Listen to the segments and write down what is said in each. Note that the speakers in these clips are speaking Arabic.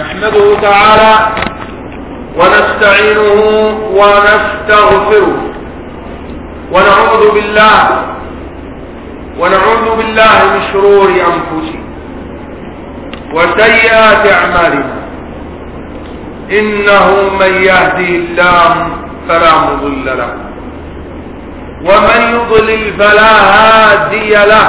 نحمده تعالى ونستعينه ونستغفره ونعوذ بالله ونعوذ بالله من شرور أنفسنا وسيئات أعمالنا إنه من يهدي الله فلا مضل له ومن يضلل فلا هادي له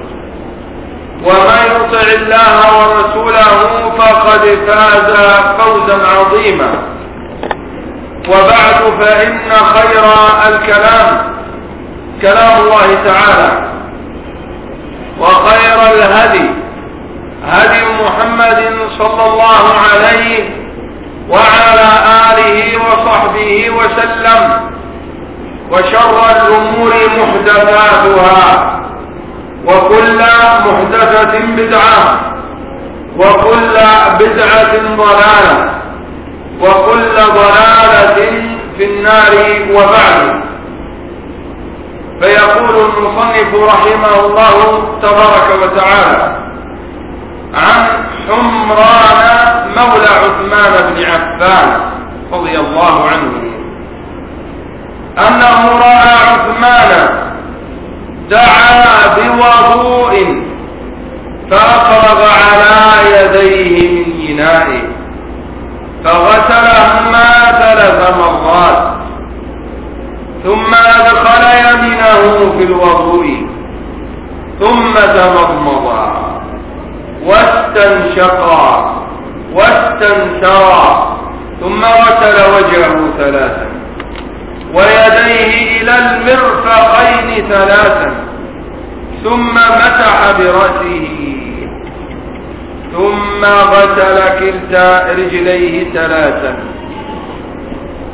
ومن يطع الله ورسوله فقد فاز فوزا عظيما. وبعد فإن خير الكلام كلام الله تعالى وخير الهدي هدي محمد صلى الله عليه وعلى آله وصحبه وسلم وشر الأمور محدثاتها. وكل محدثة بدعة وكل بدعة ضلالة وكل ضلالة في النار وبعد. فيقول المصنف رحمه الله تبارك وتعالى عن حمران مولى عثمان بن عفان رضي الله عنه أنه رأى عثمان دعا بوضوء فأفرغ على يديه من إنائه فغسلهما ثلاث مرات ثم أدخل يمينه في الوضوء ثم تمضمضا واستنشقا واستنشرا ثم غسل وجهه ثلاثا. ويديه إلى المرفقين ثلاثا ثم مسح برأسه ثم غسل كلتا رجليه ثلاثا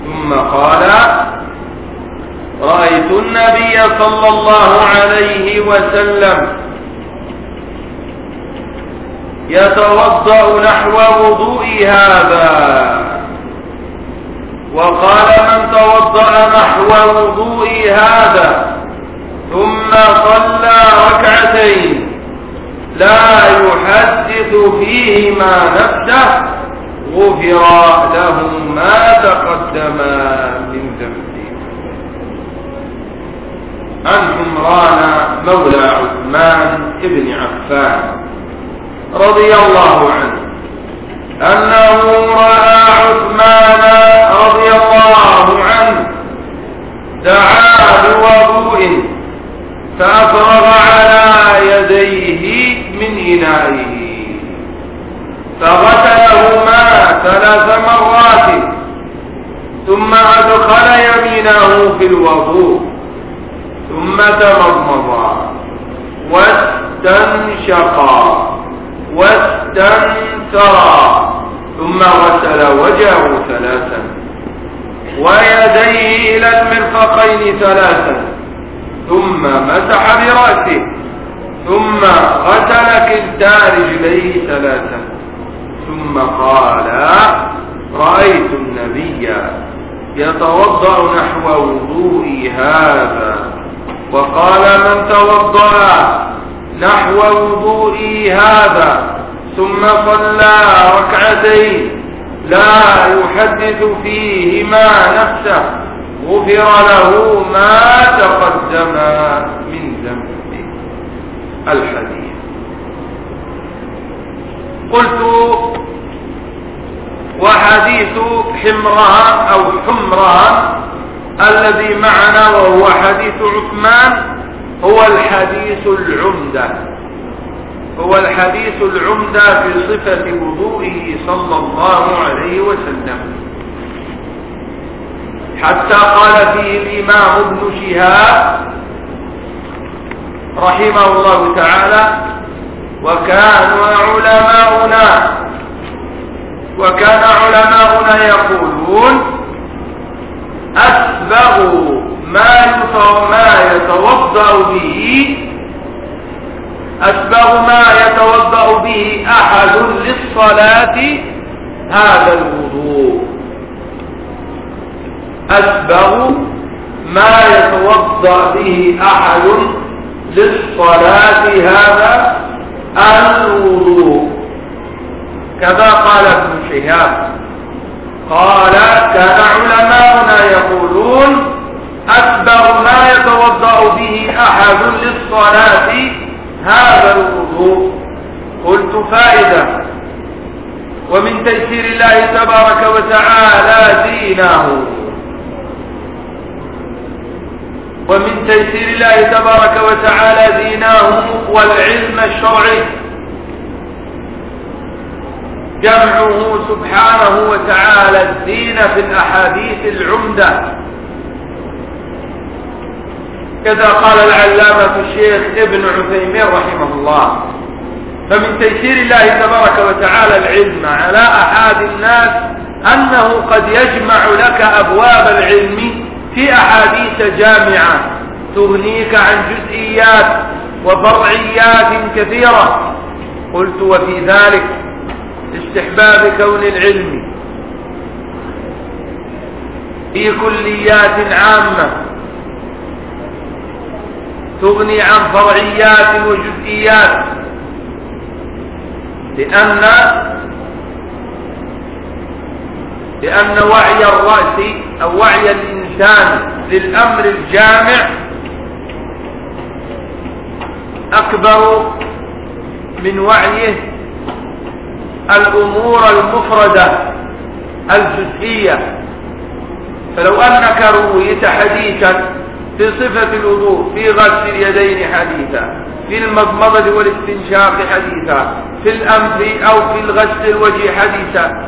ثم قال رأيت النبي صلى الله عليه وسلم يتوضأ نحو وضوء هذا. وقال من توضأ نحو وضوء هذا ثم صلى ركعتين لا يحدث فيهما نفسه غفر له ما تقدم من ذنبه. عن عمران مولى عثمان بن عفان رضي الله عنه. أنه رأى عثمان رضي الله عنه دعا بوضوء فأفرغ على يديه من إنائه. فغسلهما ثلاث مرات ثم أدخل يمينه في الوضوء ثم تمضمضا واستنشقا واستنثرا ثم غسل وجهه ثلاثا. ويديه إلى المرفقين ثلاثا. ثم مسح برأسه. ثم غسل كلتا رجليه ثلاثا. ثم قال رأيت النبي يتوضأ نحو وضوئي هذا. وقال من توضأ؟ نحو وضوئي هذا ثم صلى ركعتين. لا يحدث فيهما نفسه. غفر له ما تقدم من ذنبه. الحديث. قلت وحديث حمران أو حمران الذي معنا وهو حديث عثمان هو الحديث العمدة هو الحديث العمدة في صفة وضوئه صلى الله عليه وسلم. حتى قال فيه الإمام ابن شهاب رحمه الله تعالى وكانوا علماؤنا وكان علماؤنا يقولون أسبغ ما ما يتوضأ به. أسبغ ما يتوضأ به أحد للصلاة هذا الوضوء. أسبغ ما يتوضأ به أحد للصلاة هذا الوضوء. كذا قال ابن شهاب. قال كان علماؤنا يقولون أكبر ما يتوضأ به أحد للصلاة هذا الوضوء. قلت فائدة. ومن تيسير الله تبارك وتعالى دينه. ومن تيسير الله تبارك وتعالى دينه والعلم الشرعي. جمعه سبحانه وتعالى الدين في الأحاديث العمدة. كذا قال العلامة الشيخ ابن عثيمين رحمه الله. فمن تيسير الله تبارك وتعالى العلم على أحد الناس أنه قد يجمع لك أبواب العلم في أحاديث جامعة. تغنيك عن جزئيات وفرعيات كثيرة. قلت وفي ذلك استحباب كون العلم في كليات عامة تغني عن فرعيات وجزئيات. لأن لأن وعي الرأس أو وعي الإنسان للأمر الجامع أكبر من وعيه الأمور المفردة الجزئية. فلو أنك رويت حديثا في صفة الوضوء في غسل اليدين حديثا في المضمضة والاستنشاق حديثا في الأنف أو في الغسل الوجه حديثا.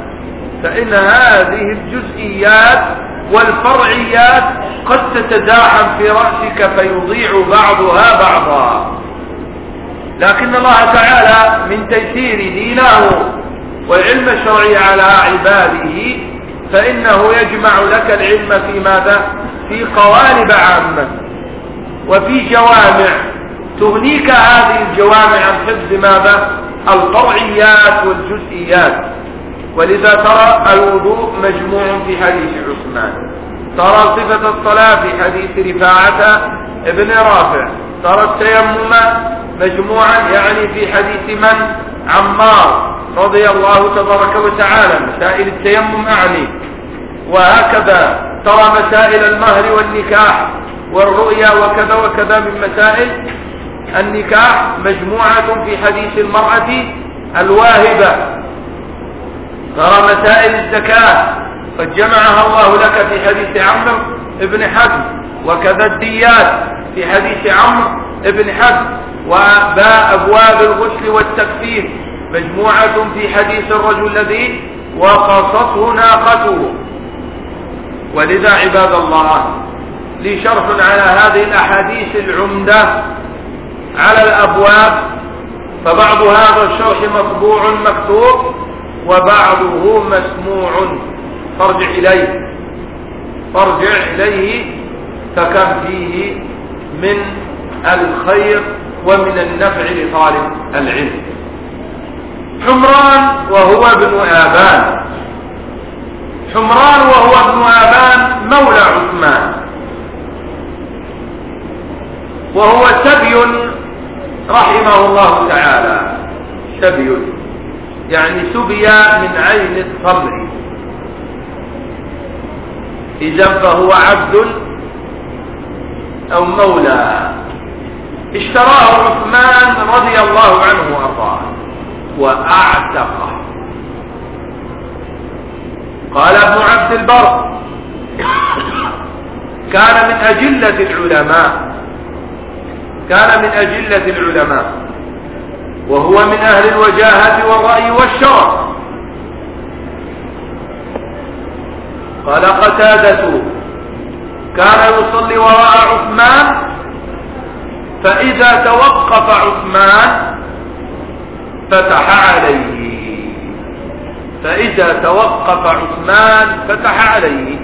فإن هذه الجزئيات والفرعيات قد تتزاحم في رأسك فيضيع بعضها بعضا. لكن الله تعالى من تيسير دينه والعلم الشرعي على عباده فإنه يجمع لك العلم في ماذا في قوالب عامة وفي جوامع. تغنيك هذه الجوامع عن حفظ ماذا؟ الفرعيات والجزئيات. ولذا ترى الوضوء مجموع في حديث عثمان. ترى صفة الصلاة في حديث رفاعة ابن رافع. ترى التيمم مجموعا يعني في حديث من؟ عمار رضي الله تبارك وتعالى. مسائل التيمم أعني. وهكذا ترى مسائل المهر والنكاح والرؤيا وكذا وكذا من مسائل. النكاح مجموعة في حديث المرأة الواهبة. ترى مسائل الزكاة قد جمعها الله لك في حديث عمرو ابن حزم وكذا الديات في حديث عمرو ابن حزم وباء أبواب الغسل والتكفير. مجموعة في حديث الرجل الذي وقصته ناقته. ولذا عباد الله لي شرح على هذه الأحاديث العمدة على الأبواب فبعض هذا الشرح مطبوع مكتوب وبعضه مسموع. فارجع إليه. فارجع إليه فكم فيه من الخير ومن النفع لطالب العلم. حمران وهو ابن آبان. حمران وهو ابن آبان مولى عثمان. وهو سبي رحمه الله تعالى. سبي. يعني سبي من عين التمر إذا فهو عبد أو مولى. اشتراه عثمان رضي الله عنه وأرضاه. وأعتقه. قال ابن عبد البر. كان من أجلة العلماء. كان من أجلة العلماء. وهو من أهل الوجاهة والرأي والشرف قال قتادة. كان يصلي وراء عثمان. فإذا توقف عثمان فتح عليه. فإذا توقف عثمان فتح عليه.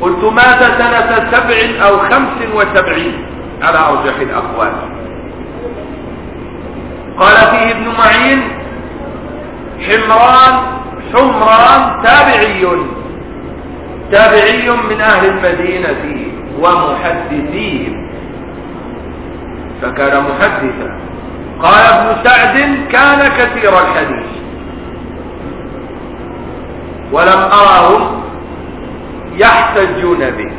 قلت مات سنة سبع أو خمس وسبعين؟ على أرجح الأقوال. قال فيه ابن معين حمران حمران تابعي. تابعي من أهل المدينة ومحدثين. فكان محدثا. قال ابن سعد كان كثير الحديث. ولم أرهم يحتجون به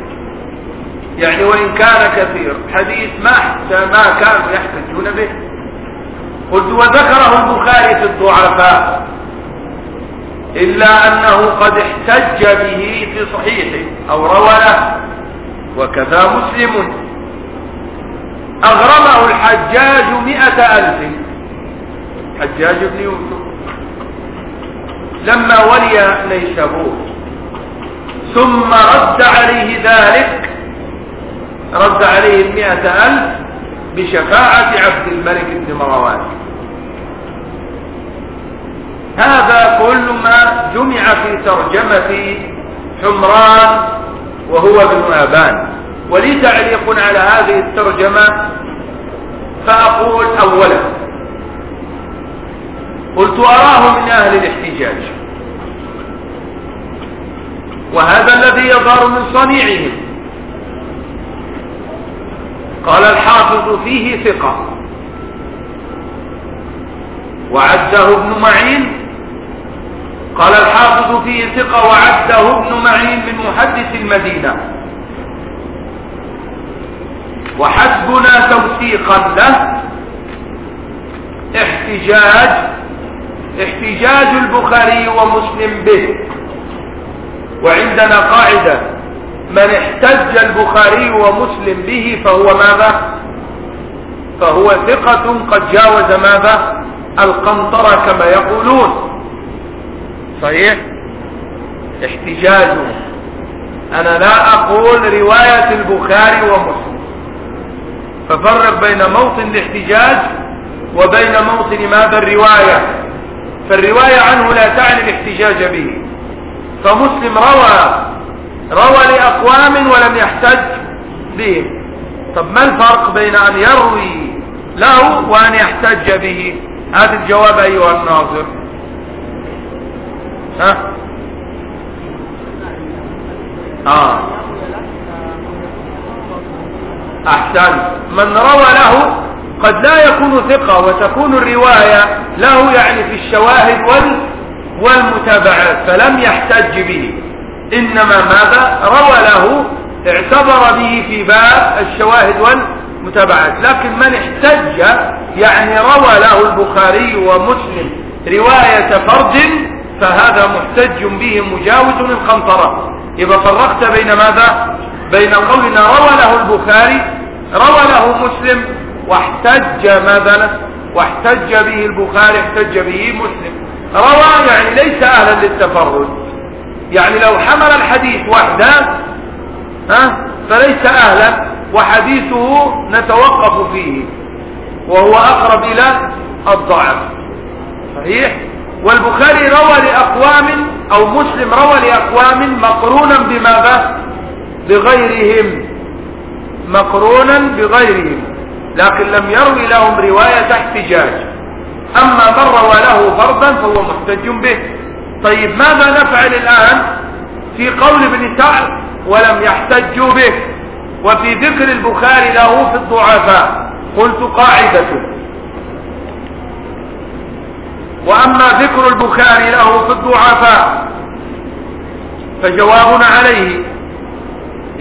يعني وإن كان كثير حديث ما ما كانوا يحتجون به. قلت وذكره البخاري في الضعفاء إلا أنه قد احتج به في صحيحه أو روى له وكذا مسلم. أغرمه الحجاج مئة ألف. حجاج بن يوسف. لما ولي نيشابور ثم رد عليه ذلك رد عليه المئة ألف بشفاعة عبد الملك بن مروان. هذا كل ما جمع في ترجمة حمران وهو ابن آبان. ولي تعليق على هذه الترجمة فأقول أولا قلت أراه من أهل الاحتجاج. وهذا الذي يظهر من صنيعهم. قال الحافظ فيه ثقة. وعده ابن معين. قال الحافظ فيه ثقة وعده ابن معين من محدث المدينة. وحسبنا توثيقا له. احتجاج احتجاج البخاري ومسلم به. وعندنا قاعدة من احتج البخاري ومسلم به فهو ماذا؟ فهو ثقة قد جاوز ماذا؟ القنطرة كما يقولون. صحيح؟ احتجاج. أنا لا أقول رواية البخاري ومسلم. ففرق بين موطن الاحتجاج وبين موطن ماذا؟ الرواية. فالرواية عنه لا تعني الاحتجاج به. فمسلم روى روى لأقوام ولم يحتج به. طب ما الفرق بين أن يروي له وأن يحتج به؟ هذا الجواب أيها الناظر. ها؟ آه. أحسن. من روى له قد لا يكون ثقة وتكون الرواية له يعني في الشواهد وال والمتابعات فلم يحتج به. إنما ماذا؟ روى له اعتبر به في باب الشواهد والمتابعات. لكن من احتج يعني روى له البخاري ومسلم رواية فرد فهذا محتج به مجاوز للخنطرة إذا فرقت بين ماذا؟ بين قولنا روى له البخاري روى له مسلم واحتج مثلا واحتج به البخاري احتج به مسلم. روى يعني ليس أهلا للتفرد. يعني لو حمل الحديث وحده ها فليس أهلا وحديثه نتوقف فيه وهو أقرب إلى الضعف. صحيح؟ والبخاري روى لأقوام أو مسلم روى لأقوام مقرونا بماذا؟ بغيرهم. مقرونا بغيرهم. لكن لم يروي لهم رواية احتجاج. أما من روى له فرضا فهو محتج به. طيب ماذا نفعل الآن في قول ابن سعد ولم يحتجوا به؟ وفي ذكر البخاري له في الضعفاء. قلت قاعدة. وأما ذكر البخاري له في الضعفاء فجوابنا عليه.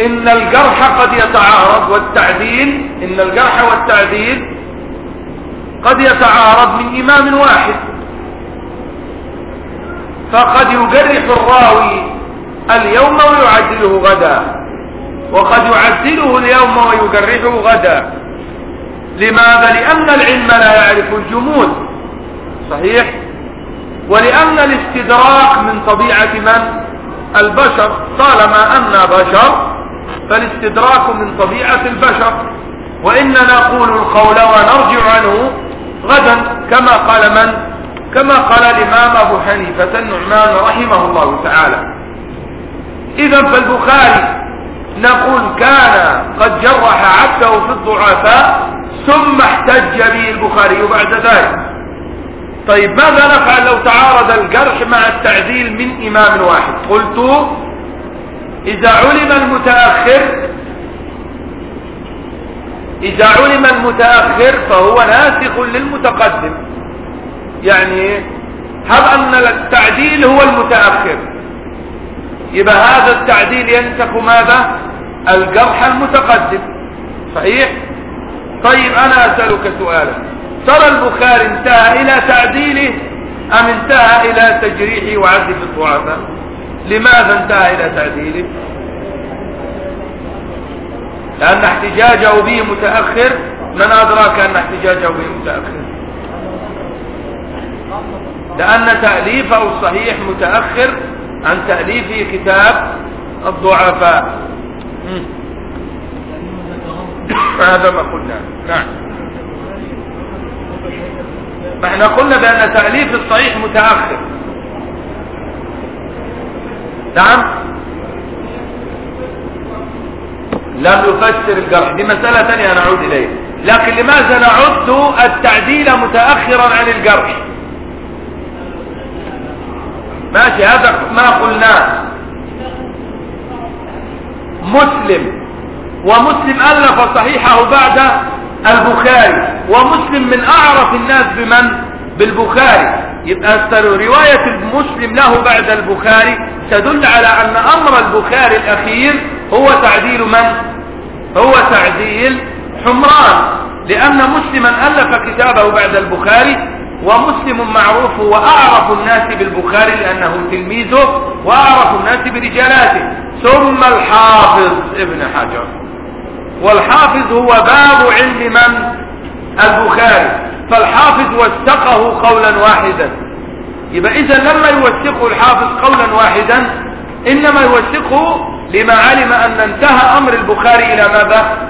إن الجرح قد يتعارض والتعديل إن الجرح والتعديل قد يتعارض من إمام واحد. فقد يجرح الراوي اليوم ويعدله غدا. وقد يعدله اليوم ويجرحه غدا. لماذا؟ لأن العلم لا يعرف الجمود. صحيح؟ ولأن الاستدراك من طبيعة من؟ البشر. طالما أن بشر فالاستدراك من طبيعة البشر وإننا نقول القول ونرجع عنه غدا كما قال من؟ كما قال الإمام أبو حنيفة النعمان رحمه الله تعالى. إذا فالبخاري نقول كان قد جرح عبده في الضعفاء ثم احتج به البخاري بعد ذلك. طيب ماذا نفعل لو تعارض الجرح مع التعديل من إمام واحد؟ قلت إذا علم المتأخر إذا علم المتأخر فهو ناسخ للمتقدم. يعني هب أن التعديل هو المتأخر. يبقى هذا التعديل ينسخ ماذا؟ الجرح المتقدم. صحيح؟ طيب أنا أسألك سؤالا. ترى البخاري انتهى إلى تعديله أم انتهى إلى تجريحه وعد في الضعفاء لماذا انتهى إلى تعديله لأن احتجاجه به متأخر من أدراك أن احتجاجه به متأخر؟ لأن تأليفه الصحيح متأخر عن تأليفه كتاب الضعفاء. هذا ما قلنا. نعم. فاحنا قلنا بأن تأليف الصحيح متأخر. نعم. لم يفسر الجرح. دي مسألة ثانية نعود إليها. لكن لماذا نعد التعديل متأخرا عن الجرح؟ ماشي هذا ما قلناه مسلم. ومسلم ألف صحيحه بعد البخاري. ومسلم من أعرف الناس بمن؟ بالبخاري. يبقى رواية المسلم له بعد البخاري تدل على أن أمر البخاري الأخير هو تعديل من؟ هو تعديل حمران. لأن مسلما ألف كتابه بعد البخاري ومسلم معروف وأعرف الناس بالبخاري لأنه تلميذه وأعرف الناس برجالاته. ثم الحافظ ابن حجر. والحافظ هو باب علم من؟ البخاري فالحافظ وثقه قولا واحدا. يبقى إذا لما يوثقه الحافظ قولا واحدا إنما يوثقه لما علم أن انتهى أمر البخاري إلى ماذا؟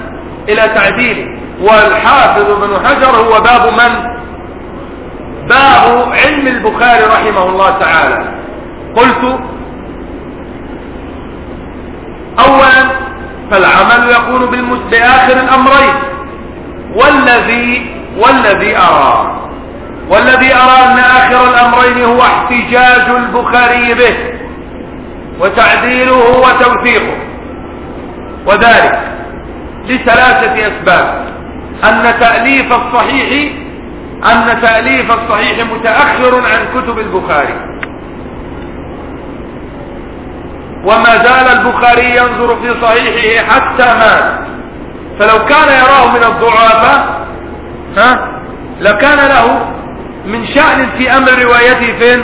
إلى تعديله. والحافظ ابن حجر هو باب من؟ باب علم البخاري رحمه الله تعالى. قلت اولا فالعمل يكون بآخر الأمرين. والذي والذي أرى. والذي أرى أن آخر الأمرين هو احتجاج البخاري به وتعديله وتوثيقه. وذلك لثلاثة أسباب. أن تأليف الصحيح أن تأليف الصحيح متأخر عن كتب البخاري. وما زال البخاري ينظر في صحيحه حتى مات. فلو كان يراه من الضعافة ها لكان له من شأن في أمر روايته فين؟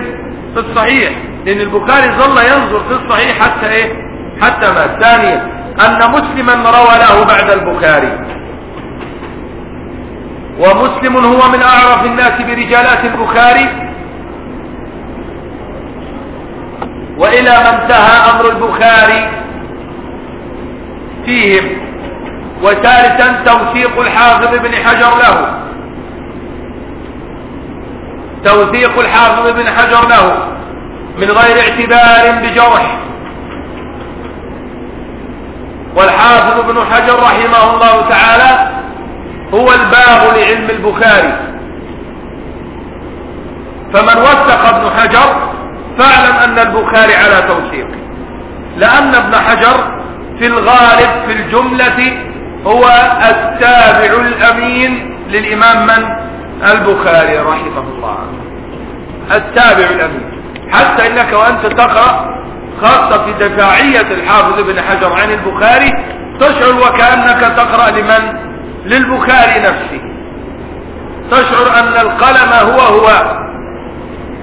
في الصحيح. لأن البخاري ظل ينظر في الصحيح حتى إيه؟ حتى مات ثانيا أن مسلما روى له بعد البخاري. ومسلم هو من أعرف الناس برجالات البخاري. وإلى ما انتهى أمر البخاري فيهم. وثالثا توثيق الحافظ ابن حجر له. توثيق الحافظ ابن حجر له من غير اعتبار بجرح. والحافظ ابن حجر رحمه الله تعالى هو الباب لعلم البخاري. فمن وثق ابن حجر فاعلم أن البخاري على توثيق. لأن ابن حجر في الغالب في الجملة هو التابع الأمين للإمام من؟ البخاري رحمه الله. التابع الأمين. حتى إنك وأنت تقرأ خاصة في دفاعية الحافظ ابن حجر عن البخاري تشعر وكأنك تقرأ لمن؟ للبخاري نفسه. تشعر أن القلم هو هو.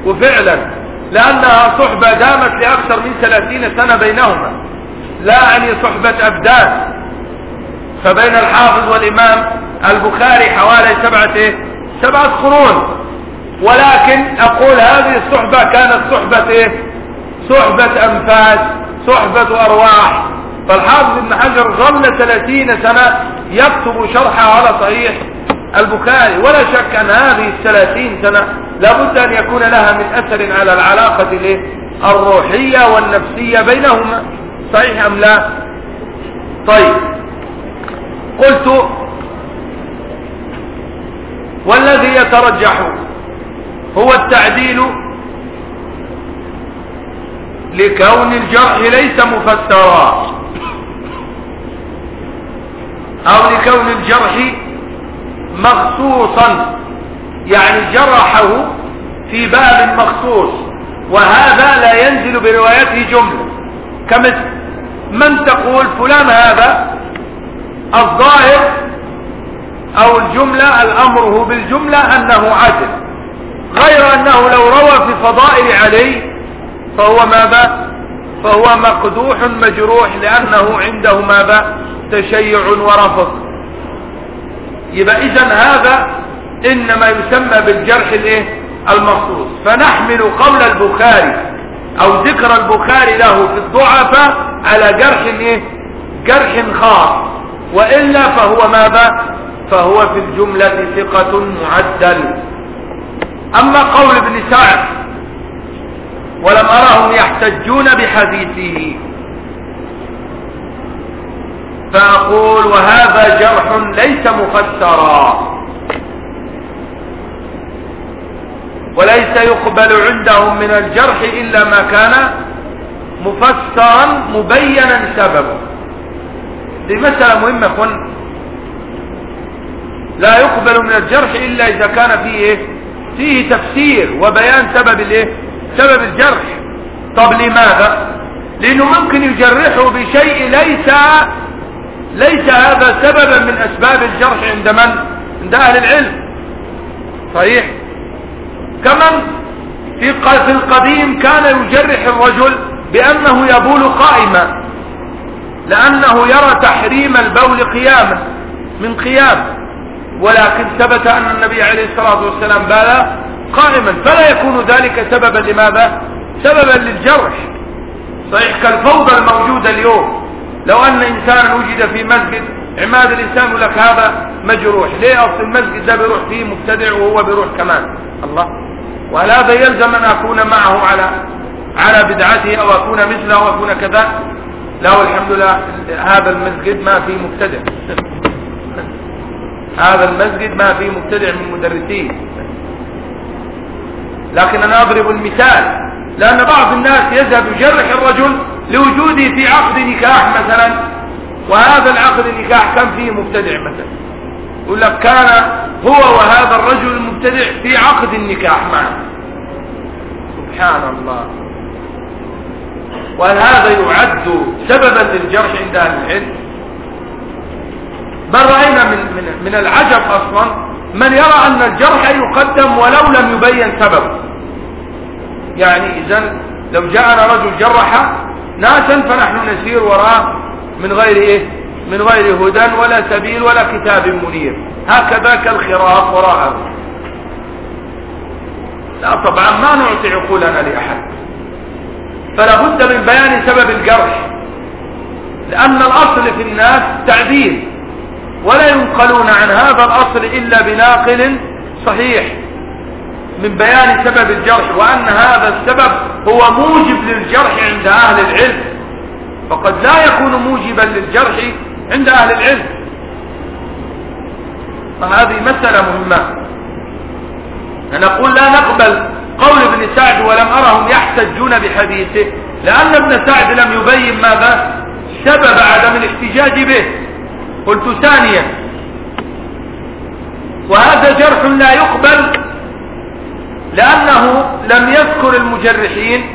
وفعلا لأنها صحبة دامت لأكثر من ثلاثين سنة بينهما. لا يعني صحبة أبدان. فبين الحافظ والإمام البخاري حوالي سبعة إيه؟ سبعة قرون. ولكن أقول هذه الصحبة كانت صحبة إيه؟ صحبة أنفاس صحبة أرواح. فالحافظ ابن حجر ظل ثلاثين سنة يكتب شرحه على صحيح البخاري. ولا شك أن هذه الثلاثين سنة لابد أن يكون لها من أثر على العلاقة الروحية والنفسية بينهما. صحيح أم لا؟ طيب. قلت والذي يترجح هو التعديل لكون الجرح ليس مفسرا أو لكون الجرح مخصوصا يعني جرحه في باب مخصوص وهذا لا ينزل بروايته جملة. كمثل من تقول فلان هذا الظاهر أو الجملة الامره بالجملة أنه عدل غير أنه لو روى في فضائل عليه فهو ماذا فهو مقدوح مجروح لأنه عنده ماذا تشيع ورفض. يبقى إذا هذا إنما يسمى بالجرح الإيه؟ المخصوص. فنحمل قول البخاري أو ذكر البخاري له في الضعفاء على جرح إيه جرح خاص. وإلا فهو ماذا؟ فهو في الجملة ثقة معدل. أما قول ابن سعد ولم أرهم يحتجون بحديثه. فأقول وهذا جرح ليس مفسرا. وليس يقبل عندهم من الجرح إلا ما كان مفسرا مبينا سببه. دي مسألة مهمة أخوان. لا يقبل من الجرح إلا إذا كان فيه إيه؟ فيه تفسير وبيان سبب الإيه؟ سبب الجرح. طب لماذا؟ لأنه ممكن يجرحه بشيء ليس ليس هذا سببا من أسباب الجرح عند من؟ عند أهل العلم. صحيح؟ كمن في في القديم كان يجرح الرجل بأنه يبول قائما. لأنه يرى تحريم البول قياما من قيام. ولكن ثبت أن النبي عليه الصلاة والسلام بال قائما. فلا يكون ذلك سببا لماذا؟ سببا للجرح. صحيح كالفوضى الموجودة اليوم. لو أن إنسانا وجد في مسجد عماد الإنسان لك هذا مجروح. ليه أصل المسجد ده بيروح فيه مبتدع وهو بيروح كمان؟ الله. وهل هذا يلزم أن أكون معه على على بدعته أو أكون مثله أو أكون كذا. لا والحمد لله هذا المسجد ما فيه مبتدع. هذا المسجد ما فيه مبتدع من مدرسين. لكن أنا أضرب المثال لأن بعض الناس يذهب يجرح الرجل لوجوده في عقد نكاح مثلا وهذا العقد النكاح كان فيه مبتدع مثلا. يقول لك كان هو وهذا الرجل المبتدع في عقد النكاح معه. سبحان الله. وهل هذا يعد سببا للجرح عند أهل العلم؟ بل رأينا من من من العجب أصلا من يرى أن الجرح يقدم ولو لم يبين سببه يعني اذا لو جاءنا رجل جرح ناسا فنحن نسير وراه من غير إيه؟ من غير هدى ولا سبيل ولا كتاب منير. هكذا كالخراف وراءه. لا طبعا ما نعطي عقولنا لأحد. فلا بد من بيان سبب الجرح. لأن الأصل في الناس تعديل ولا ينقلون عن هذا الأصل إلا بناقل صحيح من بيان سبب الجرح وأن هذا السبب هو موجب للجرح عند أهل العلم. فقد لا يكون موجبا للجرح عند أهل العلم. فهذه مسألة مهمة. نقول لا نقبل قول ابن سعد ولم أرهم يحتجون بحديثه لأن ابن سعد لم يبين ماذا؟ سبب عدم الاحتجاج به. قلت ثانيا وهذا جرح لا يقبل لأنه لم يذكر المجرحين.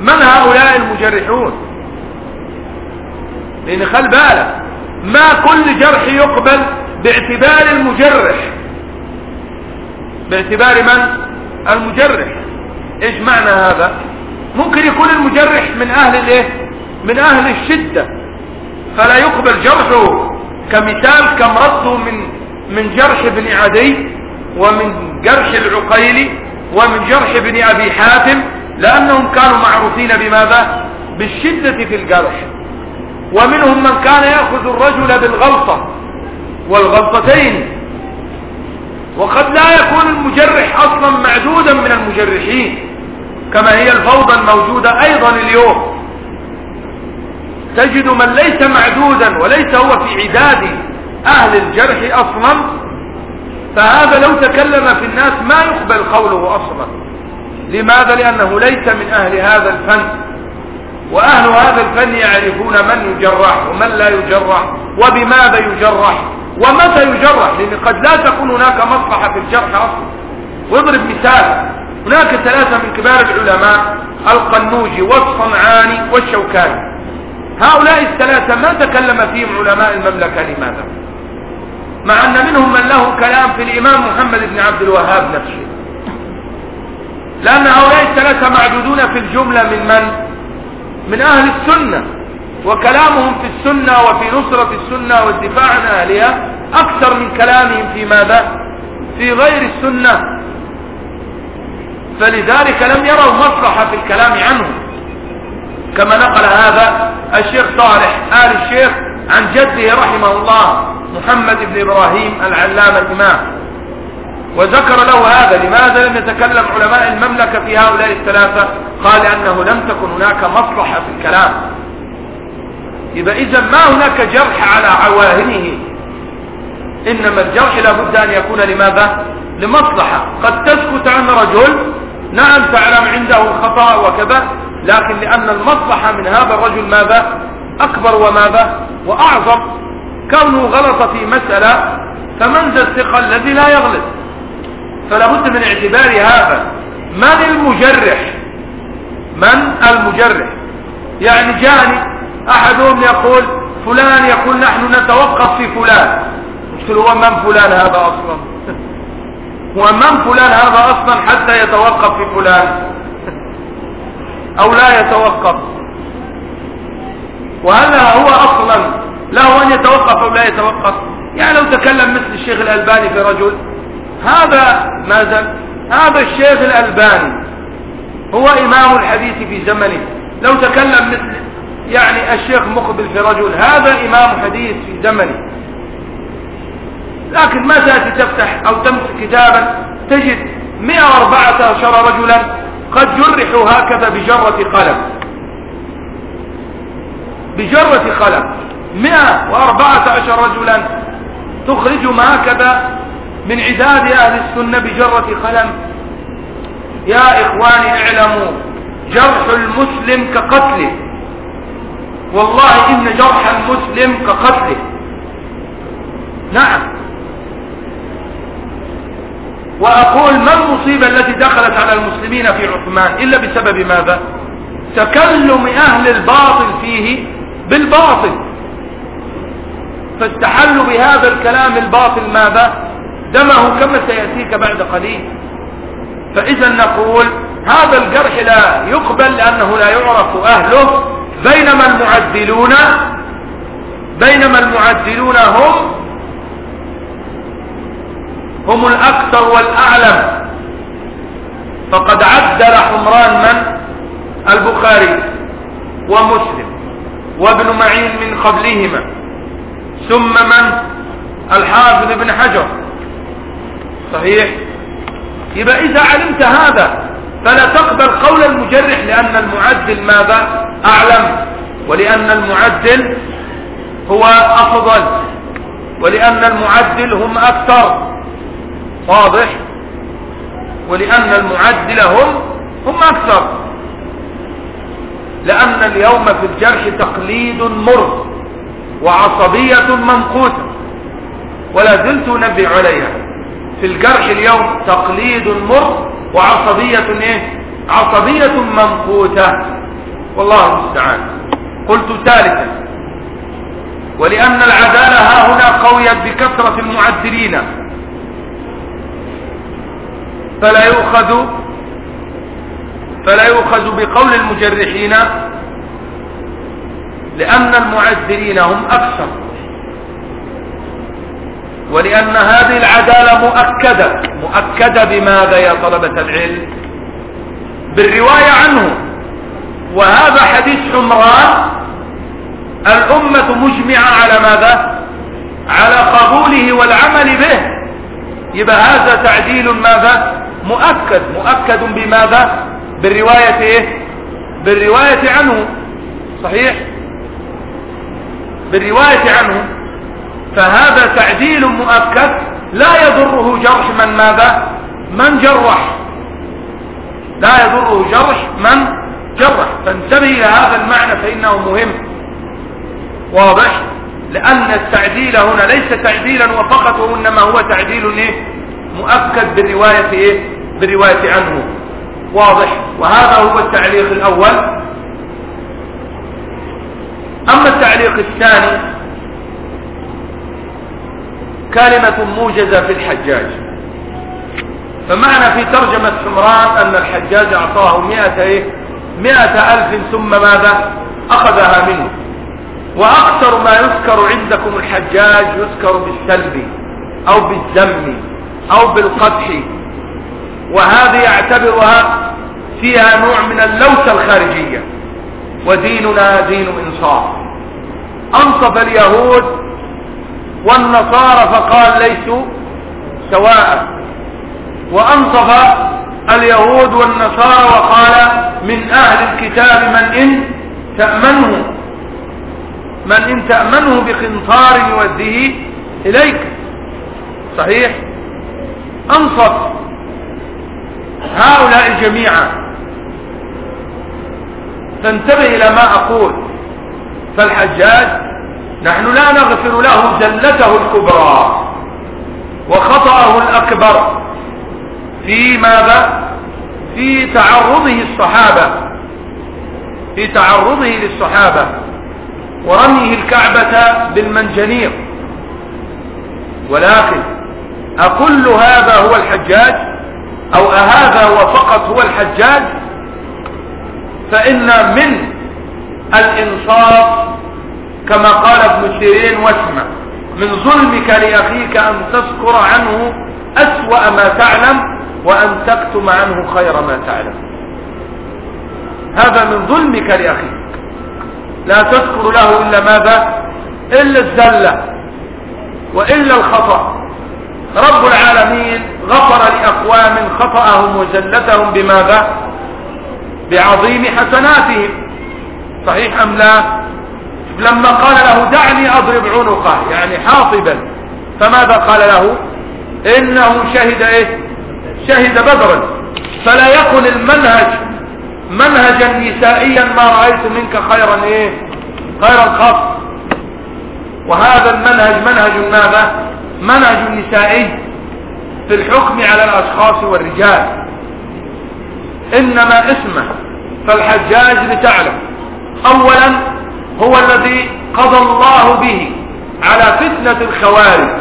من هؤلاء المجرحون؟ لأن خل بالك ما كل جرح يقبل باعتبار المجرح. باعتبار من؟ المجرح. إيش معنى هذا؟ ممكن يكون المجرح من أهل الإيه؟ من أهل الشدة. فلا يقبل جرحه كمثال كم رده من من جرح ابن عدي ومن جرح العقيلي ومن جرح ابن أبي حاتم لأنهم كانوا معروفين بماذا؟ بالشدة في الجرح. ومنهم من كان يأخذ الرجل بالغلطة. والغلطتين وقد لا يكون المجرح أصلا معدودا من المجرحين كما هي الفوضى الموجودة أيضا اليوم. تجد من ليس معدودا وليس هو في عداد أهل الجرح أصلا فهذا لو تكلم في الناس ما يقبل قوله أصلا. لماذا؟ لأنه ليس من أهل هذا الفن. وأهل هذا الفن يعرفون من يجرح ومن لا يجرح وبماذا يجرح. ومتى يجرح؟ لأن قد لا تكون هناك مصلحة في الجرح أصلا. واضرب مثال. هناك ثلاثة من كبار العلماء القنوجي والصنعاني والشوكاني. هؤلاء الثلاثة ما تكلم فيهم علماء المملكة لماذا؟ مع أن منهم من له كلام في الإمام محمد بن عبد الوهاب نفسه. لأن هؤلاء الثلاثة معدودون في الجملة من من؟ من أهل السنة. وكلامهم في السنة وفي نصرة السنة والدفاع عن اهلها أكثر من كلامهم في ماذا؟ في غير السنة. فلذلك لم يروا مصلحة في الكلام عنهم كما نقل هذا الشيخ صالح آل الشيخ عن جده رحمه الله محمد بن إبراهيم العلامة الإمام. وذكر له هذا. لماذا لم يتكلم علماء المملكة في هؤلاء الثلاثة؟ قال أنه لم تكن هناك مصلحة في الكلام. يبقى إذا ما هناك جرح على عواهنه. إنما الجرح لابد أن يكون لماذا؟ لمصلحة. قد تسكت عن رجل نعم تعلم عنده الخطأ وكذا لكن لأن المصلحة من هذا الرجل ماذا؟ أكبر وماذا؟ وأعظم. كونه غلط في مسألة فمن ذا الثقة الذي لا يغلط؟ فلا بد من اعتبار هذا. من المجرح؟ من المجرح؟ يعني جاني أحدهم يقول فلان يقول نحن نتوقف في فلان. قلت له من فلان هذا أصلا؟ ومن فلان هذا أصلا حتى يتوقف في فلان. أو لا يتوقف. وهل هو أصلا له أن يتوقف أو لا يتوقف؟ يعني لو تكلم مثل الشيخ الألباني في رجل هذا ماذا هذا الشيخ الألباني هو إمام الحديث في زمنه. لو تكلم مثل يعني الشيخ مقبل في رجل هذا إمام حديث في زمنه لكن ما تأتي تفتح أو تمسك كتابا تجد 114 رجلا قد جرحوا هكذا بجرة قلم. بجرة قلم. 114 رجلا تخرجهم هكذا من عداد أهل السنة بجرة قلم. يا إخواني اعلموا جرح المسلم كقتله. والله إن جرح المسلم كقتله. نعم. وأقول ما المصيبة التي دخلت على المسلمين في عثمان؟ إلا بسبب ماذا؟ تكلم أهل الباطل فيه بالباطل. فاستحلوا بهذا الكلام الباطل ماذا؟ دمه كما سيأتيك بعد قليل. فإذا نقول هذا الجرح لا يقبل لأنه لا يعرف أهله. بينما المعدلون بينما المعدلون هم هم الأكثر والأعلم. فقد عدل حمران من؟ البخاري ومسلم وابن معين من قبلهما. ثم من؟ الحافظ ابن حجر. صحيح؟ يبقى إذا علمت هذا فلا تقبل قول المجرح لأن المعدل ماذا؟ أعلم ولأن المعدل هو أفضل ولأن المعدل هم أكثر. واضح؟ ولأن المعدل هم هم أكثر. لأن اليوم في الجرح تقليد مر وعصبية منقوطة ولا زلت نبي عليها. في الجرح اليوم تقليد مر وعصبية إيه؟ عصبية منقوطة والله المستعان. قلت ثالثا ولأن العدالة ها هنا قويت بكثرة المعدلين. فلا يؤخذ فلا يؤخذ بقول المجرحين لأن المعذرين هم أكثر. ولأن هذه العدالة مؤكدة مؤكدة بماذا يا طلبة العلم؟ بالرواية عنه. وهذا حديث حمران. الأمة مجمعة على ماذا؟ على قبوله والعمل به. يبقى هذا تعديل ماذا؟ مؤكد. مؤكد بماذا؟ بالرواية إيه؟ بالرواية عنه. صحيح؟ بالرواية عنه. فهذا تعديل مؤكد. لا يضره جرح من ماذا؟ من جرح. لا يضره جرح من جرح. فانتبه إلى هذا المعنى فإنه مهم. واضح؟ لأن التعديل هنا ليس تعديلا وفقط وإنما هو تعديل إيه؟ مؤكد بالرواية إيه؟ بالرواية عنه. واضح؟ وهذا هو التعليق الأول. أما التعليق الثاني كلمة موجزة في الحجاج. فمعنى في ترجمة حمران أن الحجاج أعطاه مئة, إيه؟ مئة ألف ثم ماذا؟ أخذها منه. وأكثر ما يذكر عندكم الحجاج يذكر بالسلب أو بالذم أو بالقدح. وهذه يعتبرها فيها نوع من اللوثة الخارجية. وديننا دين إنصاف. أنصف اليهود والنصارى فقال ليسوا سواء. وأنصف اليهود والنصارى وقال من أهل الكتاب من إن تأمنه من إن تأمنه بقنطار يوديه إليك. صحيح؟ أنصف هؤلاء جميعا. فانتبه إلى ما أقول. فالحجاج نحن لا نغفر له زلته الكبرى وخطأه الأكبر. في ماذا؟ في تعرضه الصحابة. في تعرضه للصحابة. ورميه الكعبة بالمنجنيق. ولكن أكل هذا هو الحجاج أو أهذا هو فقط هو الحجاج؟ فإن من الإنصاف كما قال ابن سيرين واسمع من ظلمك لأخيك أن تذكر عنه أسوأ ما تعلم وأن تكتم عنه خير ما تعلم. هذا من ظلمك لأخيك. لا تذكر له إلا ماذا؟ إلا الزلة وإلا الخطأ. رب العالمين غفر لأقوام خطأهم وزلتهم بماذا؟ بعظيم حسناتهم. صحيح أم لا؟ لما قال له دعني أضرب عنقه يعني حاطبا فماذا قال له؟ إنه شهد إيه؟ شهد بدرا. فلا يكن المنهج منهجا نسائيا ما رأيت منك خيرا إيه؟ خيرا خاص. وهذا المنهج منهج ماذا؟ منهج نسائي في الحكم على الأشخاص والرجال. إنما اسمه فالحجاج لتعلم. أولا هو الذي قضى الله به على فتنة الخوارج.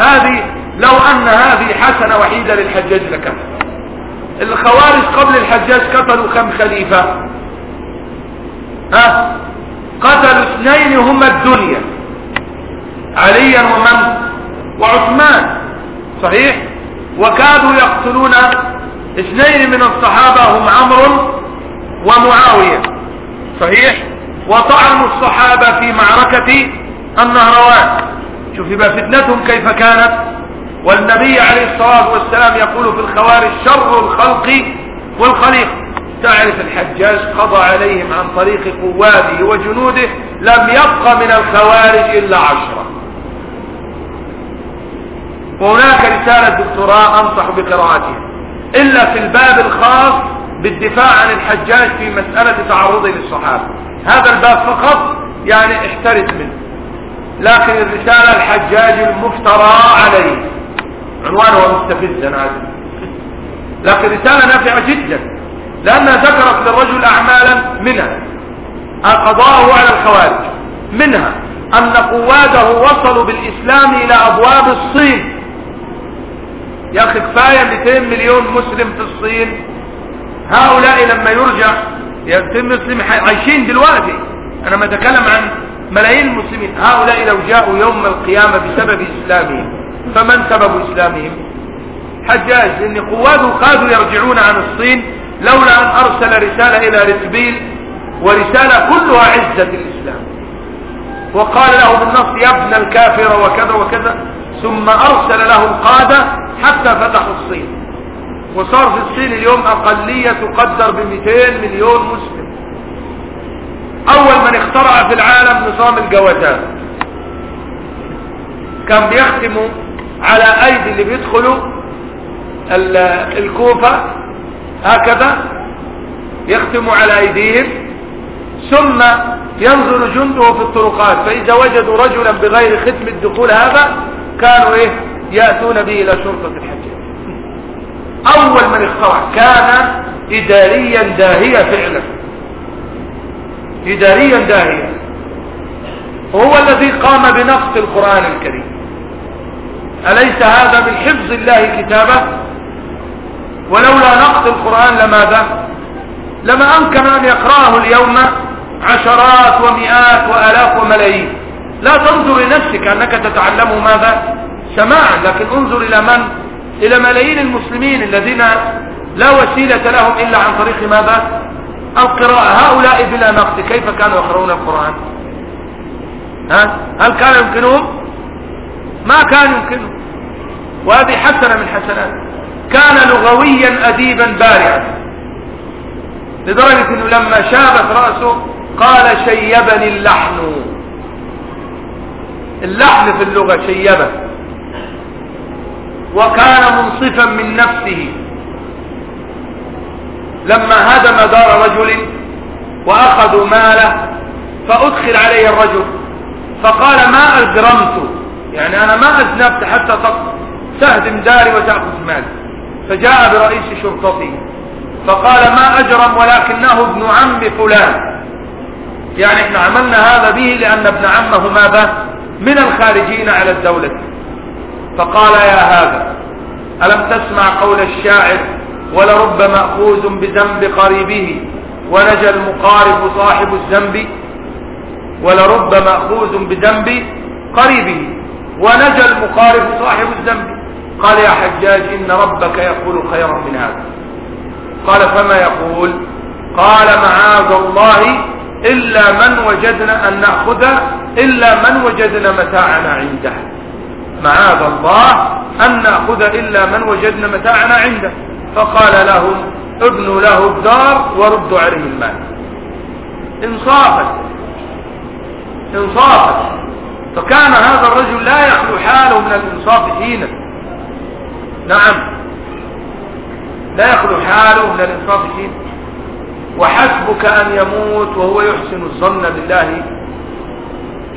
هذه لو أن هذه حسنة وحيدة للحجاج لكفى الخوارج قبل الحجاج قتلوا كم خليفة. ها؟ قتلوا اثنين هما الدنيا. عليا ومن؟ وعثمان. صحيح؟ وكادوا يقتلون اثنين من الصحابة هم عمرو ومعاوية. صحيح؟ وطعنوا الصحابة في معركة النهروان. شوف يبقى فتنتهم كيف كانت؟ والنبي عليه الصلاة والسلام يقول في الخوارج شر الخلق والخليق. تعرف الحجاج قضى عليهم عن طريق قواته وجنوده لم يبق من الخوارج إلا عشرة. وهناك رسالة دكتوراه أنصح بقراءتها. إلا في الباب الخاص بالدفاع عن الحجاج في مسألة تعرضه للصحابة. هذا الباب فقط يعني احترس منه. لكن الرسالة الحجاج المفترى عليه. عنوانه مستفز أنا عارف لكن رسالة نافعة جدا. لأنها ذكرت للرجل أعمالا منها. قضاءه على الخوارج منها. أن قواده وصلوا بالإسلام إلى أبواب الصين. يا أخي كفاية 200 مليون مسلم في الصين. هؤلاء لما يرجع يتم مسلم عايشين دلوقتي. أنا ما أتكلم عن ملايين المسلمين. هؤلاء لو جاءوا يوم القيامة بسبب إسلامهم. فمن سبب إسلامهم؟ حجاج لأن قواده قادوا يرجعون عن الصين لولا أن أرسل رسالة إلى رتبيل ورسالة كلها عزة الإسلام. وقال له بالنص يا ابن الكافر وكذا وكذا. ثم أرسل له القادة حتى فتحوا الصين. وصار في الصين اليوم أقلية تقدر ب 200 مليون مسلم. أول من اخترع في العالم نظام الجوازات. كان بيختموا على أيدي اللي بيدخلوا الكوفة هكذا يختموا على أيديهم. ثم ينظر جنده في الطرقات فإذا وجدوا رجلا بغير ختم الدخول هذا كانوا إيه؟ يأتون به إلى شرطة الحجاج. أول من اخترع كان إداريا داهية فعلا. إداريا داهية. وهو الذي قام بنقص القرآن الكريم. أليس هذا من حفظ الله كتابه؟ ولولا نقص القرآن لماذا؟ لما أمكن أن يقرأه اليوم عشرات ومئات وآلاف وملايين. لا تنظر لنفسك أنك تتعلم ماذا؟ سماعا لكن انظر إلى من؟ إلى ملايين المسلمين الذين لا وسيلة لهم إلا عن طريق ماذا؟ القراءة. هؤلاء بلا نقص كيف كانوا يقرؤون القرآن؟ ها؟ هل كان يمكنهم؟ ما كان يمكنهم وهذه حسنة من حسنات. كان لغويا أديبا بارعا. لدرجة أنه لما شابت رأسه قال شيبني اللحن. اللحن في اللغة شيبه. وكان منصفا من نفسه. لما هدم دار رجل وأخذوا ماله فأدخل عليه الرجل. فقال ما أجرمت؟ يعني أنا ما أذنبت حتى تهدم داري وتأخذ مالي. فجاء برئيس شرطته فقال ما أجرم ولكنه ابن عم فلان. يعني إحنا عملنا هذا به لأن ابن عمه ماذا؟ من الخارجين على الدولة. فقال يا هذا ألم تسمع قول الشاعر ولرب مأخوذ بذنب قريبه ونجى المقارب صاحب الذنب؟ ولرب مأخوذ بذنب قريبه. ونجى المقارب صاحب الذنب. قال يا حجاج إن ربك يقول خيرا من هذا. قال فما يقول؟ قال معاذ الله إلا من وجدنا أن نأخذ إلا من وجدنا متاعنا عنده. معاذ الله أن نأخذ إلا من وجدنا متاعنا عنده. فقال لهم ابنوا له الدار وردوا عليه المال. انصافا انصافا فكان هذا الرجل لا يخلو حاله من الانصاف حينا نعم. لا يخلو حاله من الانصاف حينا وحسبك أن يموت وهو يحسن الظن بالله.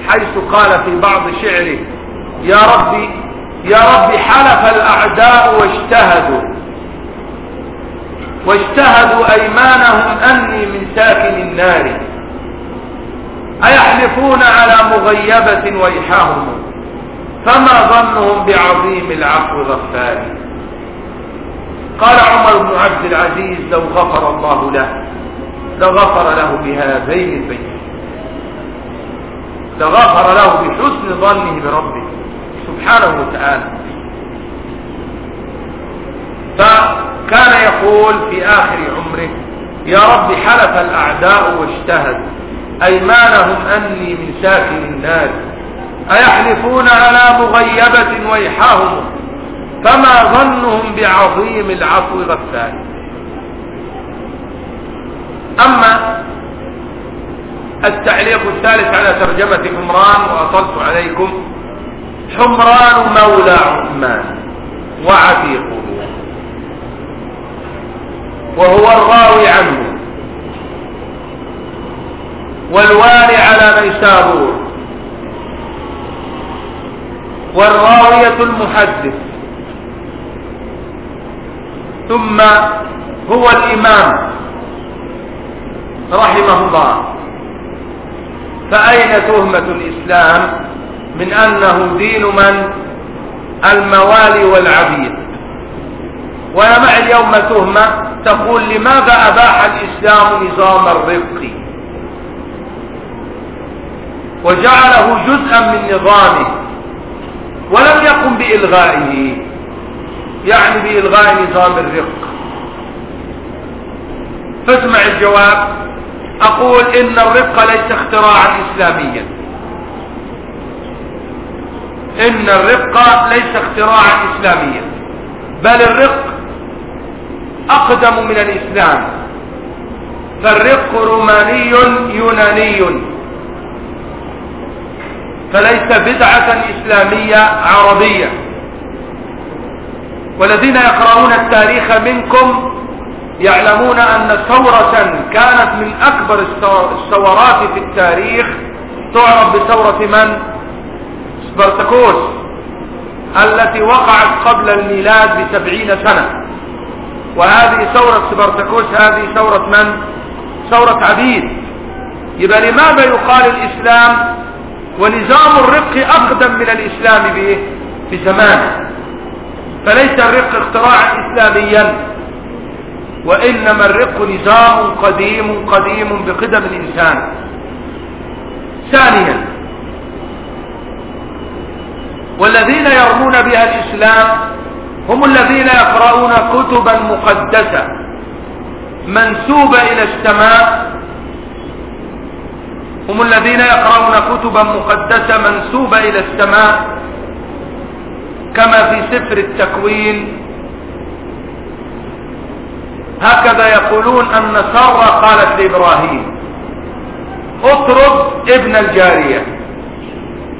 حيث قال في بعض شعره يا ربي يا ربي حلف الأعداء واجتهدوا. واجتهدوا أيمانهم أني من ساكن النار. أيحلفون على مغيبة ويحاهم فما ظنهم بعظيم العفو غفار. قال عمر بن عبد العزيز لو غفر الله له لغفر له بهذين البيتين. لغفر له بحسن ظنه بربه سبحانه وتعالى. فكان يقول في آخر عمره يا رب حلف الأعداء واجتهدوا. أيمانهم أني من ساكن النار أيحلفون على مغيبة ويحاهم. فما ظنهم بعظيم العفو غفار أما التعليق الثالث على ترجمة عمران وأطلت عليكم. حمران مولى عثمان وعتيقه وهو الراوي عنه. والوالي على ميسابور والراوية المحدث. ثم هو الإمام. رحمه الله. فأين تهمة الإسلام؟ من أنه دين من؟ الموالي والعبيد. معي اليوم تهمة تقول لماذا أباح الإسلام نظام الرفق؟ وجعله جزءا من نظامه ولم يقم بإلغائه يعني بإلغاء نظام الرفق فاسمع الجواب. أقول إن الرفق ليس اختراعا إسلاميا. إن الرفق ليس اختراعا إسلاميا. بل الرفق أقدم من الإسلام. فالرق روماني يوناني. فليس بدعة إسلامية عربية والذين يقرؤون التاريخ منكم يعلمون أن ثورة كانت من أكبر الثورات في التاريخ تعرف بثورة من؟ سبرتكوس التي وقعت قبل الميلاد بسبعين سنة وهذه ثورة سبرتكوس هذه ثورة من؟ ثورة عبيد يبقى لماذا يقال الإسلام ونظام الرق أقدم من الإسلام به بزمانه فليس الرق اختراعا إسلاميا وإنما الرق نظام قديم قديم بقدم الإنسان. ثانيا والذين يرمون بها الإسلام هم الذين يقرؤون كتبا مقدسة منسوبة إلى السماء هم الذين يقرؤون كتبا مقدسة منسوبة إلى السماء كما في سفر التكوين. هكذا يقولون أن سارة قالت لإبراهيم اطرد ابن الجارية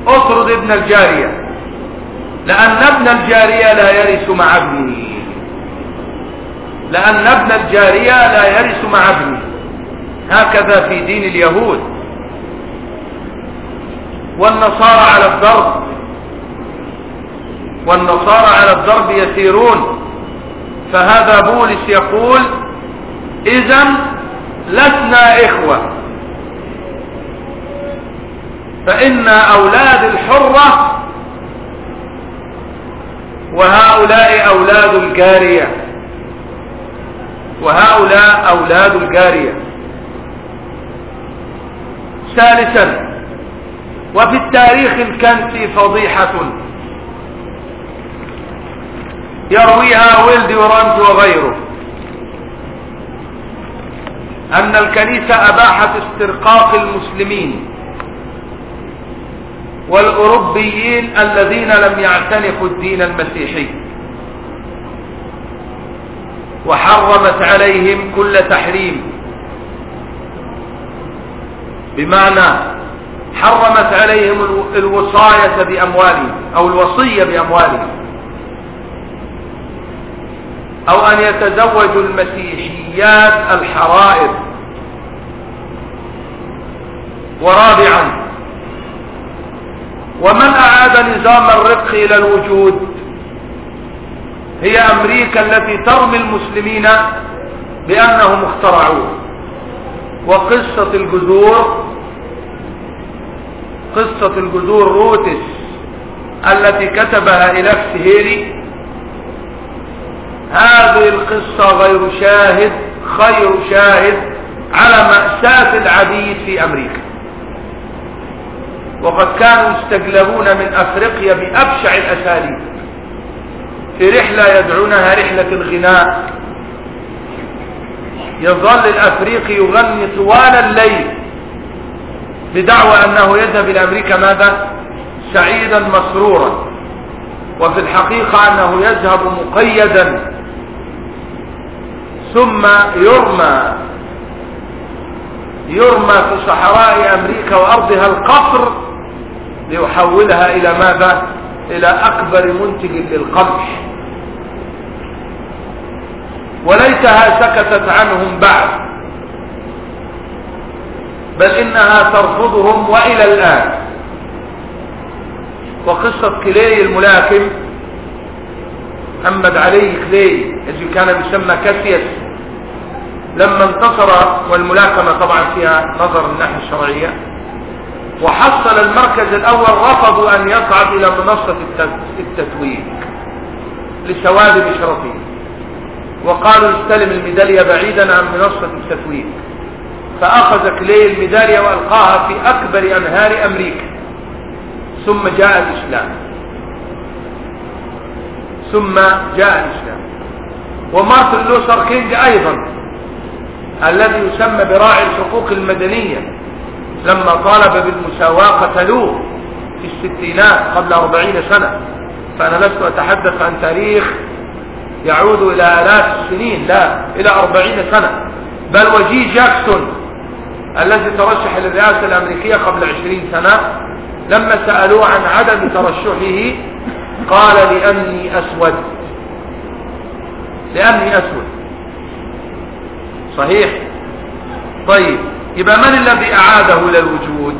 اطرد ابن الجارية لأن ابن الجارية لا يرث مع ابني لأن ابن الجارية لا يرث مع ابني هكذا في دين اليهود. والنصارى على الضرب والنصارى على الضرب يسيرون. فهذا بولس يقول اذا لسنا إخوة. فإن أولاد الحرة وهؤلاء أولاد الجارية. وهؤلاء أولاد الجارية. ثالثا وفي التاريخ الكنسي فضيحة يرويها ويلدي ورانت وغيره. أن الكنيسة أباحت استرقاق المسلمين والأوروبيين الذين لم يعتنقوا الدين المسيحي. وحرمت عليهم كل تحريم. بمعنى حرمت عليهم الوصاية بأموالهم أو الوصية بأموالهم. أو أن يتزوجوا المسيحيات الحرائر. ورابعا ومن أعاد نظام الرق إلى الوجود هي أمريكا التي ترمي المسلمين بأنهم اخترعوه. وقصة الجذور قصة الجذور روتس التي كتبها إلف هيري هذه القصة غير شاهد خير شاهد على مأساة العبيد في أمريكا. وقد كانوا يستجلبون من أفريقيا بأبشع الأساليب. في رحلة يدعونها رحلة الغناء. يظل الأفريقي يغني طوال الليل. بدعوى أنه يذهب إلى أمريكا ماذا؟ سعيدا مسرورا. وفي الحقيقة أنه يذهب مقيدا. ثم يرمى. يرمى في صحراء أمريكا وأرضها القصر ليحولها إلى ماذا؟ إلى أكبر منتج للقمح. وليتها سكتت عنهم بعد. بل إنها ترفضهم وإلى الآن. وقصة كلي الملاكم محمد علي كلي الذي كان يسمى كاسياس لما انتصر والملاكمة طبعا فيها نظر الناحية الشرعية وحصل المركز الأول رفضوا أن يصعد إلى منصة التتويج لسواد بشرفه وقالوا استلم الميدالية بعيدا عن منصة التتويج. فأخذ كلي الميدالية وألقاها في أكبر أنهار أمريكا. ثم جاء الإسلام. ثم جاء الإسلام. ومارتن لوثر كينج أيضا الذي يسمى براعي الحقوق المدنية لما طالب بالمساواة قتلوه في الستينات قبل أربعين سنة. فأنا لست أتحدث عن تاريخ يعود إلى آلاف السنين لا إلى أربعين سنة. بل وجي جاكسون الذي ترشح للرئاسة الأمريكية قبل عشرين سنة لما سألوه عن عدم ترشحه قال لأني أسود. لأني أسود. صحيح؟ طيب يبقى من الذي أعاده إلى الوجود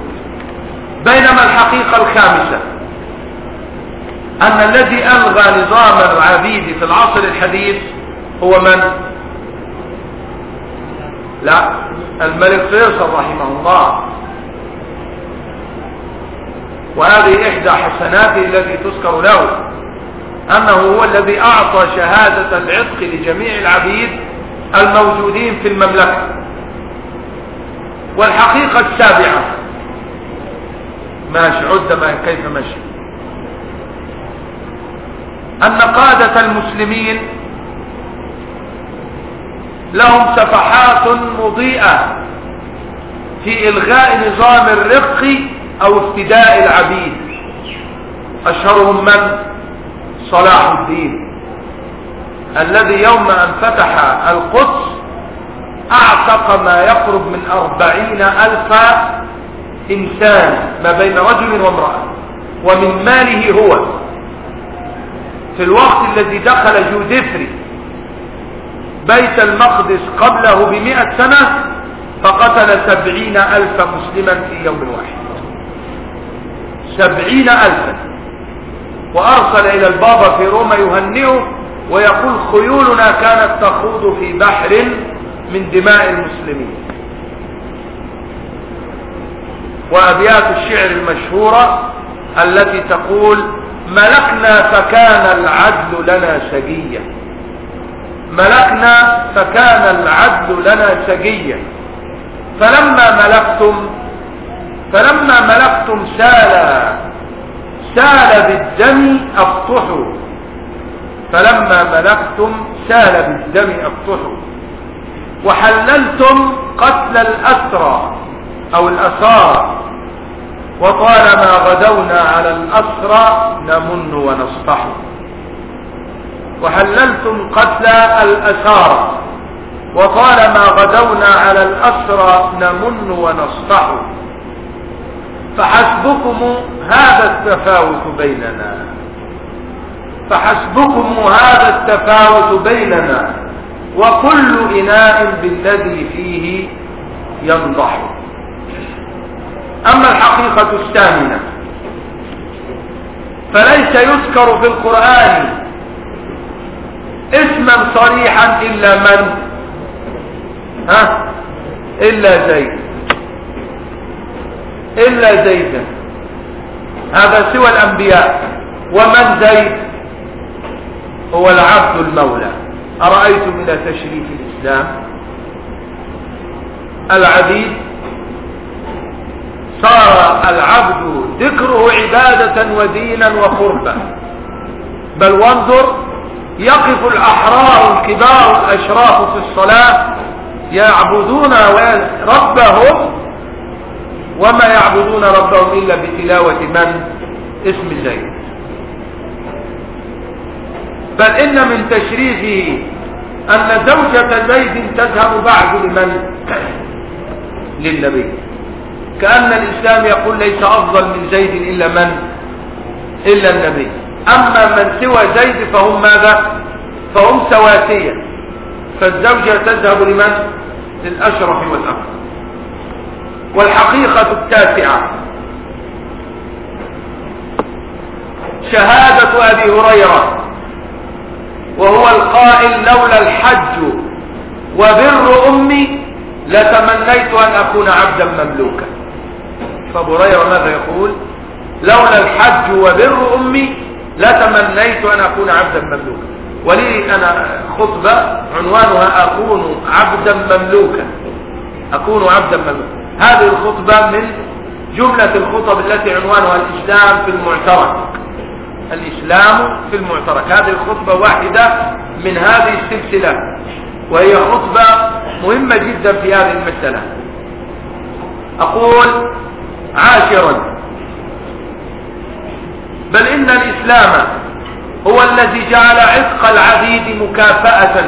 بينما الحقيقة الخامسة أن الذي ألغى نظام العبيد في العصر الحديث هو من؟ لا. الملك فيصل رحمه الله. وهذه إحدى حسناته التي تذكر له أنه هو الذي أعطى شهادة العتق لجميع العبيد الموجودين في المملكة. والحقيقة السابعة ماشي عد ما كيف مشي. أن قادة المسلمين لهم صفحات مضيئة في إلغاء نظام الرق أو افتداء العبيد. أشهرهم من؟ صلاح الدين. الذي يوم أن فتح القدس أعتق ما يقرب من أربعين ألف إنسان ما بين رجل وامرأة ومن ماله هو. في الوقت الذي دخل جودفري بيت المقدس قبله بمئة سنة فقتل سبعين ألف مسلما في يوم واحد. سبعين الفا وأرسل إلى البابا في روما يهنئه ويقول خيولنا كانت تخوض في بحر من دماء المسلمين. وأبيات الشعر المشهورة التي تقول ملكنا فكان العدل لنا سجيا ملكنا فكان العدل لنا سجيا فلما ملكتم فلما ملكتم سال سال بالدم افتحوا فلما ملكتم سال بالدم افتحوا وحللتم قتل الأسرى أو الأسارى. وطالما غدونا على الأسرى نمن ونصفح وحللتم قتل الأسارى وطالما غدونا على الأسرى نمن ونصفح فحسبكم هذا التفاوت بيننا. فحسبكم هذا التفاوت بيننا. وكل إناء بالذي فيه ينضح. أما الحقيقة الثامنة فليس يذكر في القرآن اسما صريحا إلا من؟ ها؟ إلا زيد. إلا زيدا هذا سوى الأنبياء. ومن زيد؟ هو العبد المولى. أرأيتم إلى تشريف الإسلام؟ العبيد. صار العبد ذكره عبادة ودينا وقربا. بل وانظر يقف الأحرار الكبار الأشراف في الصلاة يعبدون ربهم وما يعبدون ربهم إلا بتلاوة من؟ اسم زيد بل إن من تشريفه أن زوجة زيد تذهب بعد لمن؟ للنبي. كأن الإسلام يقول ليس أفضل من زيد إلا من؟ إلا النبي. أما من سوى زيد فهم ماذا؟ فهم سواسية. فالزوجة تذهب لمن؟ للأشرف والأفضل والحقيقة التاسعة. شهادة أبي هريرة وهو القائل لولا الحج وبر أمي لتمنيت أن أكون عبدا مملوكا. فأبو هريرة ماذا يقول؟ لولا الحج وبر أمي لتمنيت أن أكون عبدا مملوكا. ولي أنا خطبة عنوانها أكون عبدا مملوكا. أكون عبدا مملوكا. هذه الخطبة من جملة الخطب التي عنوانها الإسلام في المعترك. الإسلام في المعترك. هذه الخطبة واحدة من هذه السلسلة. وهي خطبة مهمة جدا في هذه المسألة. أقول عاشرا. بل إن الإسلام هو الذي جعل عتق العبيد مكافأة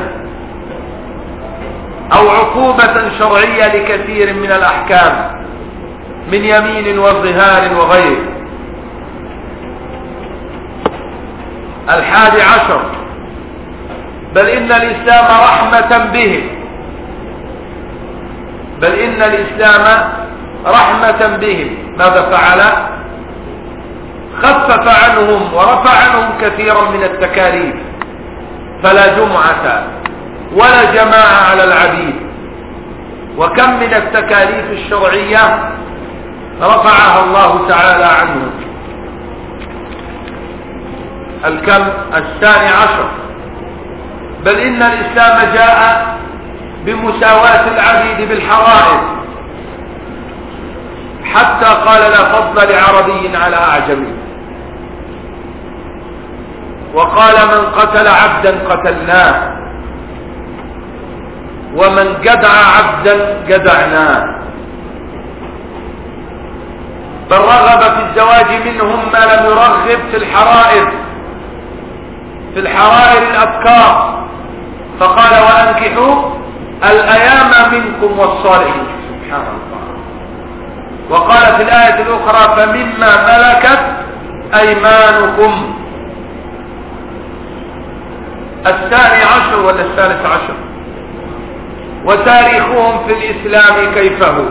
أو عقوبة شرعية لكثير من الأحكام من يمين وظهار وغيره الحادي عشر. بل إن الإسلام رحمة بهم بل إن الإسلام رحمة بهم ماذا فعل؟ خفف عنهم ورفع عنهم كثيرا من التكاليف. فلا جمعة ولا جماعة على العبيد. وكم من التكاليف الشرعية رفعها الله تعالى عنهم الكم الثاني عشر. بل إن الإسلام جاء بمساواة العبيد بالحرائر. حتى قال لا فضل لعربي على أعجمي. وقال من قتل عبدا قتلناه. ومن جدع عبدا جدعناه. بل رغب في الزواج منهم ما لم يرغب في الحرائر في الحرائر الأبكار. فقال وأنكحوا الأيام منكم والصالحين. سبحان الله. وقال في الآية الأخرى فمما ملكت أيمانكم. الثاني عشر ولا الثالث عشر؟ وتاريخهم في الإسلام كيف هو؟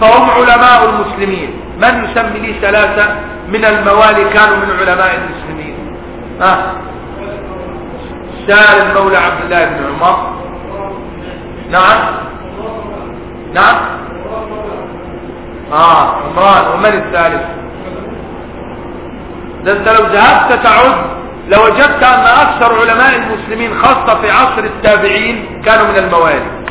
فهم علماء المسلمين. من يسمي لي ثلاثة من الموالي كانوا من علماء المسلمين؟ ها؟ سالم مولى عبد الله بن عمر. نعم. نعم. آه عمران. ومن الثالث؟ ده انت لو ذهبت تعد لوجدت أن أكثر علماء المسلمين خاصة في عصر التابعين كانوا من الموالي.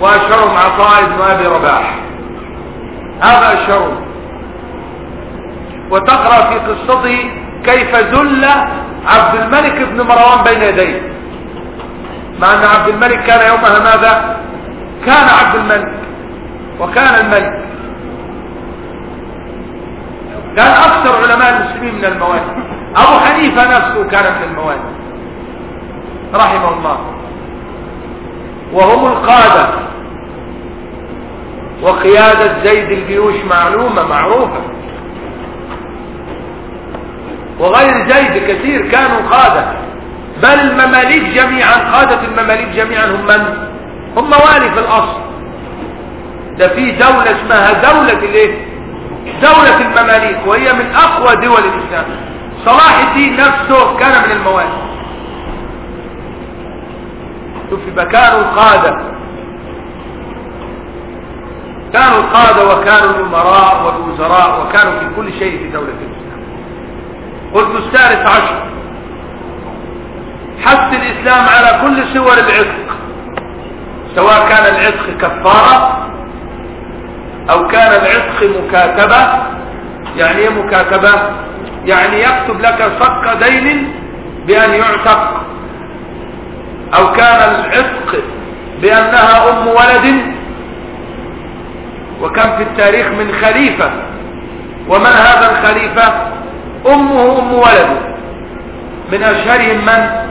وأشهرهم عطاء بن أبي رباح. هذا أشهرهم. وتقرأ في قصته كيف ذل عبد الملك بن مروان بين يديه. مع أن عبد الملك كان يومها ماذا؟ كان عبد الملك. وكان الملك. كان أكثر علماء المسلمين من الموالي. أبو حنيفة نفسه كان من الموالي. رحمه الله. وهم القادة. وقيادة زيد الجيوش معلومة معروفة. وغير زيد كثير كانوا قادة. بل المماليك جميعا قادة المماليك جميعا هم من؟ هم موالي في الأصل. ده في دولة اسمها دولة الايه؟ دولة المماليك وهي من أقوى دول الإسلام. صلاح الدين نفسه كان من الموالي شوف يبقى كانوا قادة كانوا القادة وكانوا الأمراء والوزراء وكانوا في كل شيء في دولة الإسلام. قلت الثالث عشر. حث الإسلام على كل صور العتق سواء كان العتق كفارة أو كان العتق مكاتبة يعني إيه مكاتبة؟ يعني يكتب لك صك دين بأن يعتق. أو كان العتق بأنها أم ولد. وكم في التاريخ من خليفة. ومن هذا الخليفة؟ أمه أم ولد. من أشهرهم من؟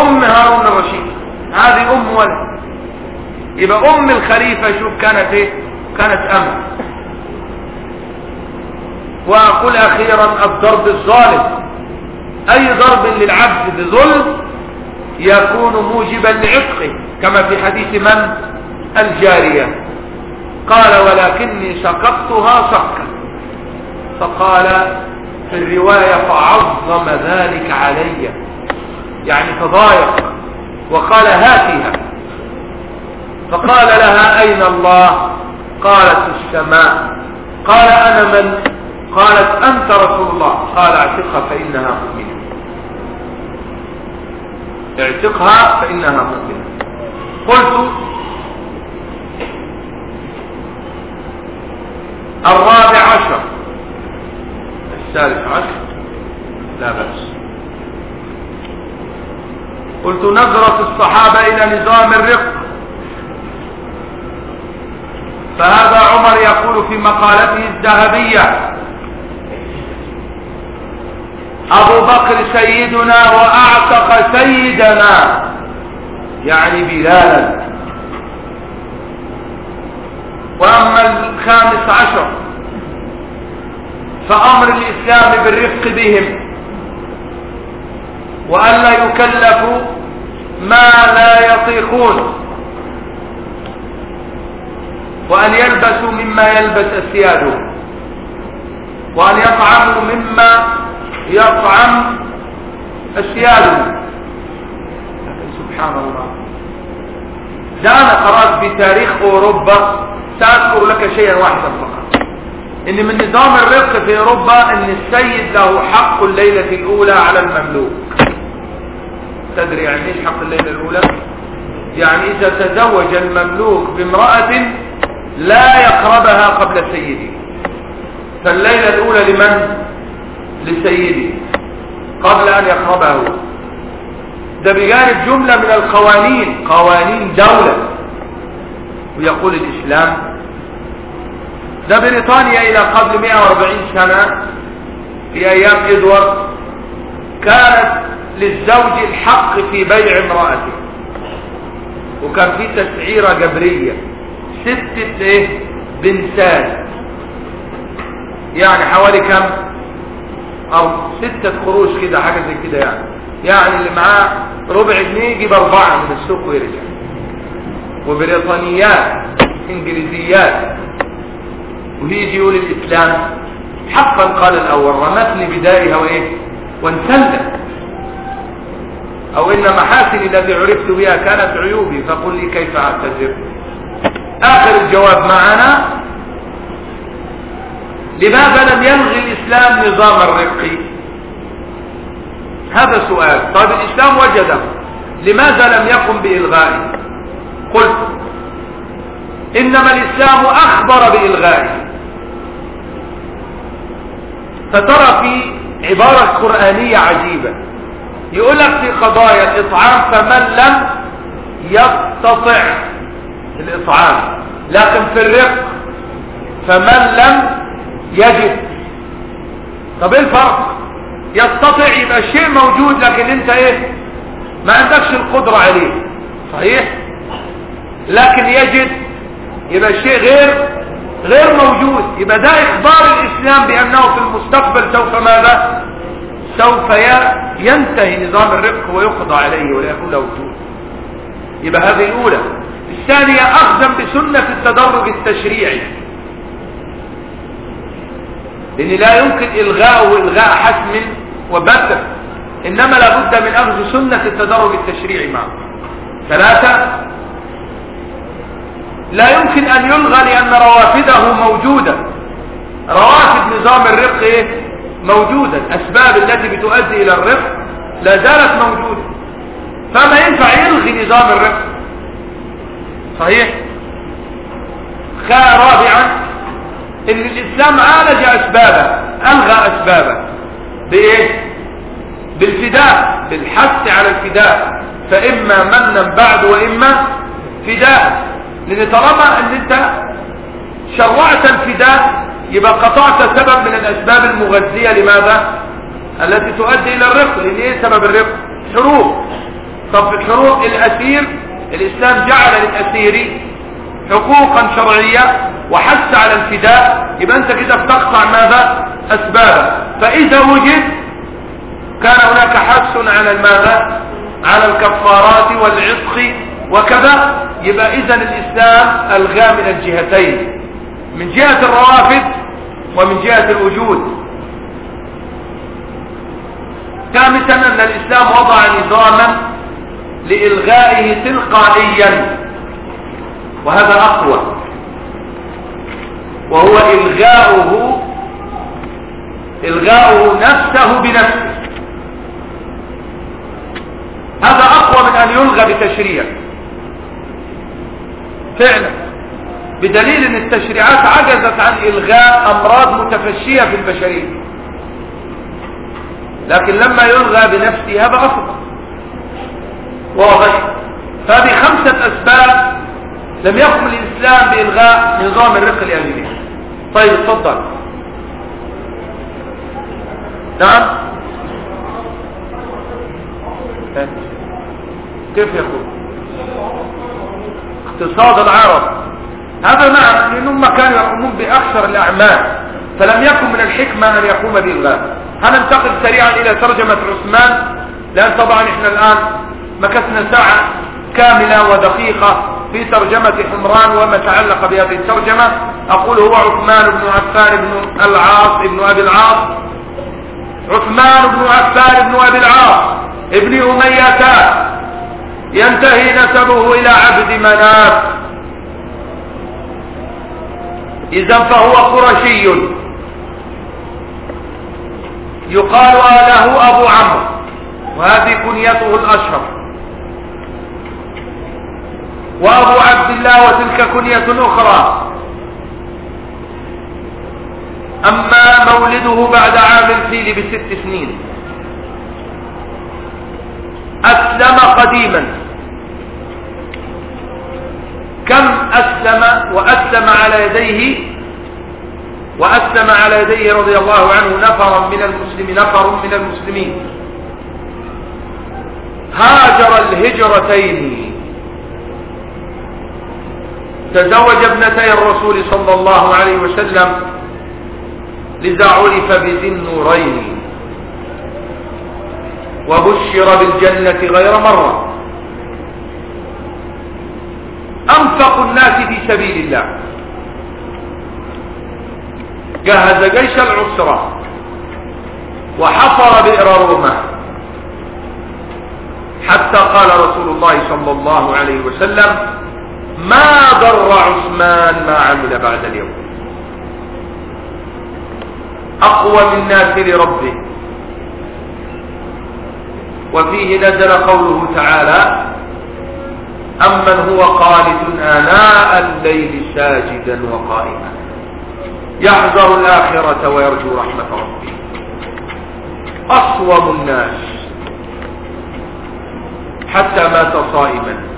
أم هارون الرشيد. هذه أم ولد. يبقى أم الخليفة شوف كانت إيه؟ كانت أم وأقول أخيرا الضرب الظالم. أي ضرب للعبد بظلم يكون موجبا لعتقه كما في حديث من؟ الجارية. قال ولكني سقطتها سقا فقال في الرواية فعظم ذلك علي. يعني تضايق. وقال هاتها فقال لها أين الله؟ قالت السماء. قال أنا من؟ قالت أنت رسول الله. قال اعتقها فإنها مؤمنة. اعتقها فإنها مؤمنة. قلت الرابع عشر. الثالث عشر. لا بأس. قلت نظرة الصحابة إلى نظام الرق فهذا عمر يقول في مقالته الذهبية أبو بكر سيدنا وأعتق سيدنا. يعني بلالا. وأما الخامس عشر فأمر الإسلام بالرفق بهم وألا يكلفوا ما لا يطيقون. وأن يلبسوا مما يلبس أسيادهم وأن يطعموا مما يطعم أسيادهم سبحان الله. ده أنا قرأت في تاريخ أوروبا. سأذكر لك شيئا واحدا فقط. إن من نظام الرق في أوروبا إن السيد له حق الليلة الأولى على المملوك. تدري يعني إيش حق الليلة الأولى؟ يعني إذا تزوج المملوك بامرأة لا يقربها قبل سيده فالليلة الأولى لمن؟ لسيده قبل أن يقربه. ده بجانب جملة من القوانين. قوانين دولة. ويقول الإسلام ده بريطانيا إلى قبل 140 سنة في أيام إدوارد كانت للزوج الحق في بيع امرأته. وكان في تسعيرة جبرية. ستة إيه؟ بنسان. يعني حوالي كم؟ أو ستة قروش كده حاجة زي كده يعني. يعني اللي معاه ربع جنيه يجيب أربعة من السوق ويرجع. وبريطانيات إنجليزيات. ويجي يقول الإسلام. حقا قال الأول رمتني بدائها وإيه؟ وانسلت أو إن محاسني التي عرفت بها كانت عيوبي فقل لي كيف أعتذر؟ آخر الجواب معنا. لماذا لم يلغي الإسلام نظام الرق؟ هذا سؤال. طيب الإسلام وجده لماذا لم يقم بالغائه قلت إنما الإسلام أخبر بالغائه فترى في عبارة قرآنية عجيبة. يقول لك في قضايا الإطعام فمن لم يستطع الإطعام. لكن في الرق فمن لم يجد. طب إيه الفرق؟ يستطيع يبقى الشيء موجود لكن أنت إيه؟ ما عندكش القدرة عليه. صحيح؟ لكن يجد يبقى الشيء غير غير موجود. يبقى ده إخبار الإسلام بأنه في المستقبل سوف ماذا؟ سوف ينتهي نظام الرق ويقضى عليه ولا يكون له وجود. يبقى هذه الأولى. الثانية اخذا بسنة التدرج التشريعي. لأن لا يمكن إلغاء الغاء حسم وبتر إنما لابد من أخذ سنة التدرج التشريعي معه. ثلاثة لا يمكن أن يلغى لأن روافده موجودة. روافد نظام الرق إيه؟ موجودة. الاسباب التي بتؤدي إلى الرق لا زالت موجودة. فما ينفع يلغي نظام الرق صحيح؟ رابعا إن الإسلام عالج أسبابه ألغى أسبابه. بإيه؟ بالفداء بالحث على الفداء. فإما منا بعد وإما فداء. لأن طالما أن أنت شرعت الفداء يبقى قطعت سبب من الأسباب المغذية. لماذا؟ التي تؤدي إلى الرق لأن إيه سبب الرق حروب. طب في الحروب الاسير الإسلام جعل للأسير حقوقا شرعية وحث على الفداء. يبقى أنت كده بتقطع ماذا؟ اسبابه فإذا وجد كان هناك حث على الماذا؟ على الكفارات والعتق وكذا يبقى إذا الإسلام ألغى من الجهتين. من جهة الروافد ومن جهة الوجود. خامسا أن الإسلام وضع نظاما لإلغائه تلقائيا. وهذا أقوى. وهو إلغاؤه إلغاؤه نفسه بنفسه. هذا أقوى من أن يلغى بتشريع. فعلا. بدليل أن التشريعات عجزت عن إلغاء أمراض متفشية في البشرية. لكن لما يلغى بنفسه هذا افضل واضح. فهذه خمسة أسباب لم يقم الإسلام بإلغاء نظام الرق الامريكي طيب اتفضل. نعم. كيف يقول؟ اقتصاد العرب. هذا نعم لأنهم كانوا يقومون بأكثر الأعمال فلم يكن من الحكمة أن يقوم بإلغاء. هننتقل سريعا إلى ترجمة عثمان؟ لأن طبعا إحنا الآن مكثنا ساعة كاملة ودقيقة في ترجمة حمران وما تعلق بهذه الترجمة. أقول هو عثمان بن عفان بن العاص بن أبي العاص. عثمان بن عفان بن أبي العاص. ابن أمية ينتهي نسبه إلى عبد مناف. اذا فهو قرشي. يقال له أبو عمرو. وهذه كنيته الأشهر. وأبو عبد الله وتلك كنية أخرى. أما مولده بعد عام الفيل بست سنين. أسلم قديما. كم أسلم وأسلم على يديه؟ وأسلم على يديه رضي الله عنه نفرا من المسلمين نفر من المسلمين. هاجر الهجرتين. تزوج ابنتي الرسول صلى الله عليه وسلم لذا عرف بذي النورين وبشر بالجنة غير مرة. أنفق الناس في سبيل الله. جهز جيش العسرة وحفر بئر رومة. حتى قال رسول الله صلى الله عليه وسلم ما ضر عثمان ما عمل بعد اليوم. أقوى الناس لربه. وفيه نزل قوله تعالى أمن هو قانت آناء الليل ساجدا وقائما. يحذر الآخرة ويرجو رحمة ربه. أصوم الناس حتى مات صائما.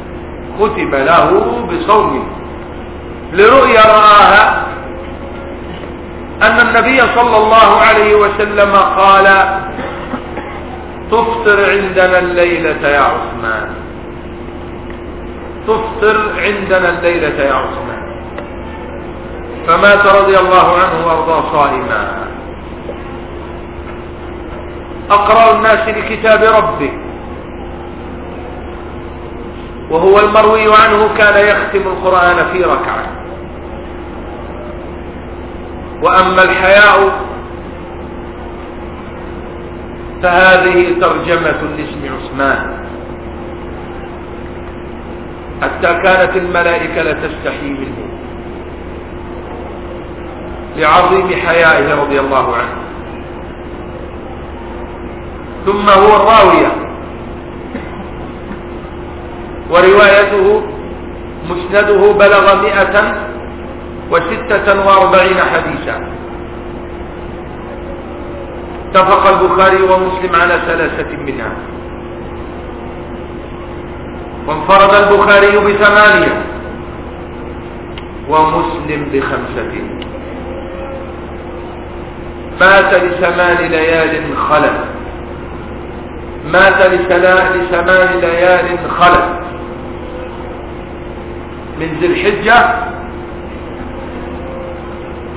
كتب له بصوم لرؤيا رآها أن النبي صلى الله عليه وسلم قال تفطر عندنا الليلة يا عثمان. تفطر عندنا الليلة يا عثمان. فمات رضي الله عنه وأرضى صائما. أقرأ الناس لكتاب ربه. وهو المروي عنه كان يختم القرآن في ركعة. وأما الحياء فهذه ترجمة لاسم عثمان. حتى كانت الملائكة لا تستحي منه. لعظيم حيائه رضي الله عنه. ثم هو الراوية. وروايته مسنده بلغ مئة وستة وأربعين حديثا. اتفق البخاري ومسلم على ثلاثة منها. وانفرد البخاري بثمانية ومسلم بخمسة. مات لثمان ليال خلت مات لثمان ليال خلت من ذي الحجة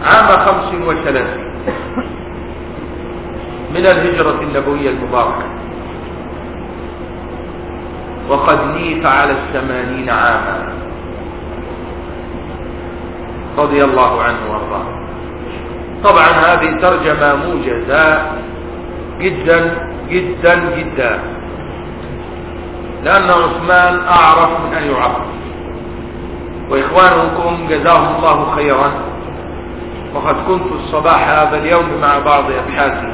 عام خمس وثلاثين. من الهجرة النبوية المباركة. وقد نيف على الثمانين عاما. رضي الله عنه وارضاه. طبعا هذه ترجمة موجزة جدا جدا جدا. لأن عثمان أعرف من أن يعرف. وإخوانكم جزاهم الله خيرا. وقد كنت الصباح هذا اليوم مع بعض أبحاثي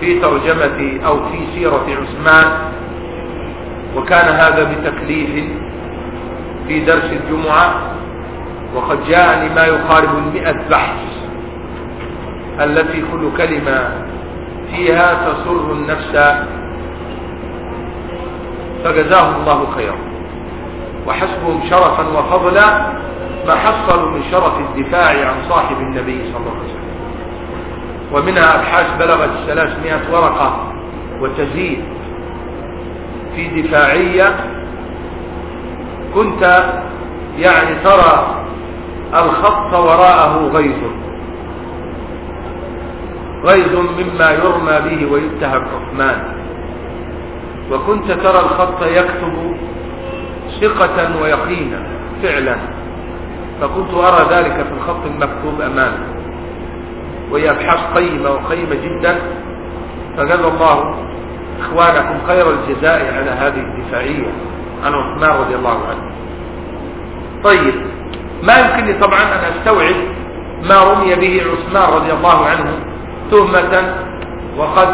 في ترجمة أو في سيرة عثمان وكان هذا بتكليف في درس الجمعة وقد جاءني ما يقارب المئة بحث التي كل كلمة فيها تسر النفس. فجزاهم الله خيرا. وحسبهم شرفا وفضلا ما حصلوا من شرف الدفاع عن صاحب النبي صلى الله عليه وسلم. ومنها أبحاث بلغت ثلاثمائة ورقة وتزيد في دفاعية. كنت يعني ترى الخط وراءه غيظ. غيظ مما يرمى به ويتهم عثمان. وكنت ترى الخط يكتب ثقة ويقينا فعلا. فكنت أرى ذلك في الخط المكتوب أمامي. وهي أبحاث قيمة وقيمة جدا. فجزا الله إخوانكم خير الجزاء على هذه الدفاعية. عن عثمان رضي الله عنه. طيب ما يمكنني طبعا أن أستوعب ما رمي به عثمان رضي الله عنه تهمة وقد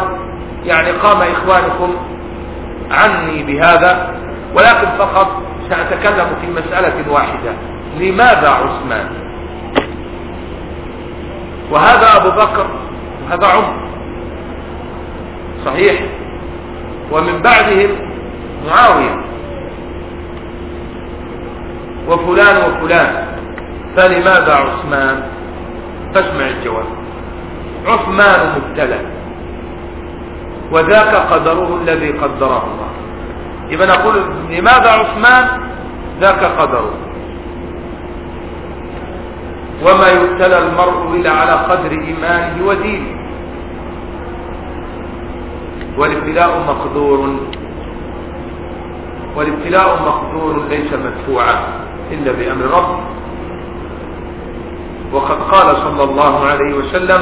يعني قام إخوانكم عني بهذا ولكن فقط سأتكلم في مسألة واحدة. لماذا عثمان؟ وهذا أبو بكر وهذا عمر. صحيح. ومن بعدهم معاوية. وفلان وفلان. فلماذا عثمان؟ فاسمع الجواب. عثمان مبتلى. وذاك قدره الذي قدره الله. إذا نقول لماذا عثمان ذاك قدره؟ وما يبتلى المرء إلا على قدر إيمانه ودينه. والابتلاء مقدور. والابتلاء مقدور ليس مدفوعا إلا بأمر رب. وقد قال صلى الله عليه وسلم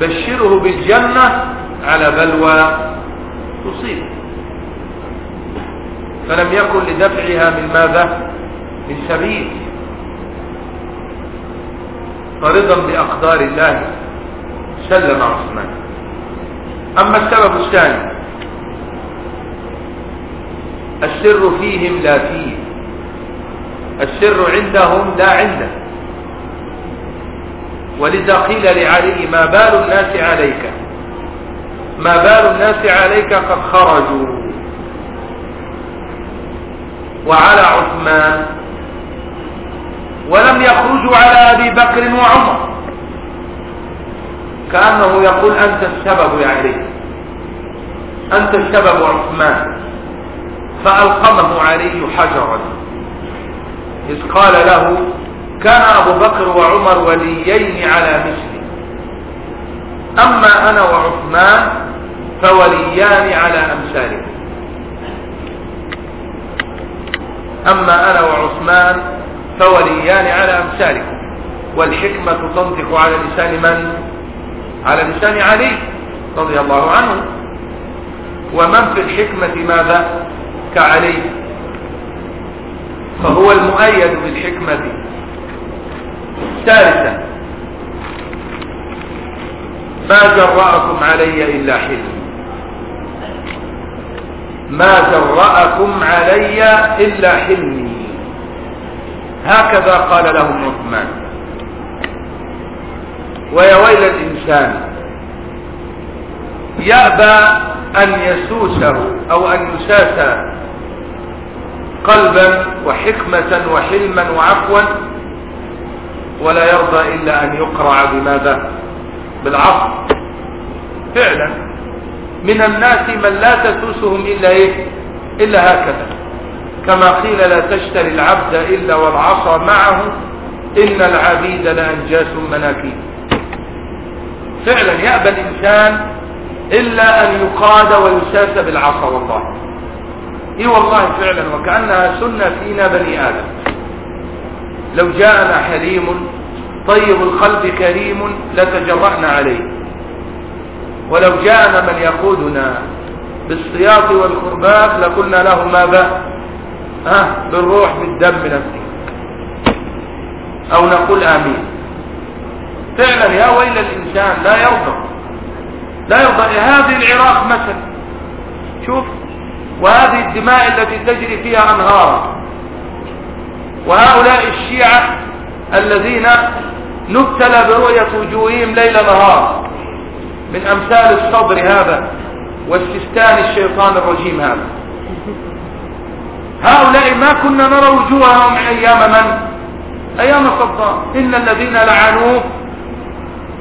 بشره بالجنة على بلوى تصيب فلم يكن لدفعها من ماذا؟ من سبيل فرضا بأقدار الله سلم عثمان. أما السبب الثاني السر فيهم لا فيه. السر عندهم لا عنده. ولذا قيل لعلي ما بال الناس عليك؟ ما بال الناس عليك قد خرجوا. وعلى عثمان. ولم يخرجوا على أبي بكر وعمر. كأنه يقول أنت السبب يا علي. أنت السبب عثمان. فألقمه علي حجرا. إذ قال له كان أبو بكر وعمر وليين على مثلي أما أنا وعثمان فوليان على أمثالهم. أما أنا وعثمان فوليان على أمثالكم والحكمة تنطق على لسان من؟ على لسان علي رضي الله عنه. ومن في الحكمة ماذا؟ كعلي. فهو المؤيد بالحكمة. ثالثا ما جرأكم علي إلا حلم. ما جرأكم علي إلا حلمي هكذا قال لهم عثمان. ويا ويل الإنسان يأبى أن يسوسه أو أن يساس قلبا وحكمة وحلما وعفوا ولا يرضى إلا أن يقرع بماذا؟ بالعصر فعلا. من الناس من لا تسوسهم إلا إيه؟ إلا هكذا. كما قيل لا تشتري العبد إلا والعصا معه إن العبيد لأنجاس مناكيد فعلا يأبى الإنسان إلا أن يقاد ويساس بالعصا والله. إي والله فعلا وكأنها سنة فينا بني آدم. لو جاءنا حليم طيب القلب كريم لتجرأنا عليه. ولو جاءنا من يقودنا بالسياط والقربات لقلنا له ماذا؟ ها؟ بالروح بالدم نفسه. أو نقول آمين. فعلا يا ويل الإنسان لا يرضى. لا يرضى. هذه العراق مثلا. شوف وهذه الدماء التي تجري فيها انهارا وهؤلاء الشيعة الذين نبتلى برؤية وجوههم ليل نهار. من أمثال الصبر هذا واستستان الشيطان الرجيم هذا. هؤلاء ما كنا نرى وجوههم أيام من؟ أيام صدام إن الذين لعنوه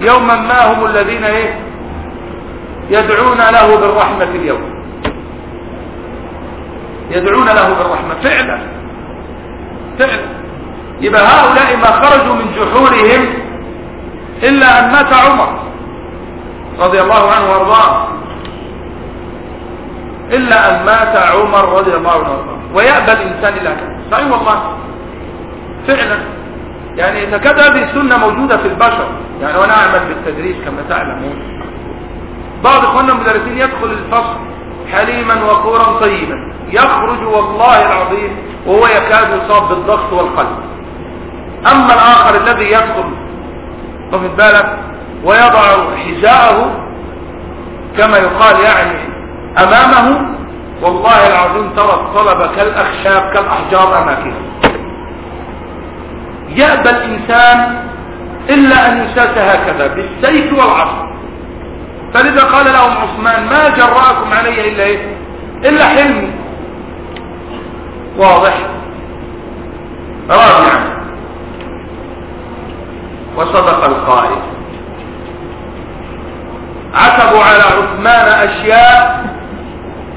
يوما ما هم الذين إيه؟ يدعون له بالرحمة اليوم. يدعون له بالرحمة. فعلا. فعلا. يبقى هؤلاء ما خرجوا من جحورهم إلا أن مات عمر رضي الله عنه وأرضاه. إلا أن مات عمر رضي الله عنه وأرضاه. ويأبى الإنسان إلا كذا صحيح والله. فعلا. يعني تكاد هذه السنة موجودة في البشر. يعني وأنا أعمل بالتدريس كما تعلمون. بعض إخواننا المدرسين يدخل الفصل حليما وقورا طيبا. يخرج والله العظيم وهو يكاد يصاب بالضغط والقلب أما الآخر الذي يدخل ومن بالك ويضع حذاءه كما يقال يعني أمامه والله العظيم ترى الطلبة كالأخشاب كالأحجار أماكنه. يأبى الإنسان إلا أن يساس هكذا بالسيف والعصر فلذا قال لهم عثمان ما جرأكم علي إلا إيه؟ إلا حلمي. واضح؟ رابعا. وصدق القائل. عتبوا على عثمان أشياء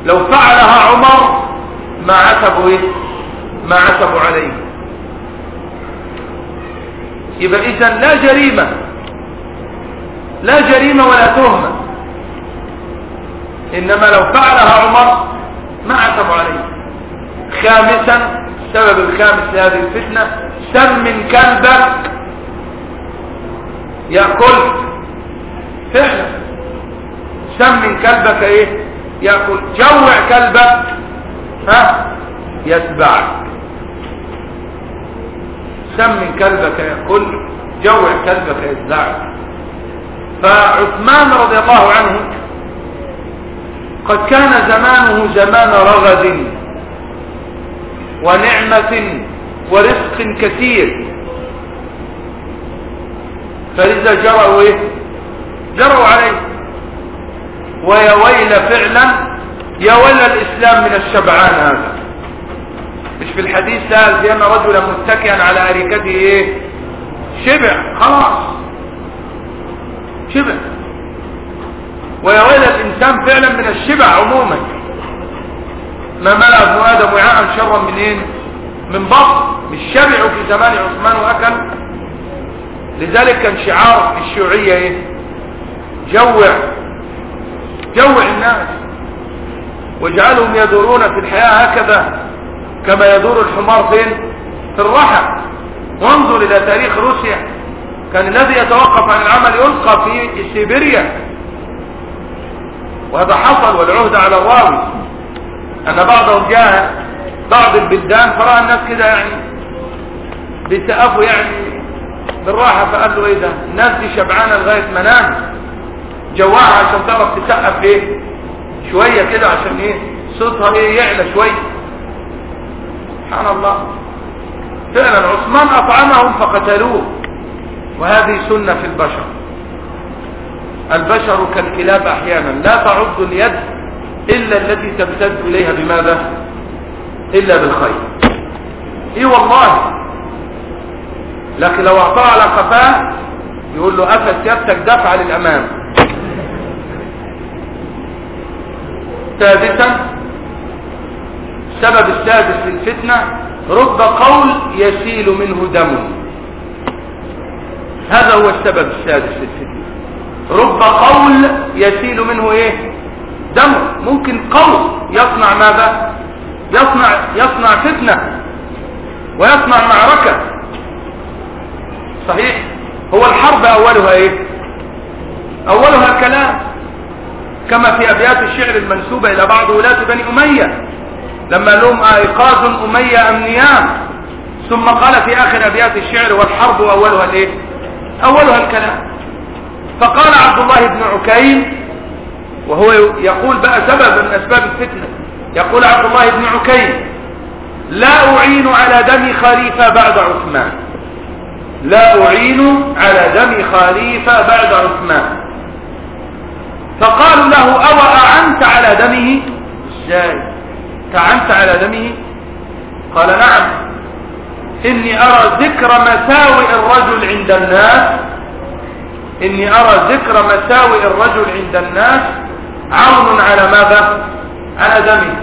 لو فعلها عمر ما عتبوا إيه؟ ما عتبوا عليه. يبقى إذن لا جريمة لا جريمة ولا تهمة. إنما لو فعلها عمر ما عتبوا عليه. خامسا السبب الخامس لهذه الفتنة سم كلبك يأكل. فعلا. سم من كلبك إيه؟ يأكل. جوع كلبك. ها؟ يتبعك. سم من كلبك يأكل. جوع كلبك يتبعك. فعثمان رضي الله عنه قد كان زمانه زمان رغد ونعمة ورزق كثير. فلذا جروا إيه؟ جروا عليه. ويا ويل فعلا يا ويل الإسلام من الشبعان هذا. مش في الحديث سأل بأن رجلا متكئا على أريكته إيه؟ شبع خلاص. شبع. ويا ويل الإنسان فعلا من الشبع عموما. ما ملأ ابن آدم وعاء شرا من إيه من بطن. مش شبعوا في زمان عثمان وأكل. لذلك كان شعار الشيوعية إيه؟ جوع جوع الناس. واجعلهم يدورون في الحياة هكذا كما يدور الحمار فين؟ في الرحى وانظر إلى تاريخ روسيا. كان الذي يتوقف عن العمل يلقى في سيبيريا. وهذا حصل والعهد على الراوي. أن بعضهم جاء بعض البلدان فرأى الناس كده يعني بيسقفوا يعني بالراحة فقال له إيه ده؟ الناس دي شبعانة لغاية منام جواها عشان تعرف تسقف إيه؟ شوية كده عشان إيه؟ صوتها إيه؟ يعلى شوية سبحان الله. فعلا عثمان أطعمهم فقتلوه. وهذه سنة في البشر. البشر كالكلاب أحيانا. لا تعض اليد إلا التي تمتد إليها بماذا؟ إلا بالخير. إي والله. لكن لو أعطاه على قفاه يقول له افت يدك دفع للأمام. سادسا السبب السادس للفتنة رب قول يسيل منه دم. هذا هو السبب السادس للفتنة رب قول يسيل منه إيه؟ دم. ممكن قول يصنع ماذا؟ يصنع يصنع فتنة ويصنع معركة. صحيح؟ هو الحرب أولها إيه؟ أولها كلام كما في أبيات الشعر المنسوبة إلى بعض ولاة بني أمية لما لهم أيقاظ أمية أم نيام ثم قال في آخر أبيات الشعر والحرب أولها الايه أولها الكلام. فقال عبد الله بن عكيم وهو يقول بقى سبب من أسباب الفتنة يقول عبد الله بن عكيم لا أعين على دم خليفة بعد عثمان. لا أعين على دم خليفة بعد عثمان. فقالوا له أو أعنت على دمه؟ إزاي تعنت على دمه؟ قال نعم. إني أرى ذكر مساوئ الرجل عند الناس. إني أرى ذكر مساوئ الرجل عند الناس عون على ماذا؟ على دمه.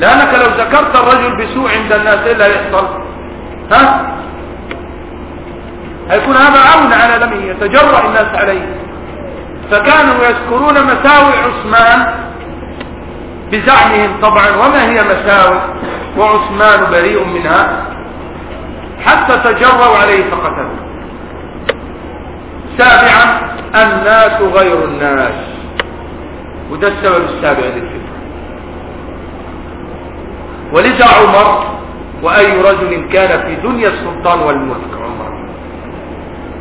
لأنك لو ذكرت الرجل بسوء عند الناس إيه اللي ها؟ هيكون هذا عون على دمه يتجرأ الناس عليه. فكانوا يذكرون مساوئ عثمان بزعمهم طبعا. وما هي مساوئ؟ وعثمان بريء منها. حتى تجروا عليه فقتلوا سابعا الناس غير الناس. وده السبب السابع للفتنة ولذا عمر وأي رجل كان في دنيا السلطان والملك عمر.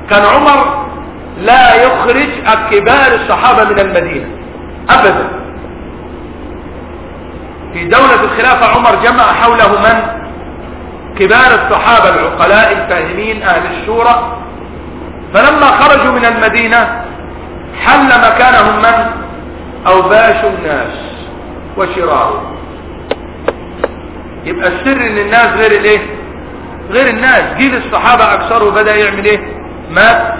كان عمر لا يخرج كبار الصحابة من المدينة. أبدا. في دولة الخلافة عمر جمع حوله من؟ كبار الصحابة العقلاء الفاهمين أهل الشورى. فلما خرجوا من المدينة حل مكانهم من؟ أوباش الناس وشرار. يبقى السر إن الناس غير الإيه؟ غير الناس. جيل الصحابة اكثره بدأ يعمل إيه؟ مات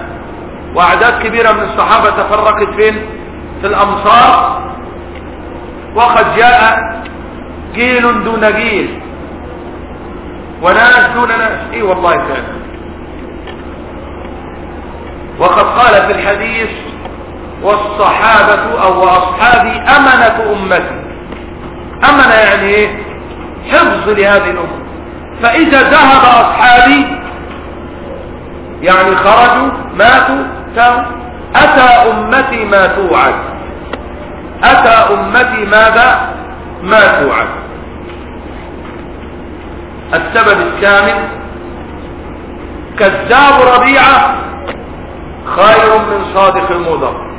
واعداد كبيرة من الصحابة تفرقت فين؟ في الأمصار. وقد جاء جيل دون جيل. وناس دون ناس. إي والله فعلا. وقد قال في الحديث والصحابة أو اصحابي أمنة أمتي. أمنة يعني إيه؟ حفظ لهذه الأمة. فإذا ذهب أصحابي يعني خرجوا ماتوا تاو. أتى أمتي ما توعد. أتى أمتي ماذا؟ ما توعد. السبب الثامن كذاب ربيعة خير من صادق المضر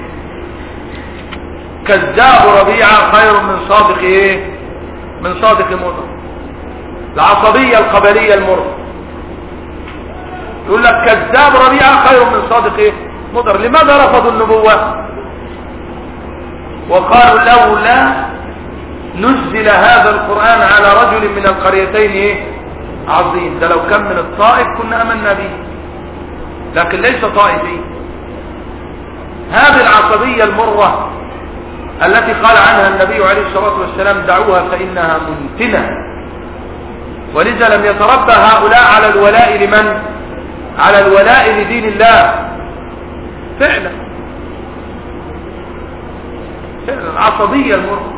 كذاب ربيعة خير من صادق إيه؟ من صادق المضر العصبية القبلية المر يقول لك كذاب ربيعة خير من صادق مضر. لماذا رفضوا النبوة؟ وقالوا لولا نزل هذا القرآن على رجل من القريتين عظيم. ده لو كان من الطائف كنا آمنا به لكن ليس طائفي. هذه العصبية المرة التي قال عنها النبي عليه الصلاة والسلام دعوها فإنها منتنة. ولذا لم يتربى هؤلاء على الولاء لمن؟ على الولاء لدين الله. فعلا. فعلا. العصبية المرة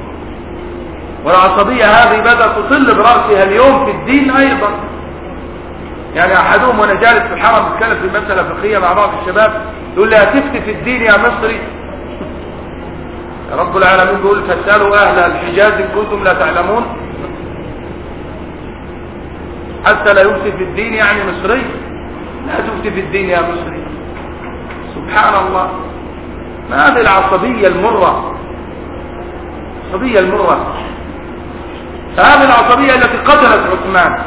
والعصبية هذه بدأت تطل برأسها اليوم في الدين أيضا. يعني أحدهم وأنا جالس في الحرم بتكلم في مسألة فقهية مع بعض الشباب يقول لي هتفتي في الدين يا مصري. رب العالمين بيقول فاسألوا أهل الحجاز إن كنتم لا تعلمون. حتى لا يفتي في الدين يعني مصري. لا تفتي في الدين يا مصري سبحان الله. ما هذه العصبية المرة. العصبية المرة. فهذه العصبية التي قتلت عثمان.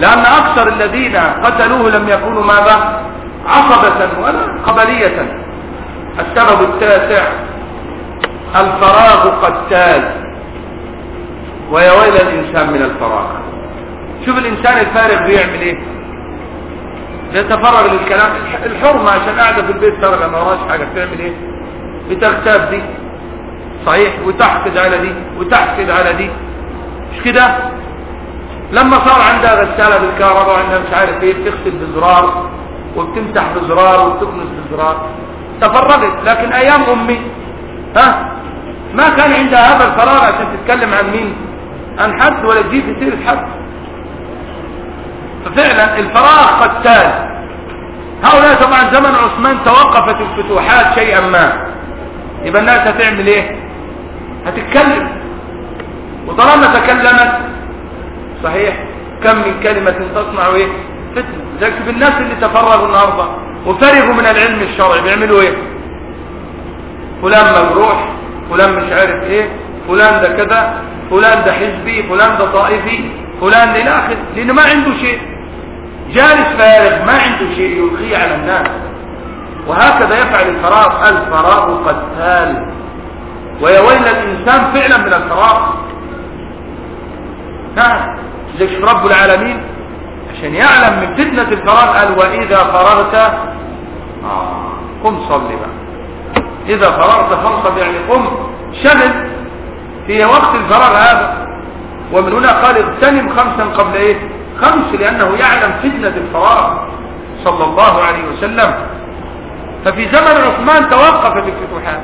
لأن أكثر الذين قتلوه لم يكونوا ماذا؟ عصبة ولا قبلية. السبب التاسع. الفراغ قتال ويا ويل الإنسان من الفراغ. شوف الإنسان الفارغ بيعمل إيه؟ بيتفرغ للكلام. الحرمة عشان قاعدة في البيت فارغة ما وراش حاجة بتعمل إيه؟ بتغتاب دي. صحيح؟ وتحقد على دي. وتحقد على دي. مش كده؟ لما صار عندها غسالة بالكهرباء وعندها مش عارف إيه بتغسل بزرار وبتمسح بزرار وبتكنس بزرار. تفرغت. لكن أيام أمي ها؟ ما كان عندها هذا الفراغ عشان تتكلم عن مين؟ عن حد ولا تجيب سيرة حد. ففعلا الفراغ قتال هؤلاء طبعا زمن عثمان توقفت الفتوحات شيئا ما. يبقى الناس هتعمل إيه؟ هتتكلم. وطالما تكلمت صحيح كم من كلمة تصنع إيه؟ فتنة. ذلك بالناس اللي تفرغوا النهاردة وفرغوا من العلم الشرعي. بيعملوا إيه؟ فلان مجروح فلان مش عارف إيه فلان ده كذا فلان ده حزبي فلان ده طائفي فلان إلى آخره. لأنه ما عنده شيء. جالس فارغ ما عنده شيء يلقيه على الناس. وهكذا يفعل الفراغ. الفراغ قتال ويا ويل الإنسان فعلا من الفراغ. نعم. ليش رب العالمين عشان يعلم من فتنة الفراغ قال وإذا فرغت آه قم صلي بقى. إذا فرغت فانصب يعني قم شغل. في وقت الفراغ هذا. ومن هنا قال اغتنم خمسا قبل إيه؟ خمس لأنه يعلم فتنة الفراغ صلى الله عليه وسلم. ففي زمن عثمان توقفت الفتوحات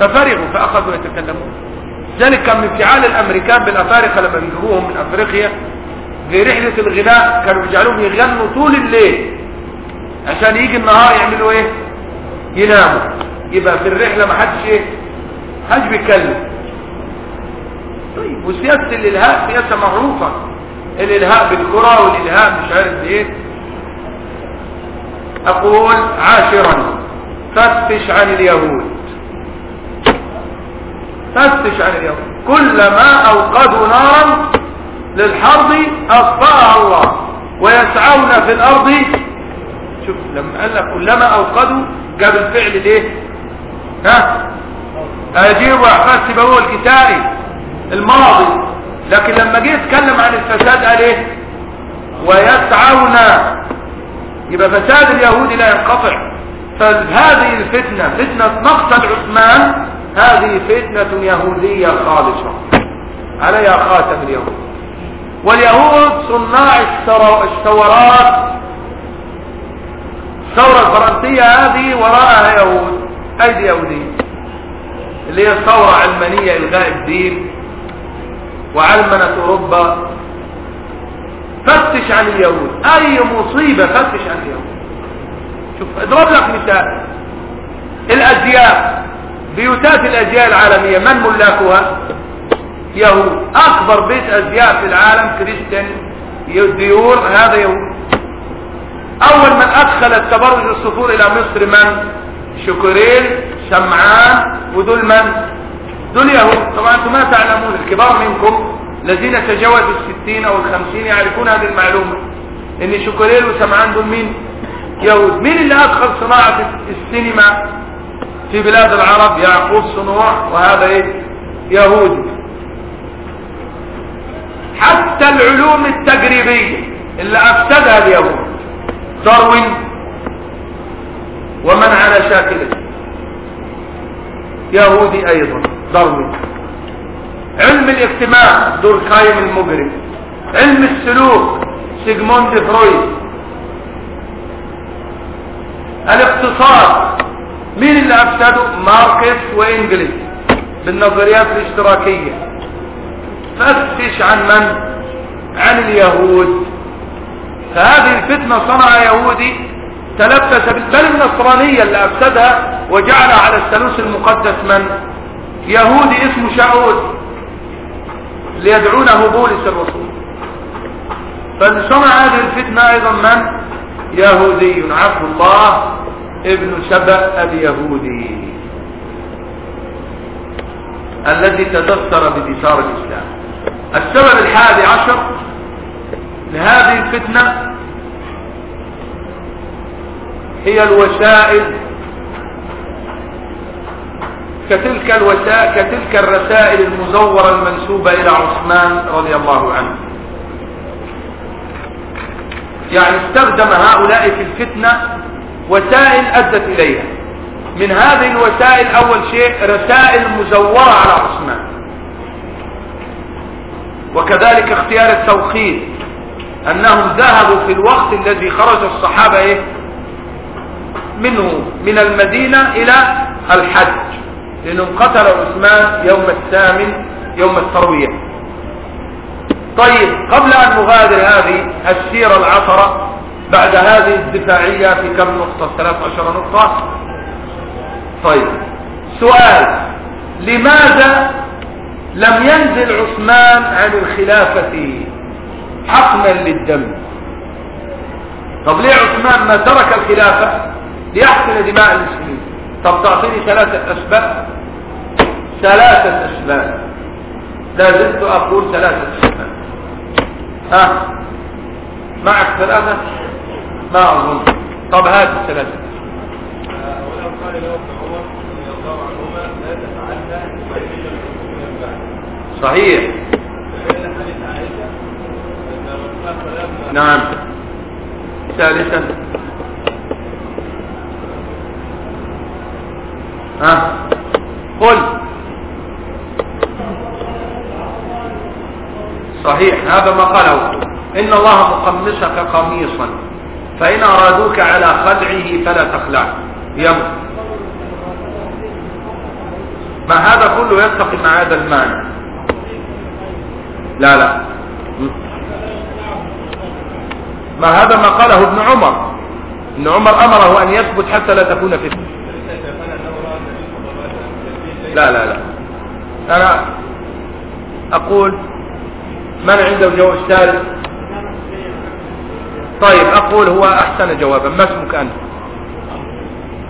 ففرغوا فأخذوا يتكلمون. ذلك كان من فعال الأمريكان بالأفارقة لما بيجيبوهم من أفريقيا في رحلة الغناء كانوا بيجعلوهم يغنوا طول الليل عشان يجي النهار يعملوا إيه؟ يناموا. يبقى في الرحلة ما حدش إيه؟ حدش بيتكلم. طيب وسياسة الإلهاء سياسة معروفة. الالهاء بالكرة والالهاء مش عارف بايه أقول عاشرا فتش عن اليهود. فتش عن اليهود. كلما أوقدوا نارا للحرب اطفاها الله. ويسعون في الأرض. شوف لما قال لك كلما أوقدوا جاب الفعل ليه؟ ها؟ أجيب واحفظ هو الكتابي الماضي. لكن لما جه يتكلم عن الفساد قال إيه؟ ويسعون. يبقى فساد اليهود لا ينقطع. فهذه الفتنة فتنة مقتل عثمان هذه فتنة يهودية خالصة. عليها خاتم اليهود. واليهود صناع الثورات. الثورة الفرنسية هذه وراءها يهود أيدي يهودية. اللي هي ثورة علمانية إلغاء الدين. وعلمنة أوروبا. فتش عن اليهود. أي مصيبة فتش عن اليهود. شوف اضرب لك مثال. الازياء بيوتات الازياء العالمية من ملاكها؟ يهود. أكبر بيت ازياء في العالم كريستيان ديور هذا يهود. أول من أدخل التبرج الصفور إلى مصر من؟ شكرين سمعان ودول من دول يهود طبعا أنتم ما تعلمون الكبار منكم الذين تجاوزوا الستين أو الخمسين يعرفون هذه المعلومة. إن شكرين وسمعان دول مين؟ يهود. مين اللي أدخل صناعة السينما في بلاد العرب؟ يعقوب صنوع وهذا إيه؟ يهودي حتى العلوم التجريبية اللي أفسدها اليهود. داروين ومن على شاكله. يهودي أيضا. داروين علم الاجتماع دوركايم المجرم علم السلوك سيجموند فرويد. الاقتصاد مين اللي افسده ماركس وانجلس بالنظريات الاشتراكية. فتش عن من؟ عن اليهود. فهذه الفتنة صنع يهودي تلبس بل النصرانية اللي افسدها وجعل على الثالوث المقدس من؟ يهودي اسمه شاول ليدعونه بولس الرسول. فصنع هذه الفتنة أيضا من؟ يهودي عبد الله ابن سبأ اليهودي الذي تدثر بانتصار الإسلام. السبب الحادي عشر لهذه الفتنة هي الوسائل كتلك الوسائل كتلك الرسائل المزورة المنسوبة إلى عثمان رضي الله عنه. يعني استخدم هؤلاء في الفتنة وسائل أدت إليها. من هذه الوسائل أول شيء رسائل مزورة على عثمان. وكذلك اختيار التوقيت. أنهم ذهبوا في الوقت الذي خرج الصحابة إيه؟ منه من المدينة إلى الحج. لأنه قتل عثمان يوم الثامن يوم التروية. طيب قبل أن نغادر هذه السيرة العشرة بعد هذه الدفاعية في كم نقطة؟ 13 نقطة؟ طيب سؤال لماذا لم ينزل عثمان عن الخلافة حقنا للدم؟ طب ليه عثمان ما ترك الخلافة؟ ليحقن دماء المسلمين. طب تعطيني ثلاثة أسباب. ثلاثة أسباب. لا زلت أقول ثلاثة أسباب. ها؟ معك ثلاثة ما أظن. طب هات الثلاثة. ولو قال له ابن عمر رضي الله عنهما لا صحيح. نعم. ثالثا. ها؟ قل. صحيح. هذا ما قاله. إن الله مقمصك قميصا. فإن أرادوك على خلعه فلا تخلع. يم ما هذا كله يتقي مع هذا المعنى؟ لا لا. ما هذا ما قاله ابن عمر؟ ابن عمر أمره أن يثبت حتى لا تكون فتنة. لا لا لا. أنا أقول من عنده جواب ثالث طيب أقول هو أحسن جوابا. ما اسمك أنت؟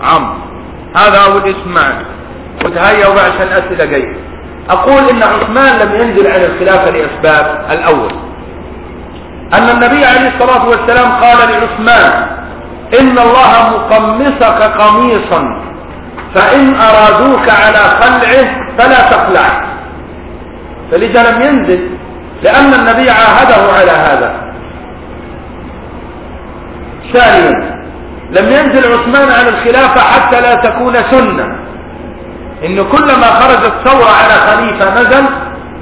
عم. هذا أول اسم معنا وتهيأوا عشان أسئلة جاية أقول إن عثمان لم ينزل عن الخلافة لأسباب الأول. أن النبي عليه الصلاة والسلام قال لعثمان إن الله مقمصك قميصا فإن أرادوك على خلعه فلا تخلع. فلذا لم ينزل. لأن النبي عاهده على هذا. ثانيا لم ينزل عثمان عن الخلافة حتى لا تكون سنة. إن كلما خرجت ثورة على خليفة نزل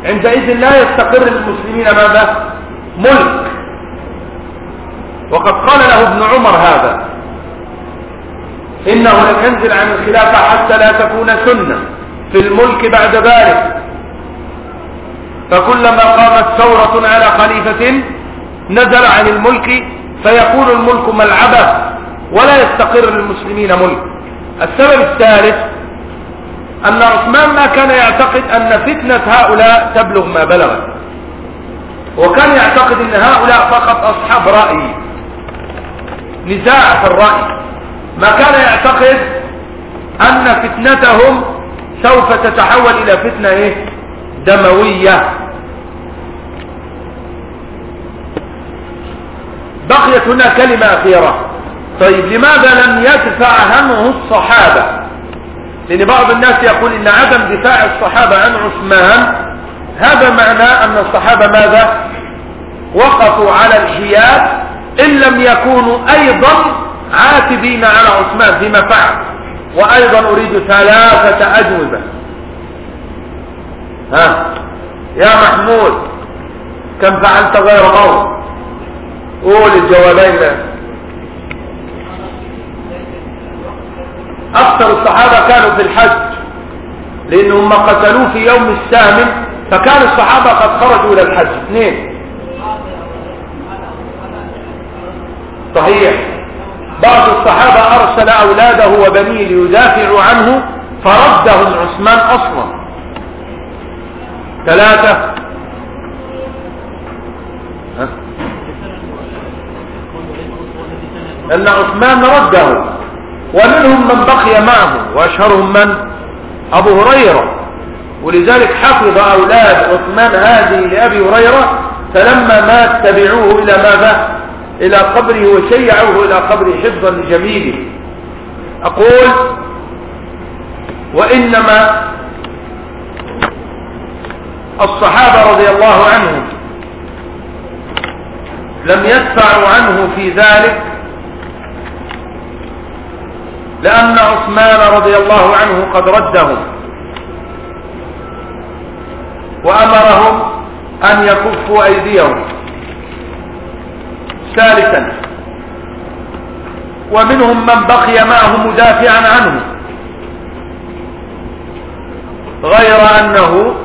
عندئذ لا يستقر للمسلمين ماذا؟ ملك. وقد قال له ابن عمر هذا إنه لم ينزل عن الخلافة حتى لا تكون سنة في الملك بعد ذلك. فكلما قامت ثورة على خليفة نزل عن الملك فيكون الملك ملعبة ولا يستقر للمسلمين ملك. السبب الثالث أن عثمان ما كان يعتقد أن فتنة هؤلاء تبلغ ما بلغت. وكان يعتقد أن هؤلاء فقط أصحاب رأي نزاع في الرأي. ما كان يعتقد أن فتنتهم سوف تتحول إلى فتنة إيه؟ دموية بقيت هنا كلمة أخيرة. طيب لماذا لم يدفع همه الصحابة؟ لأن بعض الناس يقول إن عدم دفاع الصحابة عن عثمان هذا معناه أن الصحابة ماذا؟ وقفوا على الحياد إن لم يكونوا أيضا عاتبين على عثمان فيما فعل. وأيضا أريد ثلاثة أجوبة. ها؟ يا محمود كم فعلت غير قول قول الجوابين أكثر الصحابة كانوا في الحج لأنهم قتلوه في يوم الثامن فكان الصحابة قد خرجوا إلى الحج. اثنين. صحيح. بعض الصحابة أرسل أولاده وبنيه ليدافعوا عنه فردهم عثمان أصلا. ثلاثة. أن عثمان رده ومنهم من بقي معه وأشهرهم من؟ أبو هريرة. ولذلك حفظ أولاد عثمان هذه لأبي هريرة فلما مات تبعوه إلى ماذا؟ إلى قبره وشيعوه إلى قبره حفظا لجميله أقول وإنما الصحابة رضي الله عنهم لم يدفعوا عنه في ذلك لأن عثمان رضي الله عنه قد ردهم وأمرهم أن يكفوا أيديهم ثالثا ومنهم من بقي معه مدافعا عنه غير أنه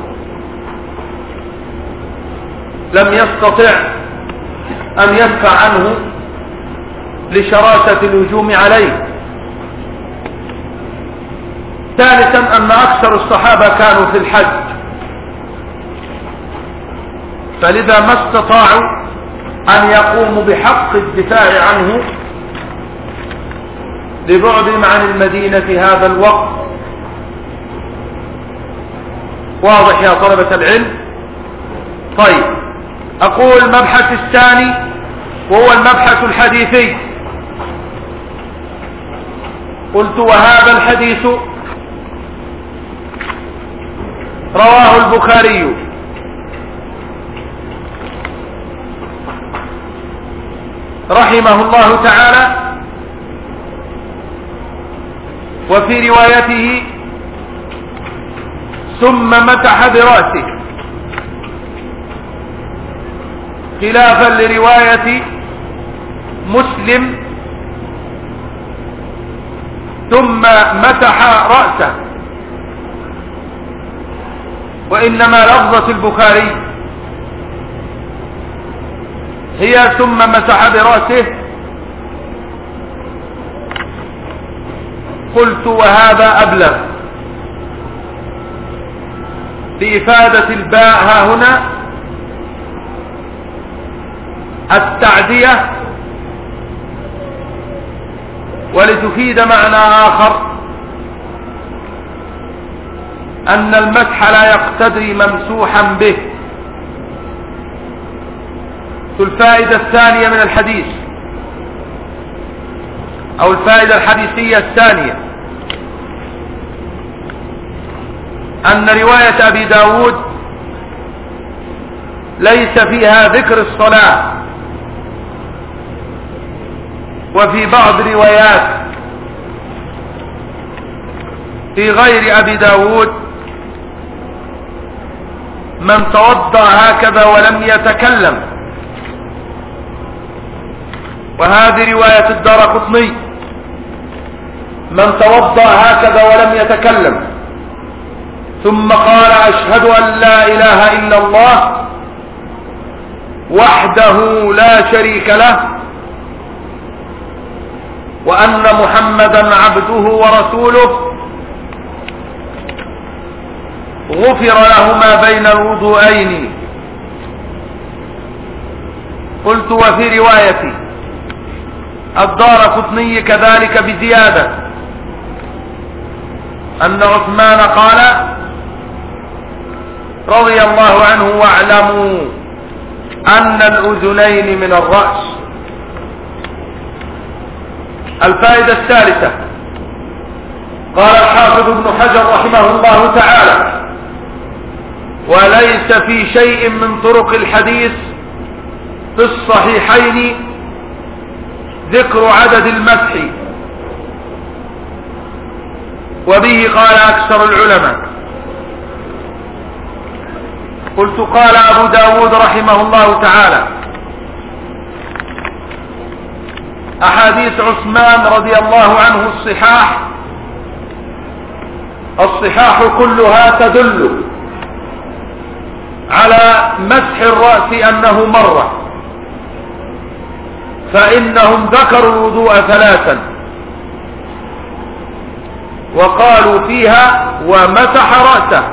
لم يستطع أن يدفع عنه لشراسة الهجوم عليه. ثالثا أن أكثر الصحابة كانوا في الحج. فلذا ما استطاعوا أن يقوموا بحق الدفاع عنه لبعدهم عن المدينة هذا الوقت. واضح يا طلبة العلم؟ طيب. أقول المبحث الثاني وهو المبحث الحديثي. قلت وهذا الحديث رواه البخاري. رحمه الله تعالى وفي روايته ثم مسح برأسه خلافا لرواية مسلم. ثم مسح رأسه. وإنما لفظة البخاري. هي ثم مسح برأسه. قلت وهذا أبلغ. بإفادة الباء ها هنا. التعدية ولتفيد معنى آخر أن المسح لا يقتدي ممسوحا به. الفائدة الثانية من الحديث أو الفائدة الحديثية الثانية أن رواية أبي داود ليس فيها ذكر الصلاة. وفي بعض روايات في غير أبي داود من توضأ هكذا ولم يتكلم. وهذه رواية الدار قطني. من توضأ هكذا ولم يتكلم. ثم قال أشهد أن لا إله إلا الله وحده لا شريك له وأن محمدا عبده ورسوله. غفر له ما بين الوضوءين قلت وفي روايتي الدار قطني كذلك بزيادة. أن عثمان قال رضي الله عنه واعلموا أن الأذنين من الرأس. الفائدة الثالثة. قال الحافظ ابن حجر رحمه الله تعالى وليس في شيء من طرق الحديث في الصحيحين ذكر عدد المسح. وبه قال أكثر العلماء. قلت قال أبو داود رحمه الله تعالى أحاديث عثمان رضي الله عنه الصحاح. الصحاح كلها تدل على مسح الرأس أنه مرة. فإنهم ذكروا الوضوء ثلاثا. وقالوا فيها ومسح رأسه.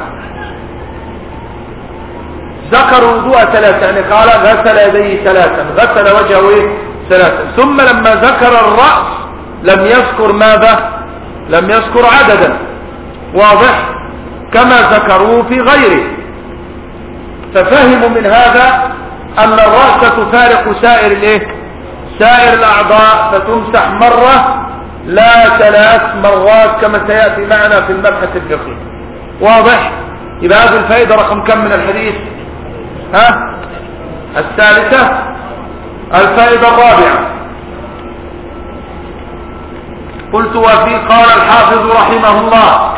ذكروا الوضوء ثلاثا. يعني قال غسل يديه ثلاثا. غسل وجهه ثلاثا ثم لما ذكر الرأس لم يذكر ماذا؟ لم يذكر عددا. واضح؟ كما ذكروا في غيره. ففهموا من هذا أن الرأس تفارق سائر الإيه؟ سائر الأعضاء فتمسح مرة لا ثلاث مرات كما سيأتي معنا في المبحث الفقهي. واضح؟ يبقى هذه الفائدة رقم كم من الحديث؟ ها؟ الثالثة؟ الفائدة الرابعة. قلت وفي قال الحافظ رحمه الله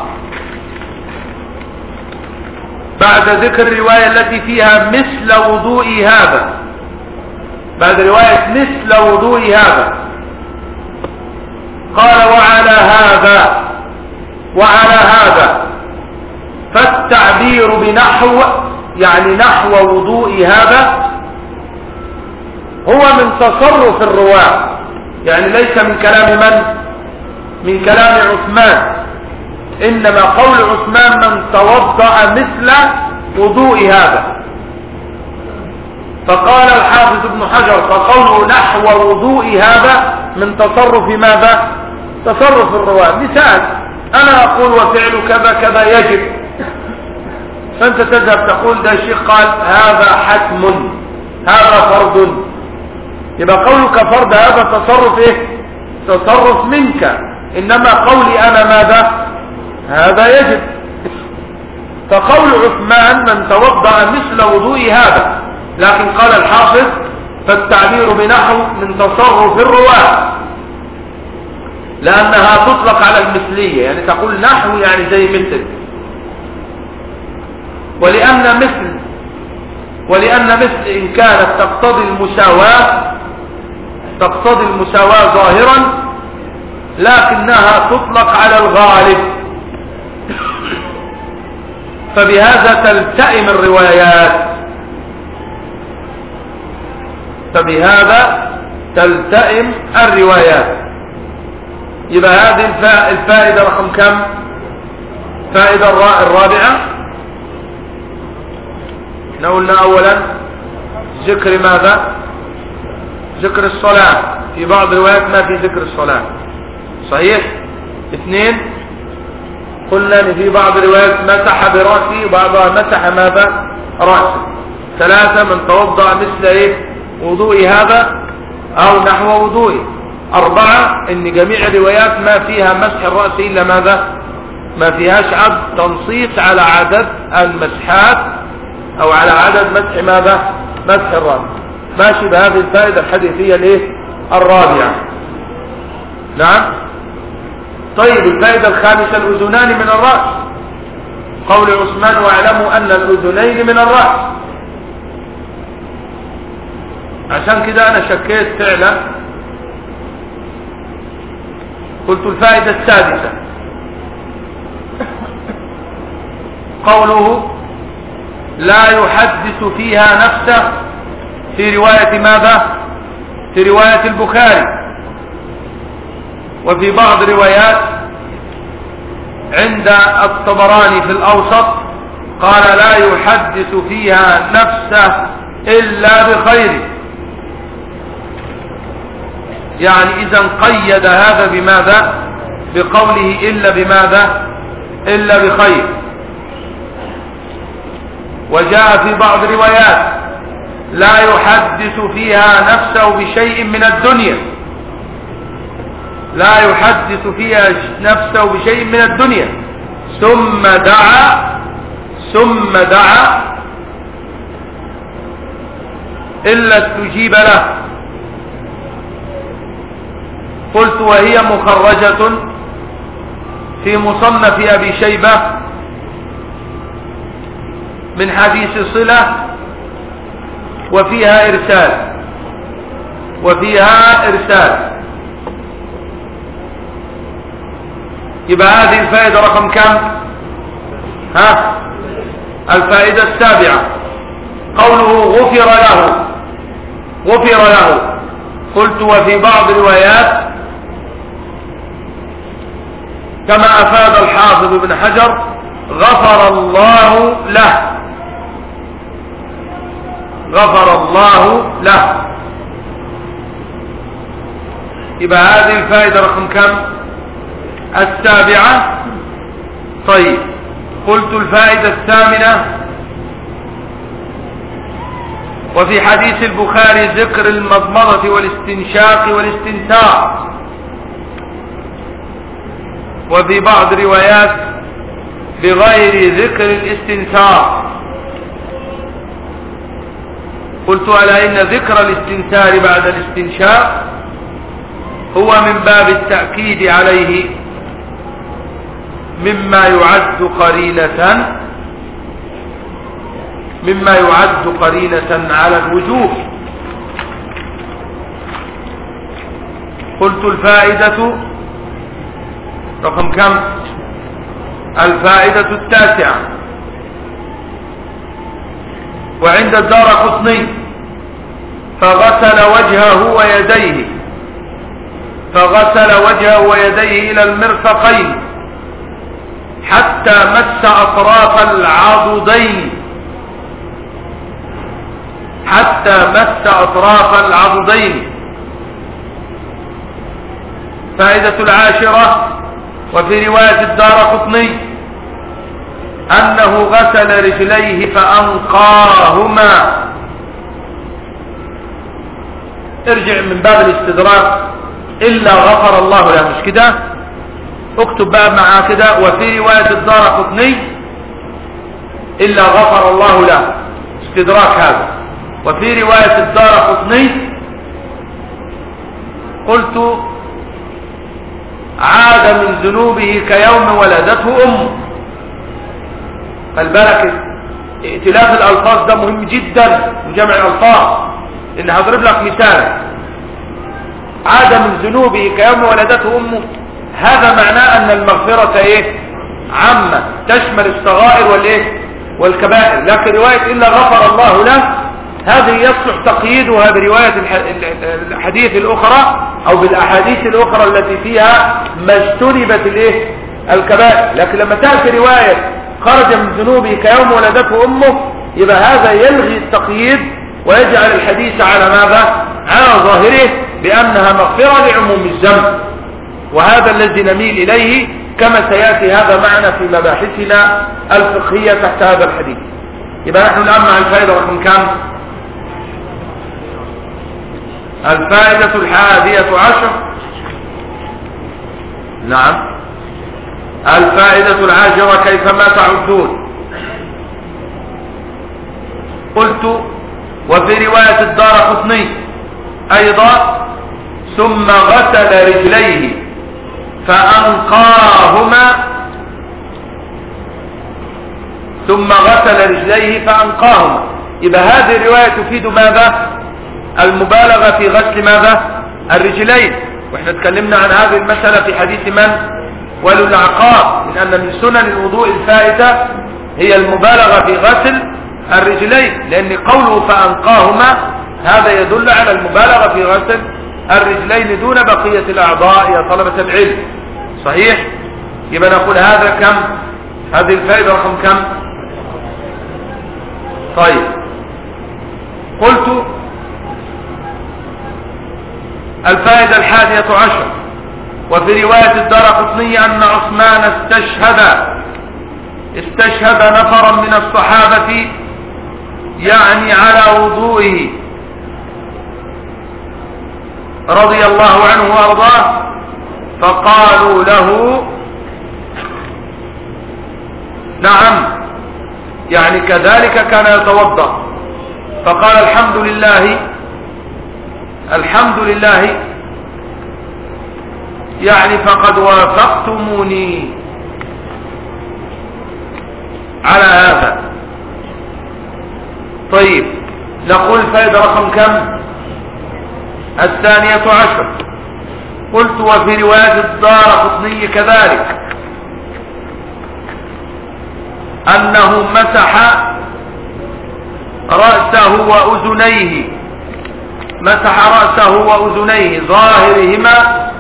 بعد ذكر الرواية التي فيها مثل وضوء هذا بعد رواية مثل وضوء هذا قال وعلى هذا وعلى هذا فالتعبير بنحو يعني نحو وضوء هذا هو من تصرف الرواة. يعني ليس من كلام من؟ من كلام عثمان. إنما قول عثمان من توضأ مثل وضوء هذا. فقال الحافظ ابن حجر فقوله نحو وضوء هذا من تصرف ماذا؟ تصرف الرواة. مثال أنا أقول وفعل كذا كذا يجب. فأنت تذهب تقول ده الشيخ قال هذا حتم هذا فرض. يبقى قولك فرض هذا تصرف إيه؟ تصرف منك. إنما قولي أنا ماذا؟ هذا يجب. فقول عثمان من توضأ مثل وضوء هذا. لكن قال الحافظ فالتعبير بنحو من تصرف الرواة. لأنها تطلق على المثلية. يعني تقول نحو يعني زي مثل. ولأن مثل ولأن مثل إن كانت تقتضي المساواة تقتضي المساواة ظاهرا لكنها تطلق على الغالب. فبهذا تلتئم الروايات. فبهذا تلتئم الروايات. يبقى هذه الفائدة رقم كم؟ فائدة الرابعة. إحنا قلنا اولا ذكر ماذا؟ ذكر الصلاة. في بعض الروايات ما في ذكر الصلاة. صحيح؟ اثنين. قلنا إن في بعض الروايات مسح برأسه وبعضها مسح ماذا؟ رأسه. ثلاثة من توضأ مثل إيه؟ وضوء هذا أو نحو وضوء. أربعة إن جميع الروايات ما فيها مسح الرأس إلا ماذا؟ ما فيهاش عد تنصيص على عدد المسحات أو على عدد مسح ماذا؟ مسح الرأس. ماشي بهذه الفائدة الحديثية الايه الرابعة. نعم؟ طيب الفائدة الخامسة الأذنان من الرأس. قول عثمان واعلموا أن الأذنين من الرأس. عشان كده أنا شكيت فعلا. قلت الفائدة السادسة. قوله لا يحدث فيها نفسه في رواية ماذا؟ في رواية البخاري. وفي بعض روايات عند الطبراني في الأوسط قال لا يحدث فيها نفسه إلا بخير. يعني إذا قيد هذا بماذا؟ بقوله إلا بماذا؟ إلا بخير. وجاء في بعض روايات لا يحدث فيها نفسه بشيء من الدنيا. لا يحدث فيها نفسه بشيء من الدنيا. ثم دعا ثم دعا إلا استجيب له. قلت وهي مخرجة في مصنف أبي شيبة من حديث صلة وفيها إرسال. وفيها إرسال. يبقى هذه الفائدة رقم كم؟ ها؟ الفائدة السابعة. قوله غفر له. غفر له. قلت وفي بعض الروايات كما أفاد الحافظ ابن حجر غفر الله له. غفر الله له. يبقى هذه الفائدة رقم كم؟ السابعة. طيب قلت الفائدة الثامنة. وفي حديث البخاري ذكر المضمضة والاستنشاق والاستنثار. وفي بعض روايات بغير ذكر الاستنثار. قلت ألا إن ذكر الاستنثار بعد الاستنشاق هو من باب التأكيد عليه مما يعد قرينة مما يعد قرينة على الوجوب قلت الفائدة رقم كم؟ الفائدة التاسعة. وعند الدار قطني. فغسل وجهه ويديه. فغسل وجهه ويديه إلى المرفقين حتى مس أطراف العضدين. حتى مس أطراف العضدين. فائدة العاشرة وفي رواية الدار قطني أنه غسل رجليه فأنقاهما. ارجع من باب الاستدراك إلا غفر الله له. مش كده؟ اكتب باب معاه كده. وفي رواية الدار قطني إلا غفر الله له. استدراك هذا. وفي رواية الدار قطني قلت عاد من ذنوبه كيوم ولدته أمه فالبركة ائتلاف الألفاظ ده مهم جدا. جمع الألفاظ. إن هضرب لك مثال. عاد من ذنوبه كيوم ولدته أمه. هذا معناه أن المغفرة إيه؟ عامة. تشمل الصغائر والإيه؟ والكبائر. لكن رواية إلا غفر الله له هذه يصلح تقييدها برواية الحديث الأخرى أو بالأحاديث الأخرى التي فيها ما اجتنبت الإيه؟ الكبائر. لكن لما تأتي رواية خرج من ذنوبه كيوم ولدته أمه يبقى هذا يلغي التقييد ويجعل الحديث على ماذا؟ على ظاهره بأنها مغفرة لعموم الذنب وهذا الذي نميل إليه كما سيأتي هذا معنا في مباحثنا الفقهية تحت هذا الحديث. يبقى نحن الآن مع الفائدة رقم كام الفائدة الحادية عشر. نعم. الفائدة العاشرة كيفما تعدون؟ قلت وفي رواية الدار قطني أيضا ثم غسل رجليه فأنقاهما. ثم غسل رجليه فأنقاهما. يبقى هذه الرواية تفيد ماذا؟ المبالغة في غسل ماذا؟ الرجلين. وإحنا تكلمنا عن هذه المسألة في حديث من؟ ولو العقاب من أن من سنن الوضوء الفائتة هي المبالغة في غسل الرجلين لأن قوله فأنقاهما هذا يدل على المبالغة في غسل الرجلين دون بقية الأعضاء يا طلبة العلم. صحيح؟ يبقى نقول هذا كم؟ هذه الفائدة رقم كم؟ طيب. قلت الفائدة الحادية عشر. وفي رواية الدار قطنية أن عثمان استشهد استشهد نفرا من الصحابة يعني على وضوئه رضي الله عنه وأرضاه فقالوا له نعم يعني كذلك كان يتوضأ. فقال الحمد لله الحمد لله يعني فقد وافقتموني على هذا. طيب نقول فائدة رقم كم؟ الثانية عشر. قلت وفي رواية الدار قطني كذلك. أنه مسح رأسه وأذنيه. مسح رأسه وأذنيه ظاهرهما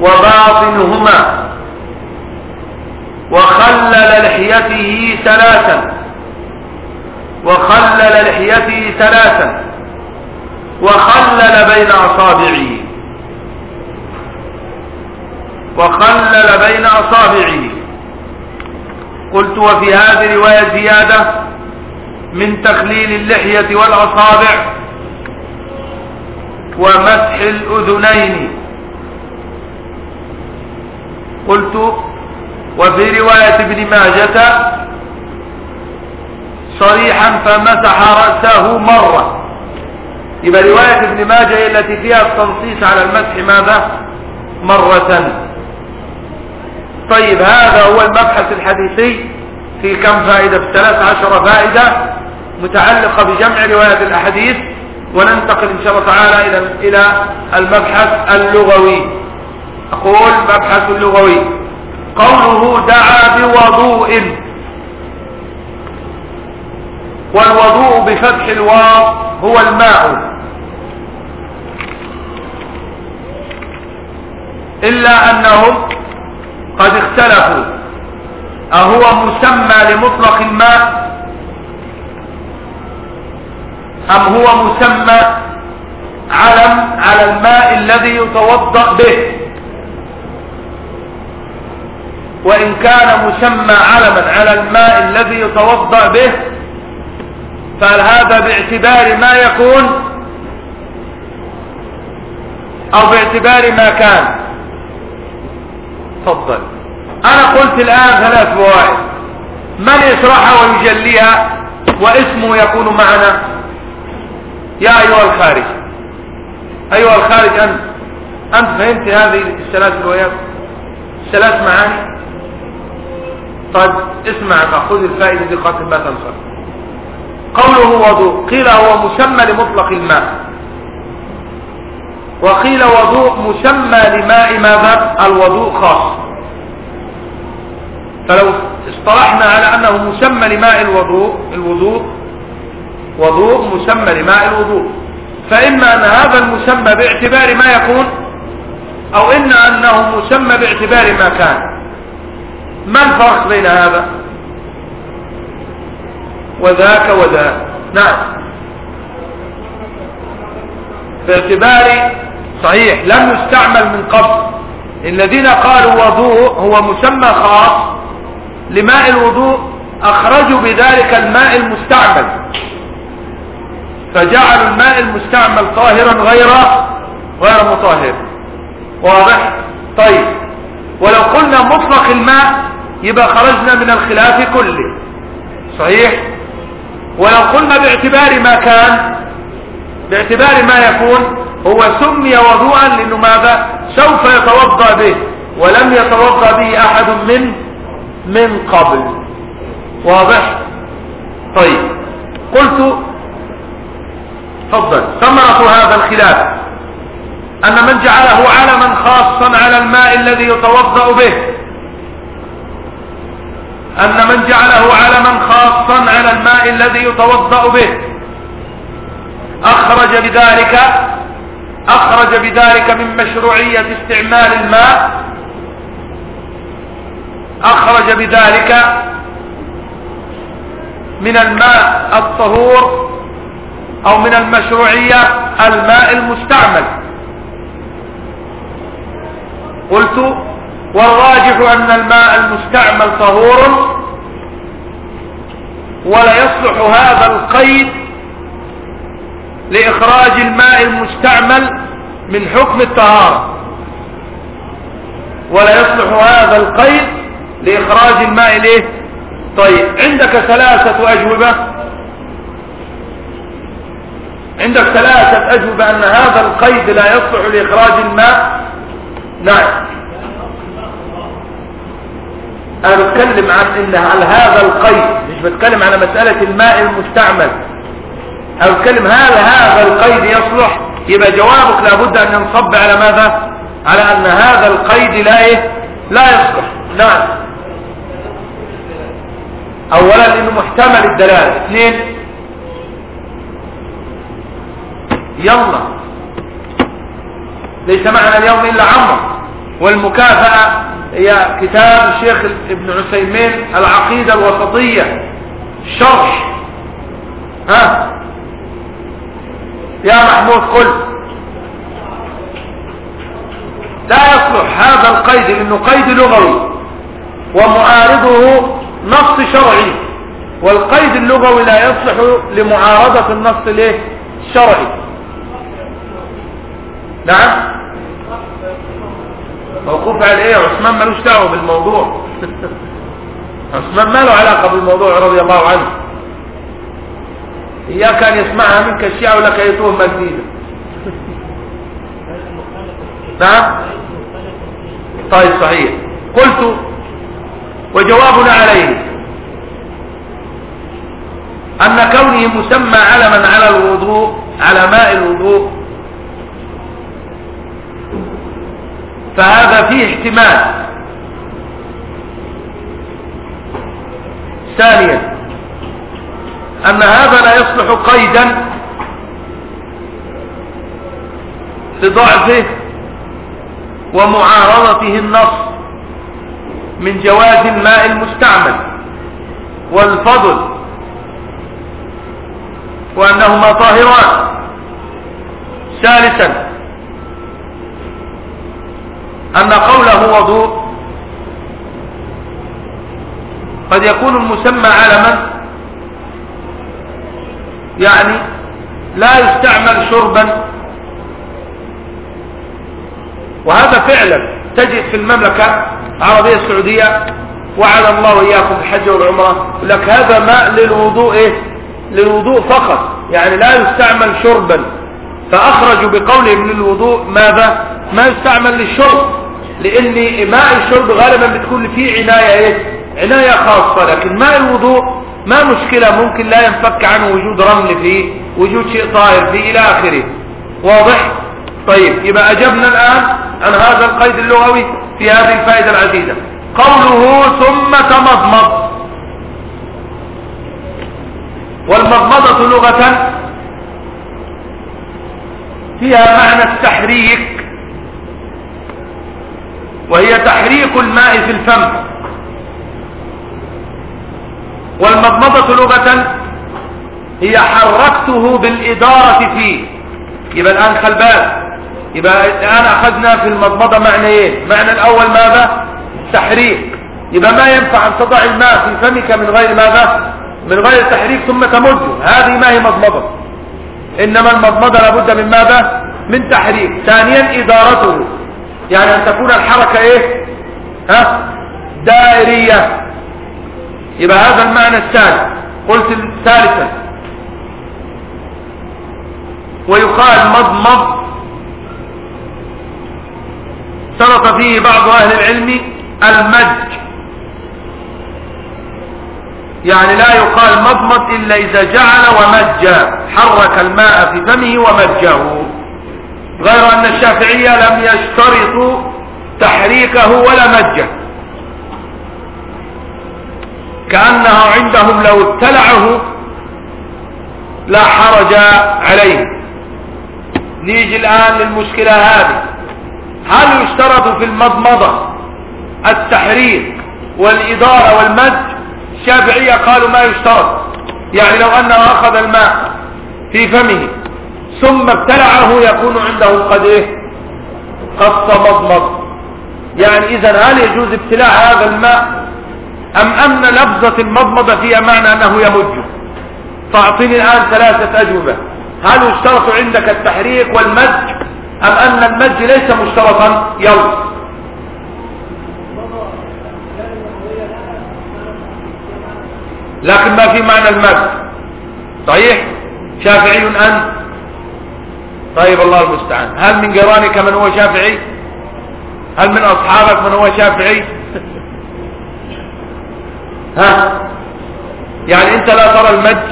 وباطنهما. وخلل لحيته ثلاثا. وخلل لحيته ثلاثا. وخلل بين أصابعه وخلل بين أصابعه قلت وفي هذه رواية زيادة من تخليل اللحية والأصابع ومسح الأذنين. قلت وفي رواية ابن ماجة صريحا فمسح رأسه مرة. يبقى رواية ابن ماجه التي فيها التنصيص على المسح ماذا؟ مرة. طيب هذا هو المبحث الحديثي في كم فائدة؟ في ثلاث عشر فائدة متعلقة بجمع رواية الأحاديث وننتقل إن شاء الله تعالى إلى المبحث اللغوي. أقول مبحث اللغوي. قوله دعا بوضوء. والوضوء بفتح الواو هو الماء. إلا أنهم قد اختلفوا. أهو مسمى لمطلق الماء أم هو مسمى علم على الماء الذي يتوضأ به؟ وإن كان مسمى علما على الماء الذي يتوضأ به فهل هذا باعتبار ما يكون؟ أو باعتبار ما كان؟ تفضل. أنا قلت الآن ثلاث فوائد. من يشرحها ويجليها واسمه يكون معنا؟ يا أيها الخارج. أيها الخارج أنت. أنت فهمت هذه الثلاث روايات؟ ثلاث معاني؟ طيب اسمع خذ الفائدة دي قاتل ما تنصر قوله وضوء. قيل هو مسمى لمطلق الماء. وقيل وضوء مسمى لماء ماذا الوضوء خاص. فلو اصطلحنا على أنه مسمى لماء الوضوء الوضوء وضوء مسمى لماء الوضوء. فإما أن هذا المسمى باعتبار ما يكون أو إن أنه مسمى باعتبار ما كان. ما الفرق بين هذا؟ وذاك وذاك. نعم. باعتبار صحيح لم يستعمل من قبل. الذين قالوا وضوء هو مسمى خاص لماء الوضوء أخرجوا بذلك الماء المستعمل. فجعلوا الماء المستعمل طاهرا غير غير مطهر. واضح؟ طيب. ولو قلنا مطلق الماء يبقى خرجنا من الخلاف كله. صحيح؟ ولو قلنا باعتبار ما كان باعتبار ما يكون هو سمي وضوءا لأنه ماذا؟ سوف يتوضأ به ولم يتوضأ به أحد من من قبل. واضح؟ طيب. قلت تفضل. ثمرة هذا الخلاف أن من جعله علما خاصا على الماء الذي يتوضأ به. أن من جعله علما خاصا على الماء الذي يتوضأ به. أخرج بذلك أخرج بذلك من مشروعية استعمال الماء. أخرج بذلك من الماء الطهور أو من المشروعية الماء المستعمل. قلت والراجح أن الماء المستعمل طهور ولا يصلح هذا القيد لإخراج الماء المستعمل من حكم الطهارة. ولا يصلح هذا القيد لإخراج الماء ليه طيب عندك ثلاثة أجوبة؟ عندك ثلاثة أجوبة أن هذا القيد لا يصلح لإخراج الماء؟ نعم. أنا بتكلم عن إن على هذا القيد مش بتكلم على مسألة الماء المستعمل. أنا بتكلم هل هذا القيد يصلح؟ يبقى جوابك لابد أن ينصب على ماذا؟ على أن هذا القيد لا إيه؟ لا يصلح. نعم. أولا إنه محتمل الدلالة. اثنين. يلا. ليس معنا اليوم إلا عمر. والمكافأة هي كتاب الشيخ ابن عثيمين العقيدة الوسطية. شرح. ها؟ يا محمود قل. لا يصلح هذا القيد لأنه قيد لغوي ومعارضه نص شرعي والقيد اللغوي لا يصلح لمعارضة النص الشرعي نعم؟ موقوف على إيه؟ عثمان ملوش دعوة بالموضوع. عثمان ما له علاقة بالموضوع رضي الله عنه. إياك أن يسمعها منك الشيعة ولك اي تهمه نعم؟ طيب صحيح. قلت وجوابنا عليه أن كونه مسمى علما على الوضوء على ماء الوضوء فهذا فيه احتمال. ثانيا أن هذا لا يصلح قيدا لضعفه ومعارضته النص من جواز الماء المستعمل والفضل وأنهما طاهران. ثالثا أن قوله وضوء قد يكون المسمى علما يعني لا يستعمل شربا. وهذا فعلا تجد في المملكة العربية السعودية وعلى الله إياكم الحج والعمرة لك هذا ماء للوضوء إيه؟ للوضوء فقط يعني لا يستعمل شربا. فأخرجوا بقولهم للوضوء ماذا؟ ما يستعمل للشرب. لأن ماء الشرب غالبا بتكون فيه عناية إيه؟ عناية خاصة لكن ماء الوضوء ما مشكلة ممكن لا ينفك عنه وجود رمل فيه وجود شيء طاهر فيه إلى آخره. واضح؟ طيب يبقى أجبنا الآن عن هذا القيد اللغوي في هذه الفائدة العزيزة. قوله ثم تمضمض. والمضمضة لغة فيها معنى التحريك. وهي تحريك الماء في الفم. والمضمضة لغة هي حركته بالإدارة فيه. يبقى الآن خلبان يبقى الآن أخذنا في المضمضة معنيين معنى الأول ماذا؟ تحريك. يبقى ما ينفع أن تضع الماء في فمك من غير ماذا؟ من غير تحريك ثم تمده هذه ما هي مضمضة. إنما المضمضة لابد من ماذا؟ من تحريك. ثانيا إدارته. يعني أن تكون الحركة إيه؟ ها؟ دائرية. يبقى هذا المعنى الثاني قلت ثالثا. ويقال مضمض. شرط فيه بعض أهل العلم المج يعني لا يقال مضمض إلا إذا جعل ومج حرك الماء في فمه ومجه غير أن الشافعية لم يشترطوا تحريكه ولا مجه. كأنه عندهم لو ابتلعه لا حرج عليه. نيجي الآن للمشكلة هذه. هل يشترط في المضمضة التحريك والإدارة والمد الشافعية قالوا ما يشترط. يعني لو أنه أخذ الماء في فمه. ثم ابتلعه يكون عنده قد إيه؟ قد مضمض. يعني إذا هل يجوز ابتلاع هذا الماء؟ أم أن لفظة المضمضة فيها معنى أنه يمج؟ فأعطيني الآن ثلاثة أجوبة. هل يشترط عندك التحريك والمج؟ أم أن المد ليس مشترطا؟ يلا. لكن ما في معنى المد صحيح؟ شافعي أنت؟ طيب الله المستعان. هل من جيرانك من هو شافعي؟ هل من أصحابك من هو شافعي؟ ها؟ يعني أنت لا ترى المد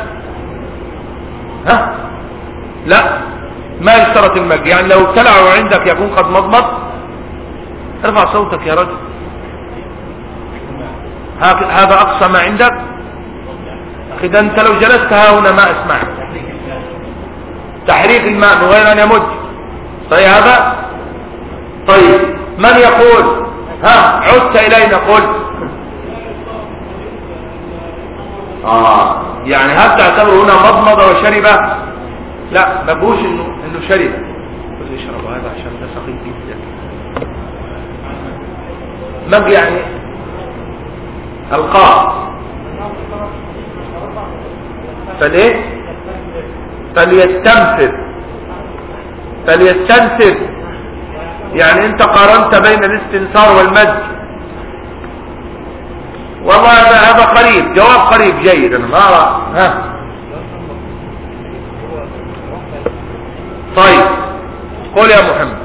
ها؟ لا. ما يشترط المج يعني لو ابتلعوا عندك يكون قد مضمض؟ ارفع صوتك يا رجل. هذا أقصى ما عندك؟ اذا أنت لو جلست ها هنا ما أسمعك. تحريك الماء من غير أن يمج صحيح هذا؟ طيب من يقول؟ ها عدت الينا قل آه يعني هل تعتبر هنا مضمضة وشربة؟ لا ما بقوش انه إنه شرب خذ اشرب هذا عشان ده سقيم جدا. مج يعني؟ القاء فليه؟ فليستنفذ. فليستنفذ. يعني انت قارنت بين الاستنثار والمد والله هذا هذا قريب. جواب قريب جيد. أنا ما ارى ها. طيب. قول يا محمد.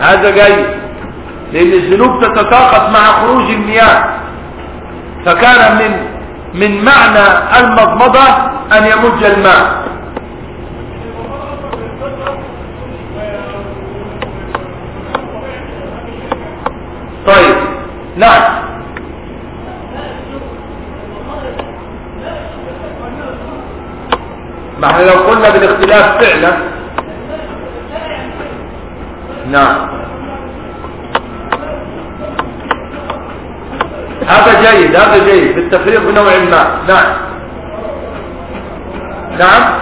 هذا جاي لأن الذنوب تتساقط مع خروج المياه. فكان من من معنى المضمضة أن يمج الماء. طيب نعم. ما إحنا لو قلنا بالاختلاف فعلا. نعم. هذا جيد هذا جيد بالتفريق بنوع ما. نعم. نعم.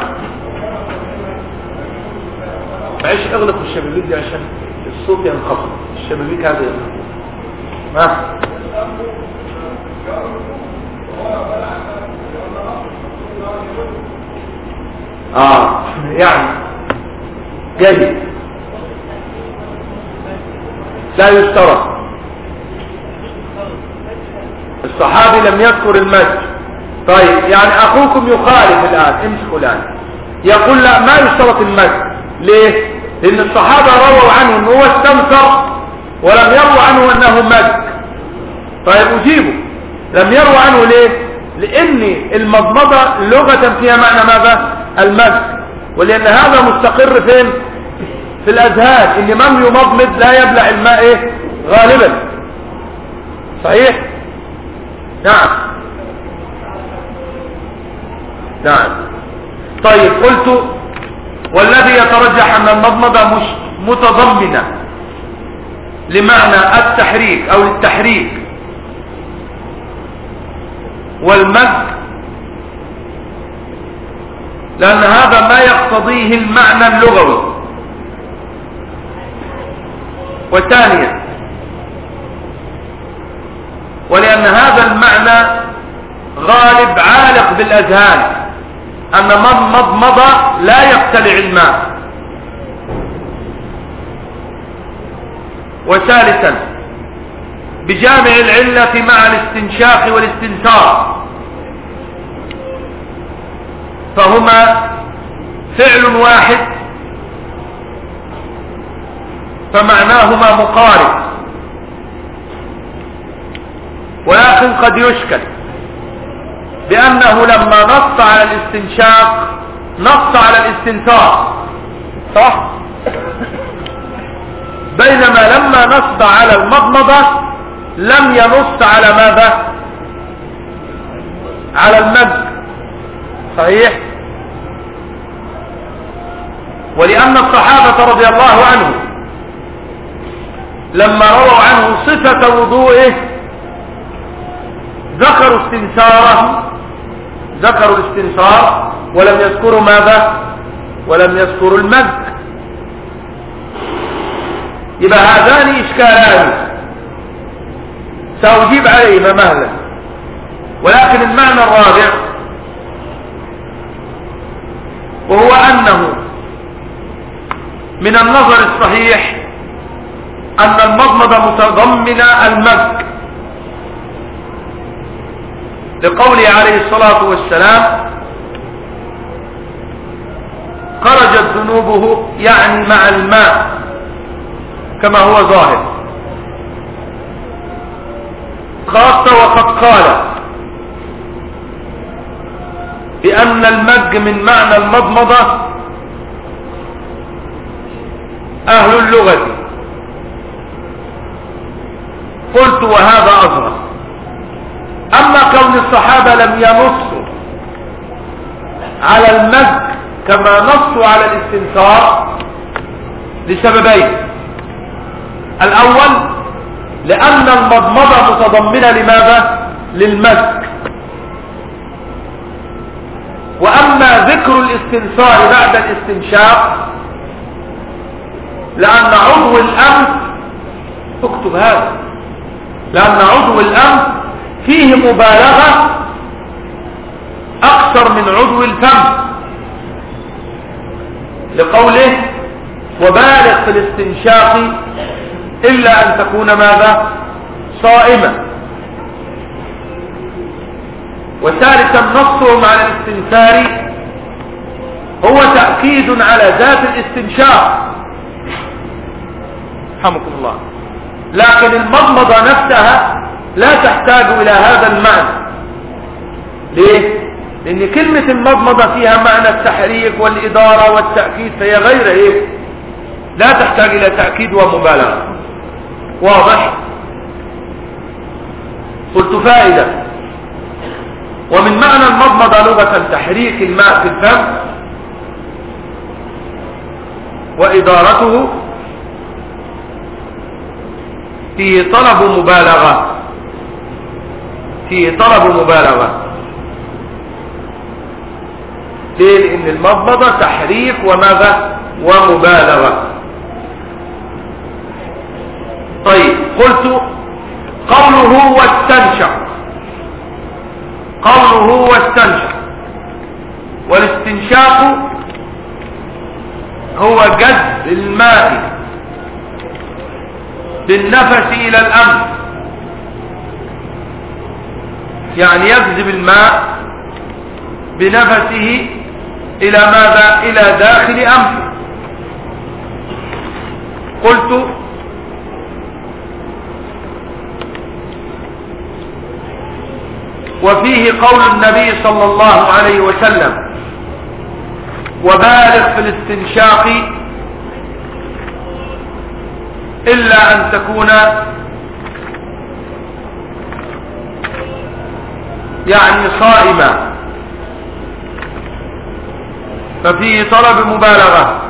معلش اغلقوا الشبابيك دي عشان الصوت ينخفض. الشبابيك هذا ينخفض. ها. آه. يعني. جيد. لا يشترط. الصحابي لم يذكر المجد طيب يعني أخوكم يخالف الآن. امسكوا الآن. يقول لا ما يشترط المجد ليه؟ لأن الصحابة رووا عنه إنه هو استنكر ولم يروا عنه أنه مجد طيب أجيبه. لم يروا عنه ليه؟ لأن المضمضة لغة فيها معنى ماذا؟ المجد ولأن هذا مستقر فين؟ في الأذهان. إن من يمضمض لا يبلع الماء إيه؟ غالبا. صحيح؟ نعم. نعم. طيب قلت والذي يترجح أن المضمضة مش متضمنة لمعنى التحريك أو التحريك والمد لأن هذا ما يقتضيه المعنى اللغوي. وثانيا ولأن هذا المعنى غالب عالق بالأذهان أن من مضمض لا يقتلع الماء. وثالثا بجامع العلة مع الاستنشاق والاستنثار. فهما فعل واحد فمعناهما مقارب. ولكن قد يشكل بأنه لما نص على الاستنشاق نص على الاستنثار صح؟ بينما لما نص على المضمضة لم ينص على ماذا؟ على المد صحيح؟ ولأن الصحابة رضي الله عنهم لما رووا عنه صفة وضوئه ذكروا استنساره ذكروا الاستنصار ولم يذكروا ماذا؟ ولم يذكروا المد. يبقى هذان إشكالان. سأجيب عليهما مهلا. ولكن المعنى الرابع وهو أنه من النظر الصحيح أن المضمضة متضمنة المد. لقوله عليه الصلاة والسلام خرجت ذنوبه يعني مع الماء كما هو ظاهر. خاصة وقد قال بأن المج من معنى المضمضة أهل اللغة. قلت وهذا أظهر. أما كون الصحابة لم ينصوا على المد كما نصوا على الاستنثار لسببين. الأول لأن المضمضة متضمنة لماذا؟ للمد. وأما ذكر الاستنثار بعد الاستنشاق لأن عضو الأنف اكتب هذا لأن عضو الأنف فيه مبالغة أكثر من عضو الفم. لقوله وبالغ في الاستنشاق إلا أن تكون ماذا؟ صائما وثالثا نصهم على الاستنثار هو تأكيد على ذات الاستنشاق. رحمكم الله. لكن المضمضة نفسها لا تحتاج إلى هذا المعنى ليه؟ لأن كلمة المضمضة فيها معنى التحريك والإدارة والتأكيد فهي غير إيه؟ لا تحتاج إلى تأكيد ومبالغة واضح؟ قلت فائدة ومن معنى المضمضة لغة تحريك الماء في الفم وإدارته فيه طلب مبالغة فيه طلب مبالغة ليه لأن المضمضة تحريك وماذا؟ ومبالغة. طيب قلت قوله واستنشق. قوله واستنشق. والاستنشاق هو جذب الماء بالنفس إلى الأنف يعني يجذب الماء بنفسه إلى ماذا؟ إلى داخل أنفه. قلت وفيه قول النبي صلى الله عليه وسلم وبالغ في الاستنشاق إلا أن تكون يعني صائما ففيه طلب مبالغة.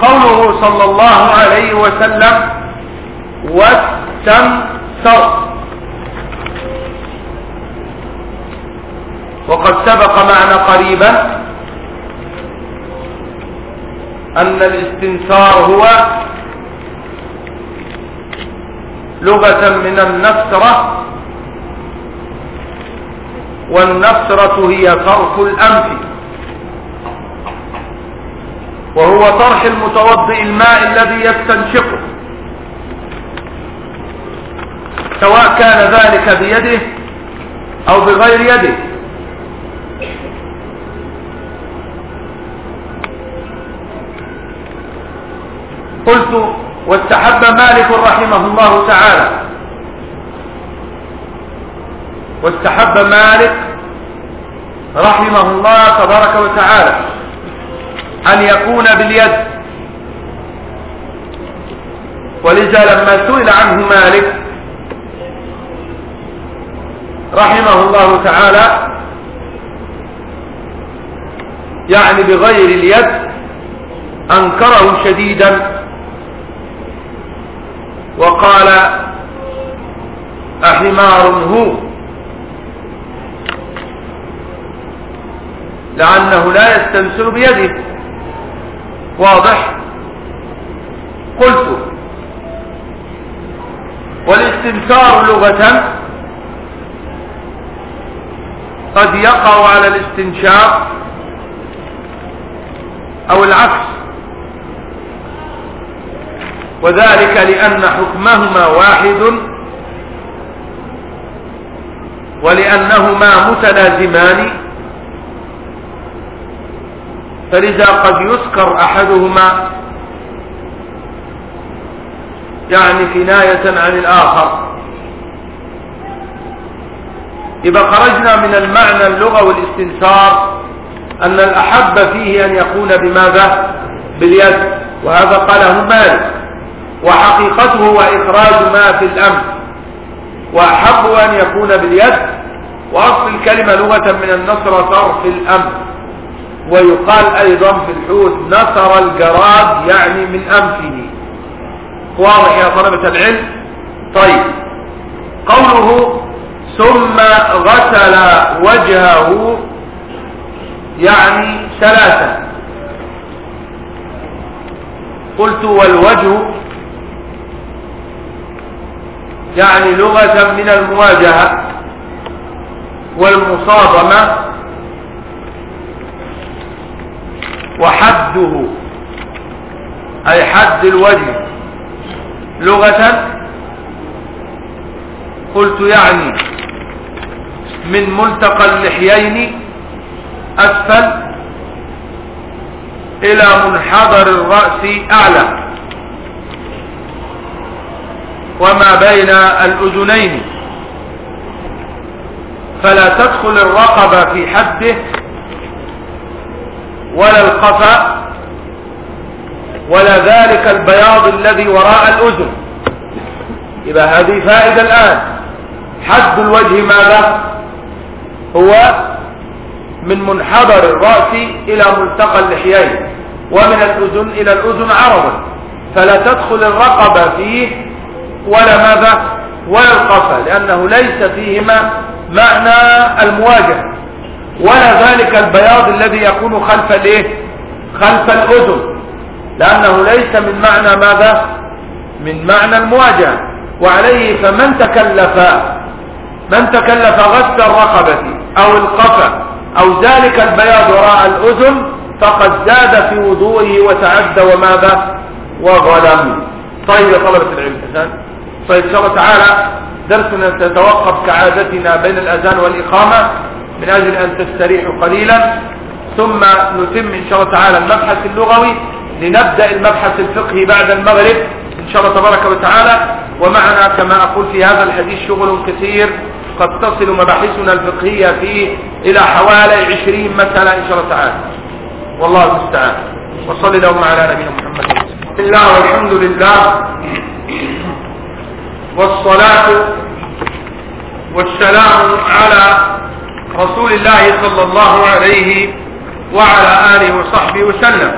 قوله صلى الله عليه وسلم واستنصر وقد سبق معنا قريبا أن الاستنثار هو لغة من النفسرة والنفسرة هي طرف الأنف وهو طرح المتوضئ الماء الذي يستنشقه. سواء كان ذلك بيده أو بغير يده. قلت واستحب مالك رحمه الله تعالى واستحب مالك رحمه الله تبارك وتعالى أن يكون باليد. ولذا لما سئل عنه مالك رحمه الله تعالى يعني بغير اليد أنكره شديدا وقال أحمار هو لأنه لا يستنسل بيده. واضح؟ قلت. والاستنسار لغة قد يقع على الاستنشاق أو العكس. وذلك لأن حكمهما واحد ولأنهما متلازمان. فلذا قد يذكر أحدهما يعني كناية عن الآخر. إذا خرجنا من المعنى اللغة والاستنسار أن الأحب فيه أن يكون بماذا؟ باليد. وهذا قاله مالك. وحقيقته وإخراج ما في الأمر. وأحب أن يكون باليد. وأصل الكلمة لغة من النصر صرف الأمر. ويقال أيضا في الحوت نصر الجراد يعني من أنفه. واضح يا طلبة العلم؟ طيب. قوله ثم غسل وجهه يعني ثلاثة. قلت والوجه يعني لغة من المواجهة والمصادمة وحده أي حد الوجه. لغة قلت يعني من ملتقى اللحيين أسفل إلى منحدر الرأس أعلى. وما بين الأذنين. فلا تدخل الرقبة في حده ولا القفا ولا ذلك البياض الذي وراء الأذن. يبقى هذه فائدة الآن. حد الوجه ماذا؟ هو من منحدر الرأس إلى ملتقى اللحيين ومن الأذن إلى الأذن عرضا فلا تدخل الرقبة فيه ولا ماذا؟ ولا القفا لأنه ليس فيهما معنى المواجهة. ولا ذلك البياض الذي يكون خلف الايه؟ خلف الأذن. لأنه ليس من معنى ماذا؟ من معنى المواجهة. وعليه فمن تكلف من تكلف غسل الرقبة أو القفا أو ذلك البياض وراء الأذن فقد زاد في وضوئه وتعدى وماذا؟ وظلم. طيب يا طلبة العلم طيب إن شاء الله تعالى درسنا سيتوقف كعادتنا بين الأذان والإقامة. من أجل أن تستريحوا قليلا ثم نتم إن شاء الله تعالى المبحث اللغوي لنبدأ المبحث الفقهي بعد المغرب إن شاء الله تبارك وتعالى. ومعنا كما أقول في هذا الحديث شغل كثير قد تصل مباحثنا الفقهية فيه إلى حوالي عشرين مسألة إن شاء الله تعالى. والله المستعان. وصل اللهم على نبينا محمد. بسم الله والحمد لله. والصلاة والسلام على رسول الله صلى الله عليه وعلى آله وصحبه وسلم.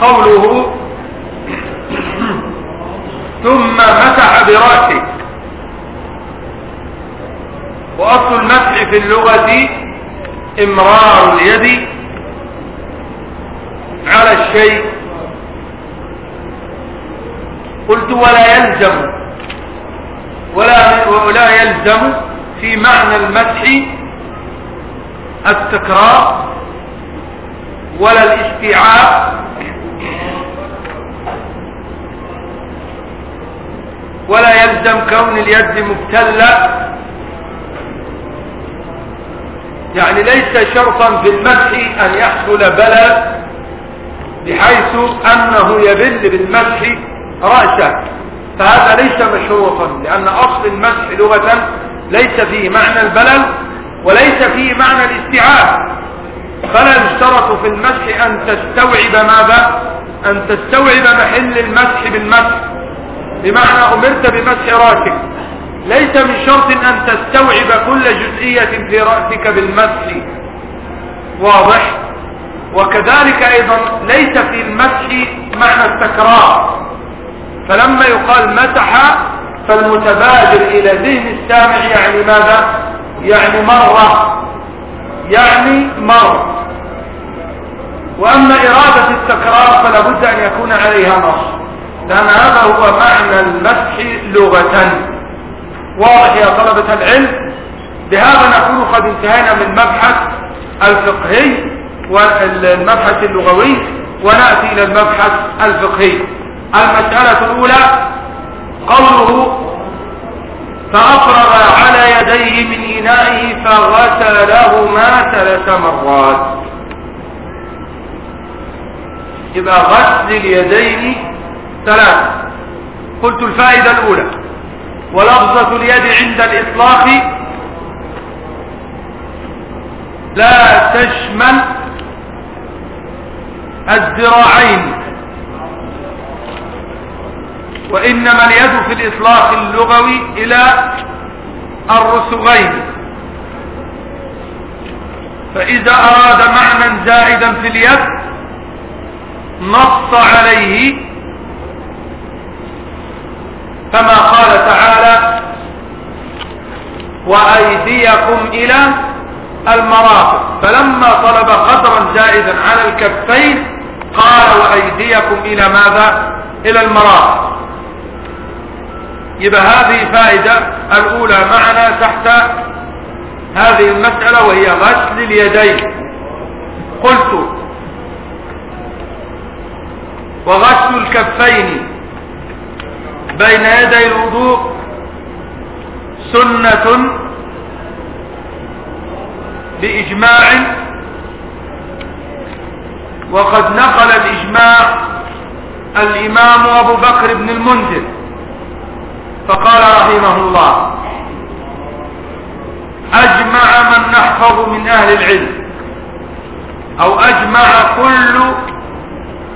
قوله ثم مسح برأسه. وأصل المسح في اللغة إمرار اليد على الشيء. قلت ولا يلزم ولا, ولا يلزم في معنى المسح التكرار ولا الاستيعاب. ولا يلزم كون اليد مبتلة. يعني ليس شرطا في المسح أن يحصل بلد بحيث أنه يبل بالمسح رأسه فهذا ليس مشروطا لأن أصل المسح لغة ليس فيه معنى البلل وليس فيه معنى الاستيعاب فلا يشترط في المسح أن تستوعب ماذا؟ أن تستوعب محل المسح بالمسح. بمعنى أمرت بمسح راسك. ليس من شرط أن تستوعب كل جزئية في رأسك بالمسح. واضح؟ وكذلك أيضا ليس في المسح معنى التكرار. فلما يقال مسح فالمتبادر إلى ذهن السامع يعني ماذا؟ يعني مرة. يعني مرة. وأما إرادة التكرار فلا بد أن يكون عليها نص. لأن هذا هو معنى المسح لغة. واضح يا طلبة العلم؟ بهذا نكون قد انتهينا من مبحث الفقهي والمبحث اللغوي ونأتي إلى المبحث الفقهي. المسألة الأولى قوله فأفرغ على يديه من إنائه فغسلهما ثلاث مرات. يبقى غسل اليدين ثلاث. قلت الفائدة الأولى. ولفظة اليد عند الإطلاق لا تشمل الذراعين. وإنما اليد في الإطلاق اللغوي إلى الرسغين. فإذا أراد معنى زائدا في اليد نص عليه كما قال تعالى وأيديكم إلى المرافق. فلما طلب قدرا زائدا على الكفين قال وأيديكم إلى ماذا؟ إلى المرافق. يبقى هذه فائدة الأولى معنا تحت هذه المسألة وهي غسل اليدين. قلت وغسل الكفين بين يدي الوضوء سنة بإجماع وقد نقل الإجماع الإمام أبو بكر بن المنذر. فقال رحمه الله أجمع من نحفظ من أهل العلم أو أجمع كل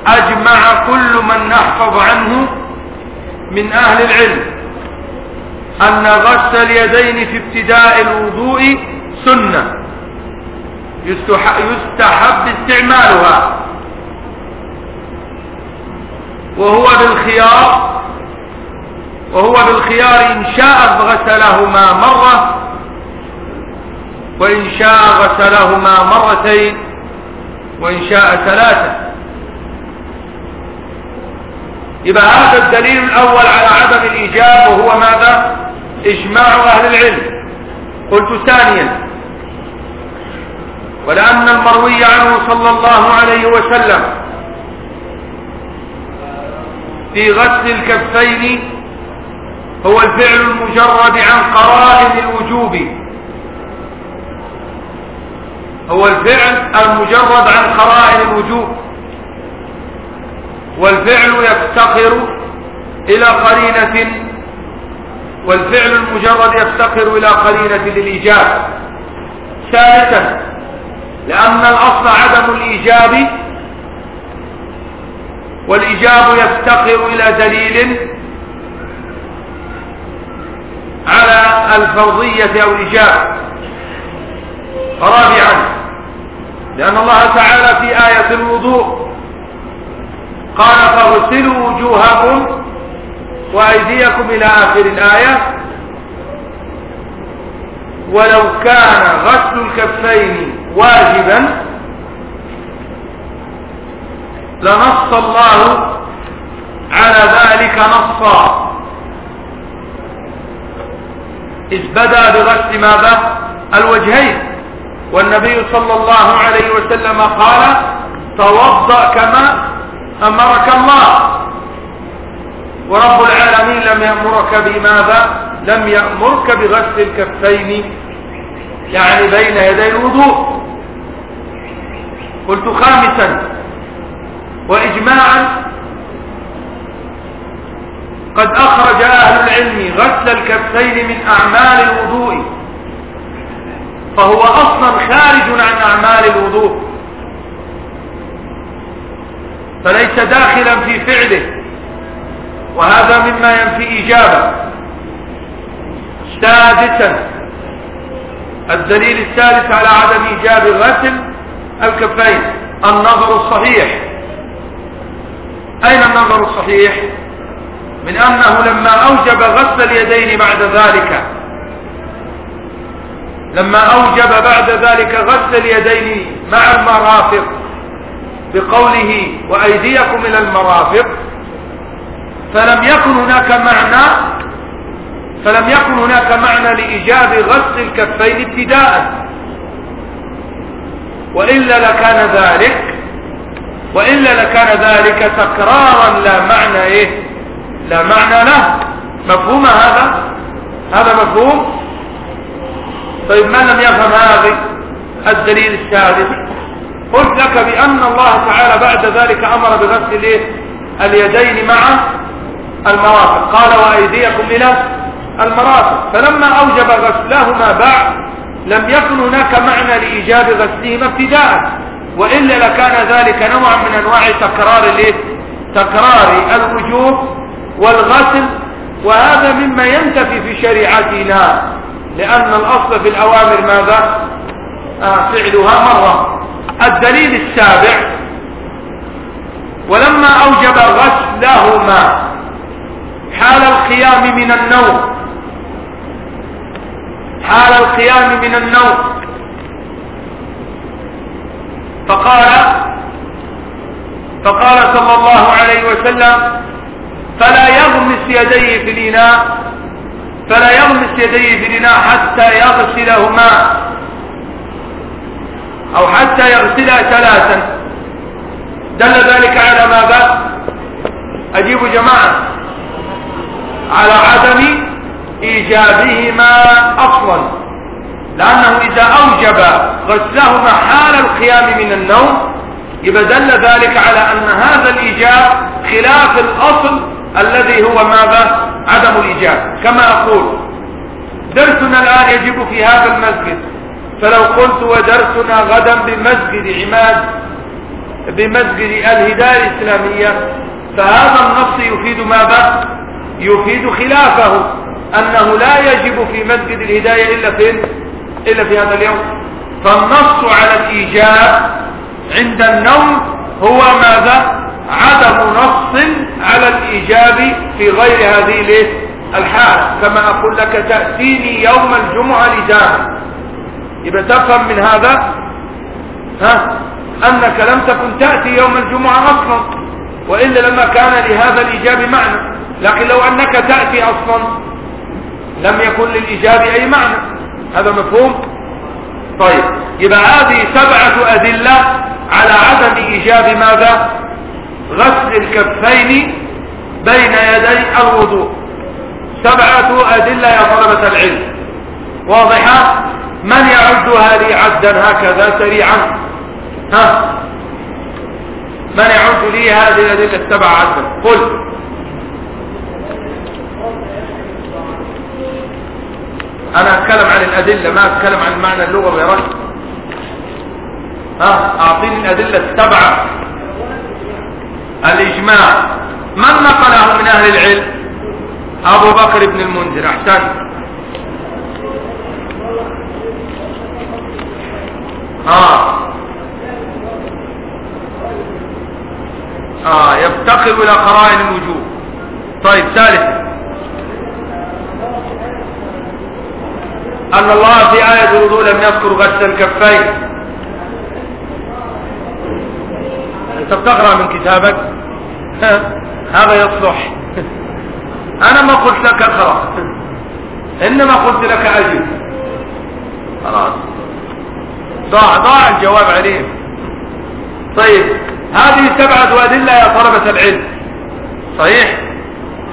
أجمع كل من نحفظ عنه من أهل العلم أن غسل اليدين في ابتداء الوضوء سنة يستحب استعمالها وهو بالخيار وهو بالخيار إن شاء غسلهما مرة وإن شاء غسلهما مرتين وإن شاء ثلاثة. يبقى هذا الدليل الأول على عدم الإيجاب وهو ماذا؟ إجماع أهل العلم. قلت ثانيا ولأن المروي عنه صلى الله عليه وسلم في غسل الكفين هو الفعل المجرد عن قرائن الوجوب هو الفعل المجرد عن قرائن الوجوب والفعل يفتقر إلى قرينة والفعل المجرد يفتقر إلى قرينة للإيجاب. ثالثا لأن الأصل عدم الإيجاب والإيجاب يفتقر إلى دليل على الفرضية أو الإيجاب رابعا لأن الله تعالى في آية الوضوء قال فاغسلوا وجوهكم وأيديكم إلى آخر الآية. ولو كان غسل الكفين واجبا لنص الله على ذلك نصا. إذ بدأ بغسل ماذا الوجهين. والنبي صلى الله عليه وسلم قال توضأ كما أمرك الله. ورب العالمين لم يأمرك بماذا؟ لم يأمرك بغسل الكفين يعني بين يدي الوضوء. قلت خامسا وإجماعا قد أخرج أهل العلم غسل الكفين من أعمال الوضوء. فهو أصلا خارج عن أعمال الوضوء. فليس داخلا في فعله. وهذا مما ينفي إجابة سادسا الدليل الثالث على عدم إيجاب غسل الكفين النظر الصحيح. أين النظر الصحيح؟ من أنه لما أوجب غسل اليدين بعد ذلك لما أوجب بعد ذلك غسل اليدين مع المرافق بقوله وأيديكم إلى المرافق فلم يكن هناك معنى فلم يكن هناك معنى لإيجاب غسل الكفين ابتداء. وإلا لكان ذلك وإلا لكان ذلك تكرارا لا معنى إيه؟ لا معنى له. مفهوم هذا؟ هذا مفهوم؟ طيب من لم يفهم هذا الدليل السادس قلت لك بأن الله تعالى بعد ذلك أمر بغسل اليدين مع المرافق. قال وأيديكم إلى المرافق. فلما أوجب غسلهما بعد لم يكن هناك معنى لإيجاب غسلهما ابتداء. وإلا لكان ذلك نوعا من أنواع تكرار تكرار الوجوب والغسل وهذا مما ينتفي في شريعتنا. لأن الأصل في الأوامر ماذا؟ آه فعلها مرة. الدليل السابع ولما أوجب غسلهما حال القيام من النوم. حال القيام من النوم. فقال فقال صلى الله عليه وسلم فلا يغمس يديه في الإناء فلا يغمس يديه في الإناء حتى يغسلهما أو حتى يغسلها ثلاثا. دل ذلك على ماذا أجيبوا جماعة. على عدم إيجابهما أصلا. لأنه إذا أوجب غسلهما حال القيام من النوم يبقى دل ذلك على أن هذا الإيجاب خلاف الأصل الذي هو ماذا؟ عدم الإيجاب. كما أقول درسنا الآن يجب في هذا المسجد فلو قلت ودرسنا غدا بمسجد عماد بمسجد الهداية الإسلامية فهذا النص يفيد ماذا؟ يفيد خلافه أنه لا يجب في مسجد الهداية إلا في إلا في هذا اليوم. فالنص على الإيجاب عند النوم هو ماذا؟ عدم نص على الإيجاب في غير هذه الحال. كما أقول لك تأتيني يوم الجمعة لزاما يبقى تفهم من هذا؟ ها؟ أنك لم تكن تأتي يوم الجمعة أصلا وإلا لما كان لهذا الإيجاب معنى. لكن لو أنك تأتي أصلا لم يكن للإيجاب أي معنى. هذا مفهوم؟ طيب. يبقى هذه سبعة أدلة على عدم إيجاب ماذا؟ غسل الكفين بين يدي الوضوء. سبعة أدلة يا طلبة العلم. واضحة؟ من يعدها لي عدا هكذا سريعا؟ ها؟ من يعد لي هذه الأدلة السبعة عدا؟ قل. أنا أتكلم عن الأدلة ما أتكلم عن معنى اللغة يا رجل ها؟ أعطيني الأدلة السبعة. الإجماع. من نقله من أهل العلم؟ أبو بكر بن المنذر. أحسن. آه. آه يفتقر إلى قرائن الوجوب طيب ثالثا. أن الله في آية الوضوء لم يذكر غسل الكفين. أنت بتقرأ من كتابك؟ هذا يصلح. أنا ما قلت لك أقرأ. إنما قلت لك أجب خلاص. ضاع ضاع الجواب عليه طيب. هذه سبعة أدلة يا طلبة العلم. صحيح؟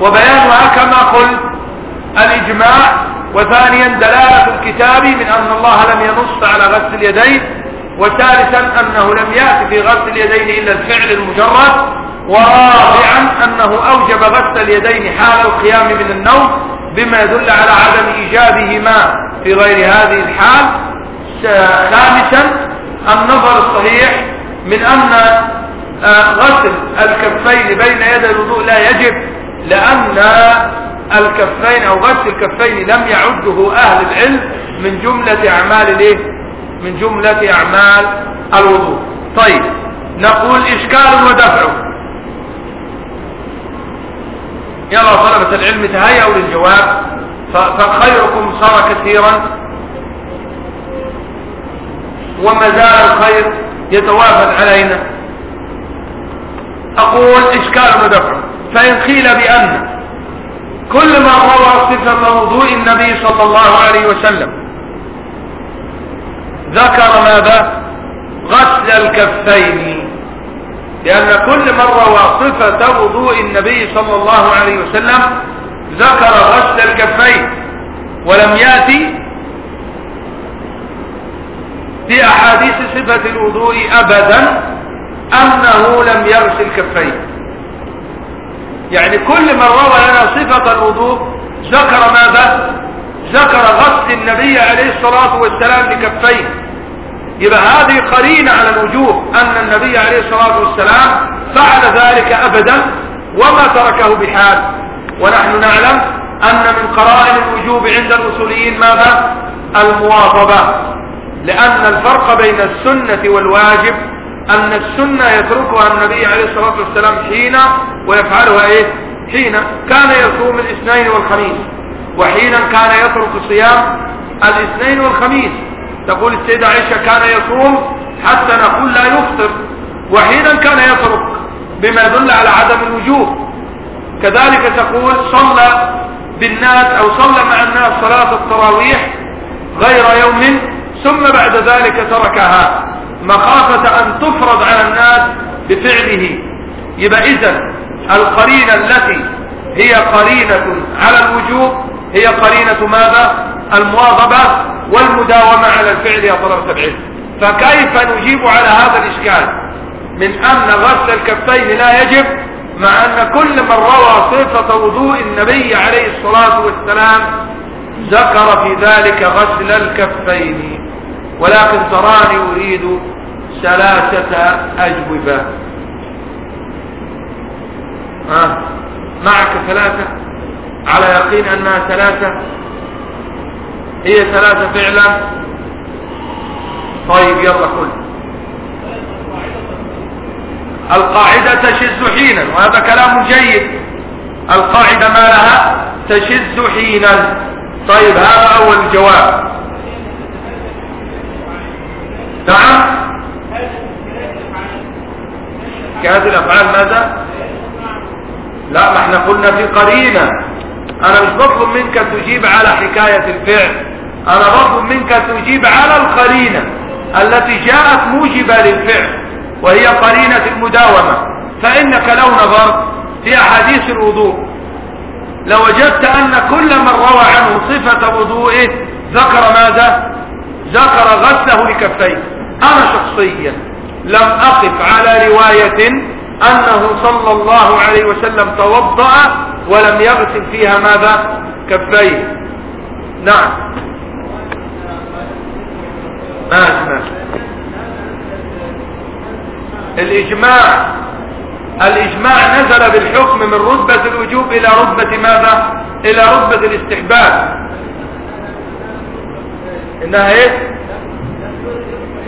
وبيانها كما قلت الإجماع وثانيا دلالة الكتاب من أن الله لم ينص على غسل اليدين وثالثا أنه لم يأتي في غسل اليدين إلا الفعل المجرد ورابعا أنه أوجب غسل اليدين حال القيام من النوم بما يدل على عدم إيجابهما في غير هذه الحال. خامسا النظر الصحيح من أن آه، غسل الكفين بين يدي الوضوء لا يجب لأن الكفين أو غسل الكفين لم يعده أهل العلم من جملة أعمال الإيه؟ من جملة أعمال الوضوء. طيب نقول إشكال ودفع. يلا طلبة العلم تهيئوا للجواب. فخيركم صار كثيرا. وما زال الخير يتوافد علينا. أقول إشكال ودفع. فإن قيل بأن كل ما روى صفة وضوء النبي صلى الله عليه وسلم ذكر ماذا؟ غسل الكفين. لأن كل من روى صفة وضوء النبي صلى الله عليه وسلم ذكر غسل الكفين. ولم يأتي في أحاديث صفة الوضوء أبدا أنه لم يغسل كفيه يعني كل من روى لنا صفة الوضوء ذكر ماذا؟ ذكر غسل النبي عليه الصلاة والسلام لكفيه. يبقى هذه قرينة على الوجوب أن النبي عليه الصلاة والسلام فعل ذلك أبدا وما تركه بحال. ونحن نعلم أن من قرائن الوجوب عند الأصوليين ماذا؟ المواظبة. لأن الفرق بين السنة والواجب أن السنة يتركها النبي عليه الصلاة والسلام حين ويفعلها إيه؟ حين كان يصوم الاثنين والخميس. وحينا كان يترك صيام الاثنين والخميس. تقول السيدة عائشة كان يصوم حتى نقول لا يفطر. وحينا كان يترك بما يدل على عدم الوجوب. كذلك تقول صلى بالناس أو صلى مع الناس صلاة التراويح غير يوم ثم بعد ذلك تركها. مخافة أن تفرض على الناس بفعله. يبقى إذن القرينة التي هي قرينة على الوجوب هي قرينة ماذا؟ المواظبة والمداومة على الفعل يا طلبة العلم. فكيف نجيب على هذا الإشكال؟ من أن غسل الكفين لا يجب مع أن كل من روى صفة وضوء النبي عليه الصلاة والسلام ذكر في ذلك غسل الكفين. ولكن تراني أريد ثلاثة أجوبة. معك ثلاثة؟ على يقين أنها ثلاثة. هي ثلاثة فعلا. طيب يلا كل القاعدة تشز حينا وهذا كلام جيد. القاعدة ما لها؟ تشز حينا. طيب هذا أول جواب. نعم؟ كهذه الأفعال ماذا؟ لا ما إحنا قلنا في قرينة. أنا مش بطلب منك تجيب على حكاية الفعل. أنا بطلب منك تجيب على القرينة التي جاءت موجبة للفعل وهي قرينة المداومة. فإنك لو نظرت في أحاديث الوضوء لوجدت أن كل من روى عنه صفة وضوئه ذكر ماذا؟ ذكر غسله لكفيه. أنا شخصيا لم أقف على رواية أنه صلى الله عليه وسلم توضأ ولم يغسل فيها ماذا؟ كفيه نعم. ماشي ماشي الإجماع الإجماع نزل بالحكم من رتبة الوجوب إلى رتبة ماذا؟ إلى رتبة الاستحباب. إنها إيه؟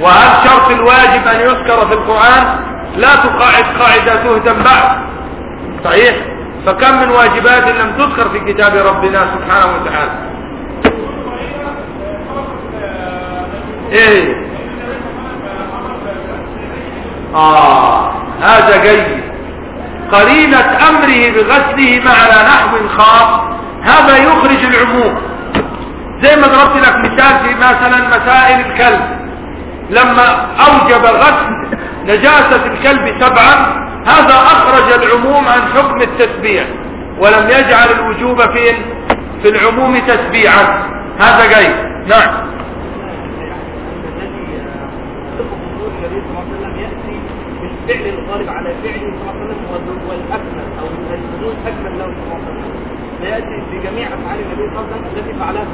وهل شرط الواجب أن يذكر في القرآن؟ لا تقاعد قاعدة تهتم بعد. صحيح؟ فكم من واجبات لم تذكر في كتاب ربنا سبحانه وتعالى؟ إيه. آه هذا جيد. قرينة أمره بغسله على نحو خاص هذا يخرج العموم. زي ما ضربت لك مثال في مثلا مسائل الكلب. لما أوجب غسل نجاسة الكلب سبعا هذا أخرج العموم عن حكم التسبيع ولم يجعل الوجوب في في العموم تسبيعا هذا جيد نعم. فعل الغالب على فعله صلى الله عليه وسلم والاكمل أو الحدود اكمل له صلى الله عليه وسلم لا ياتي بجميع افعال النبي صلى الله عليه وسلم التي فعلها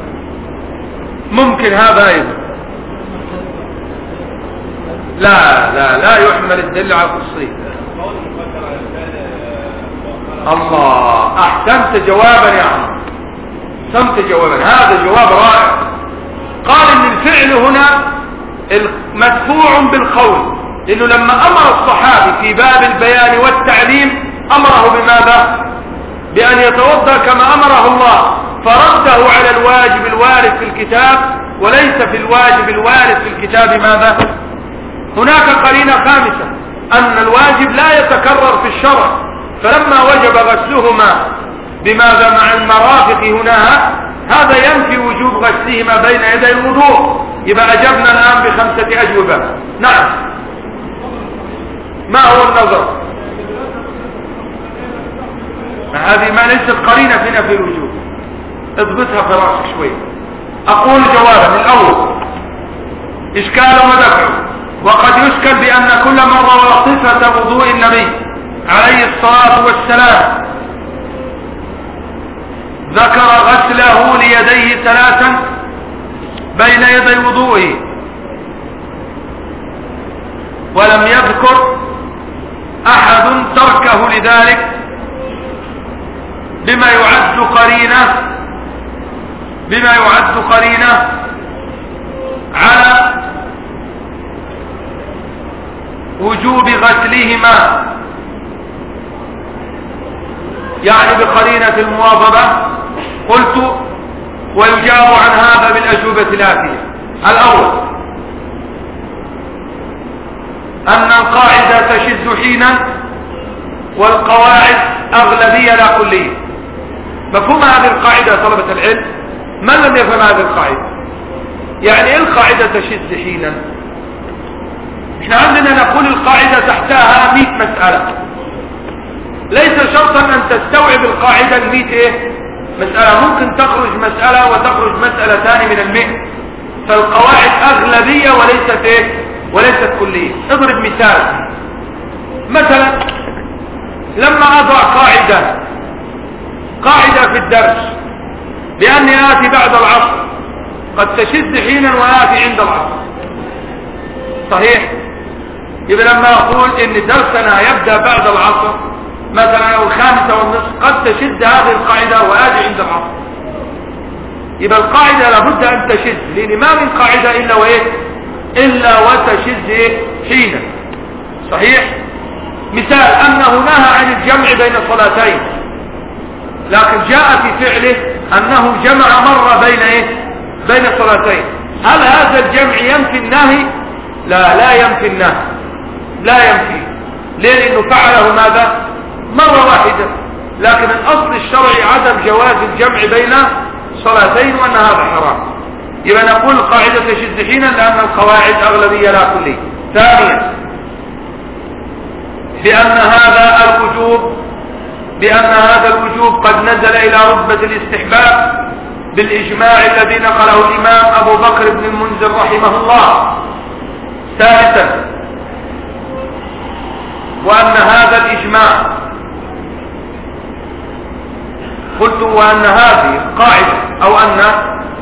ممكن هذا أيضا. لا لا لا يحمل الدل على الخصوصية الله. أحسنت جوابا يا عم. أحسنت جوابا. هذا جواب رائع. قال إن الفعل هنا مدفوع بالقول. لأنه لما أمر الصحابي في باب البيان والتعليم أمره بماذا؟ بأن يتوضأ كما أمره الله. فرده على الواجب الوارد في الكتاب وليس في الواجب الوارد في الكتاب ماذا؟ هناك قرينة خامسة. أن الواجب لا يتكرر في الشرع. فلما وجب غسلهما بماذا مع المرافق هنا هذا ينفي وجوب غسلهما بين يدي الوضوء. يبقى أجبنا الآن بخمسة أجوبة. نعم. ما هو النظر؟ هذه ما ليست قرينة فينا في الوجوب. اضبطها في راسك شوي. أقول جوابا. الأول إشكال ودفع. وقد يشكل بأن كل من روى صفة وضوء النبي عليه الصلاة والسلام ذكر غسله ليديه ثلاثا بين يدي وضوئه ولم يذكر أحد تركه لذلك بما يعد قرينة بما يعد قرينة على وجوب غسلهما. يعني بقرينة المواظبة قلت ويجاب عن هذا بالأجوبة الآتية. الأول أن القاعدة تشذ حينا والقواعد أغلبية لا كلية. مفهوم هذه القاعدة طلبة العلم؟ من لم يفهم هذه القاعدة؟ يعني إيه القاعدة تشذ حينا؟ إحنا عندنا نقول القاعدة تحتها 100 مسألة. ليس شرطا أن تستوعب القاعدة المئة إيه؟ مسألة. ممكن تخرج مسألة وتخرج مسألة ثانية من المئة. فالقواعد أغلبية وليست إيه؟ وليست كلية. اضرب مثال. مثلا لما أضع قاعدة قاعدة في الدرس باني آتي بعد العصر قد تشد حينا وآتي عند العصر. صحيح؟ يبقى لما أقول إن درسنا يبدأ بعد العصر مثلا أو الخامسة والنصف قد تشد هذه القاعدة وآتي عند العصر. يبقى القاعدة لابد أن تشد لأن ما من قاعدة إلا وإيه؟ إلا وتشز حينا. صحيح؟ مثال أنه نهى عن الجمع بين الصلاتين. لكن جاء في فعله أنه جمع مرة بين إيه؟ بين الصلاتين. هل هذا الجمع ينفي النهي؟ لا لا ينفي النهي. لا ينفي. ليه؟ لأنه فعله ماذا؟ مرة واحدة. لكن الأصل الشرعي عدم جواز الجمع بين صلاتين وأن هذا حرام. يبقى نقول قاعدة شد حينا لأن القواعد أغلبية لا كلية ثانيا بأن هذا الوجوب بأن هذا الوجوب قد نزل إلى رتبة الاستحباب بالإجماع الذي نقله الإمام أبو بكر بن المنذر رحمه الله. ثالثا وأن هذا الإجماع قلت وأن هذه قاعدة أو أن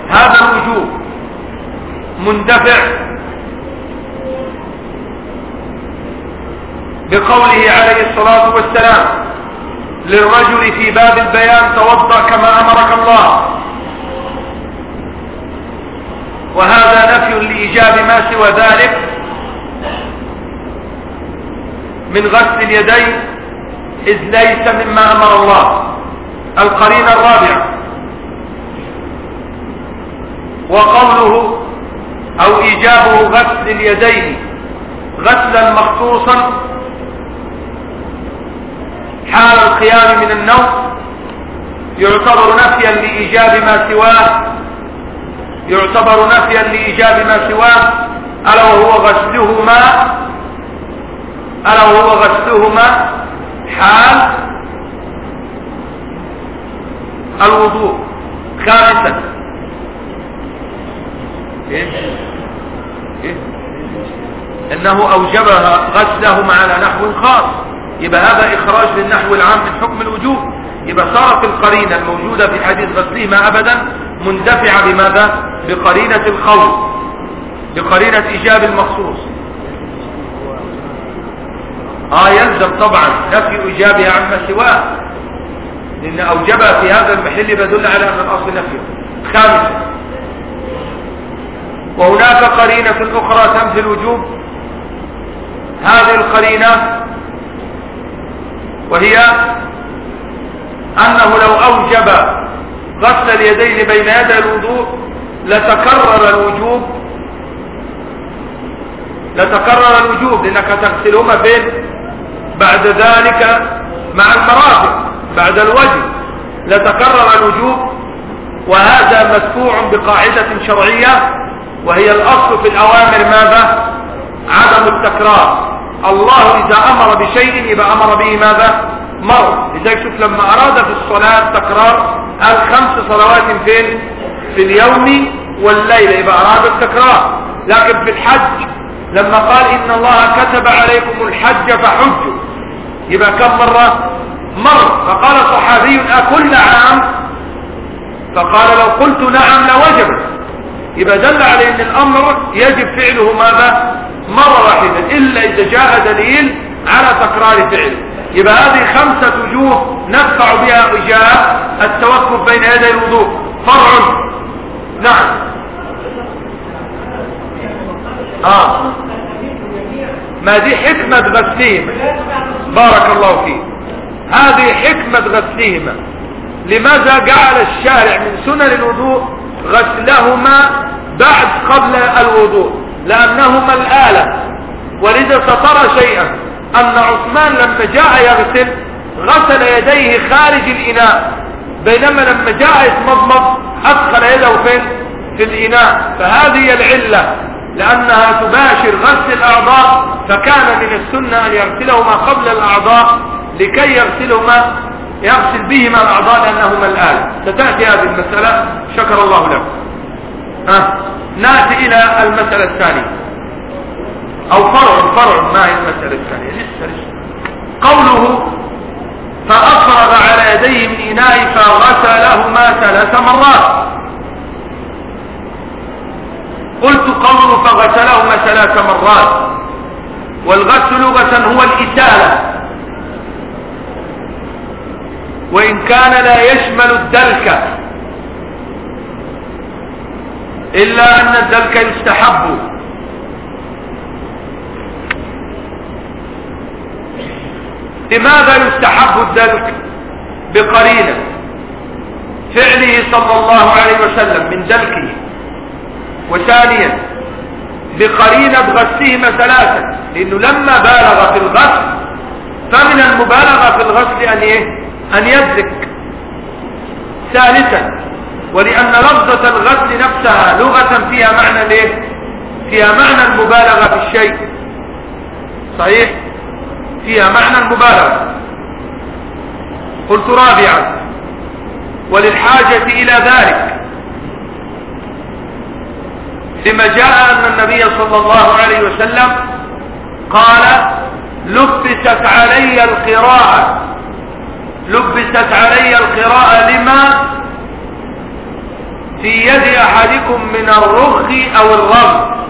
هذا الوجوب مندفع بقوله عليه الصلاة والسلام للرجل في باب البيان توضأ كما أمرك الله. وهذا نفي لإيجاب ما سوى ذلك من غسل اليدين إذ ليس مما أمر الله. القرينة الرابعة. وقوله أو إيجابه غسل اليدين غسلا مخصوصا حال القيام من النوم يعتبر نفيا لإيجاب ما سواه يعتبر نفيا لإيجاب ما سواه ألا وهو غسلهما ألا وهو غسلهما حال الوضوء. خامسا. إيه؟ إنه أوجبها غسلهما على نحو خاص. يبقى هذا إخراج للنحو العام من حكم الوجوب. يبقى صارت القرينة الموجودة في حديث غسلهما ابدا مندفعة بماذا؟ بقرينة الخوف بقرينة إيجاب المخصوص. آه يلزم طبعا. نفي ايجابها عما سواه. لأن اوجبها في هذا المحل يدل على أن الأصل نفيه. خامسا. وهناك قرينة أخرى تنفي الوجوب. هذه القرينة وهي أنه لو أوجب غسل اليدين بين يدي الوضوء لتكرر الوجوب. لتكرر الوجوب لأنك تغسلهما فين بعد ذلك مع المرافق بعد الوجه لتكرر الوجوب وهذا مدفوع بقاعدة شرعية وهي الأصل في الأوامر ماذا؟ عدم التكرار. الله إذا أمر بشيء يبقى أمر به ماذا؟ مر. لذلك شوف لما أراد في الصلاة تكرار الخمس صلوات فين في اليوم والليلة يبقى أراد التكرار. لكن في الحج لما قال إن الله كتب عليكم الحج فحجوا. يبقى كم مرة؟ مر. فقال صحابي أكل عام فقال لو قلت نعم لوجبت يبقى دل على إن الأمر يجب فعله ماذا؟ مرة واحدة. إلا إذا جاء دليل على تكرار فعله. يبقى هذه خمسة وجوه ندفع بها وجاء التوقف بين يدي الوضوء. فرع. نعم. آه. ما دي حكمة غسلهم بارك الله فيك. هذه حكمة غسلهما لماذا جعل الشارع من سنن الوضوء غسلهما بعد قبل الوضوء؟ لأنهما الآلة. ولذا سترى شيئا. أن عثمان لما جاء يغسل غسل يديه خارج الإناء. بينما لما جاء يتمضمض أدخل يده فين؟ في الإناء. فهذه العلة. لأنها تباشر غسل الأعضاء فكان من السنة أن يغسلهما قبل الأعضاء لكي يغسلهما يغسل بهما الأعضاء لأنهما الآن. ستأتي هذه المسألة شكر الله لكم. أه. نأتي إلى المسألة الثانية. أو فرع فرع ما هي المسألة الثانية؟ لسه لسه قوله فأفرغ على يديه من إناء فغسلهما ثلاث مرات. قلت قمر فغسلهما ثلاث مرات والغسل لغة هو الإسالة. وإن كان لا يشمل الدلك إلا أن الدلك يستحب. لماذا يستحب الدلك؟ بقرينة. فعله صلى الله عليه وسلم من دلكه. وثانيا بقرينة غسلهما ثلاثا لأنه لما بالغ في الغسل فمن المبالغة في الغسل أن, إيه؟ أن يدلك ثالثا ولأن لفظة الغسل نفسها لغة فيها معنى ليه؟ فيها معنى المبالغة في الشيء. صحيح؟ فيها معنى المبالغة. قلت رابعا وللحاجة إلى ذلك. لما جاء أن النبي صلى الله عليه وسلم قال لبست علي القراءة. لبست علي القراءة. لما؟ في يد أحدكم من الرخ أو الرغم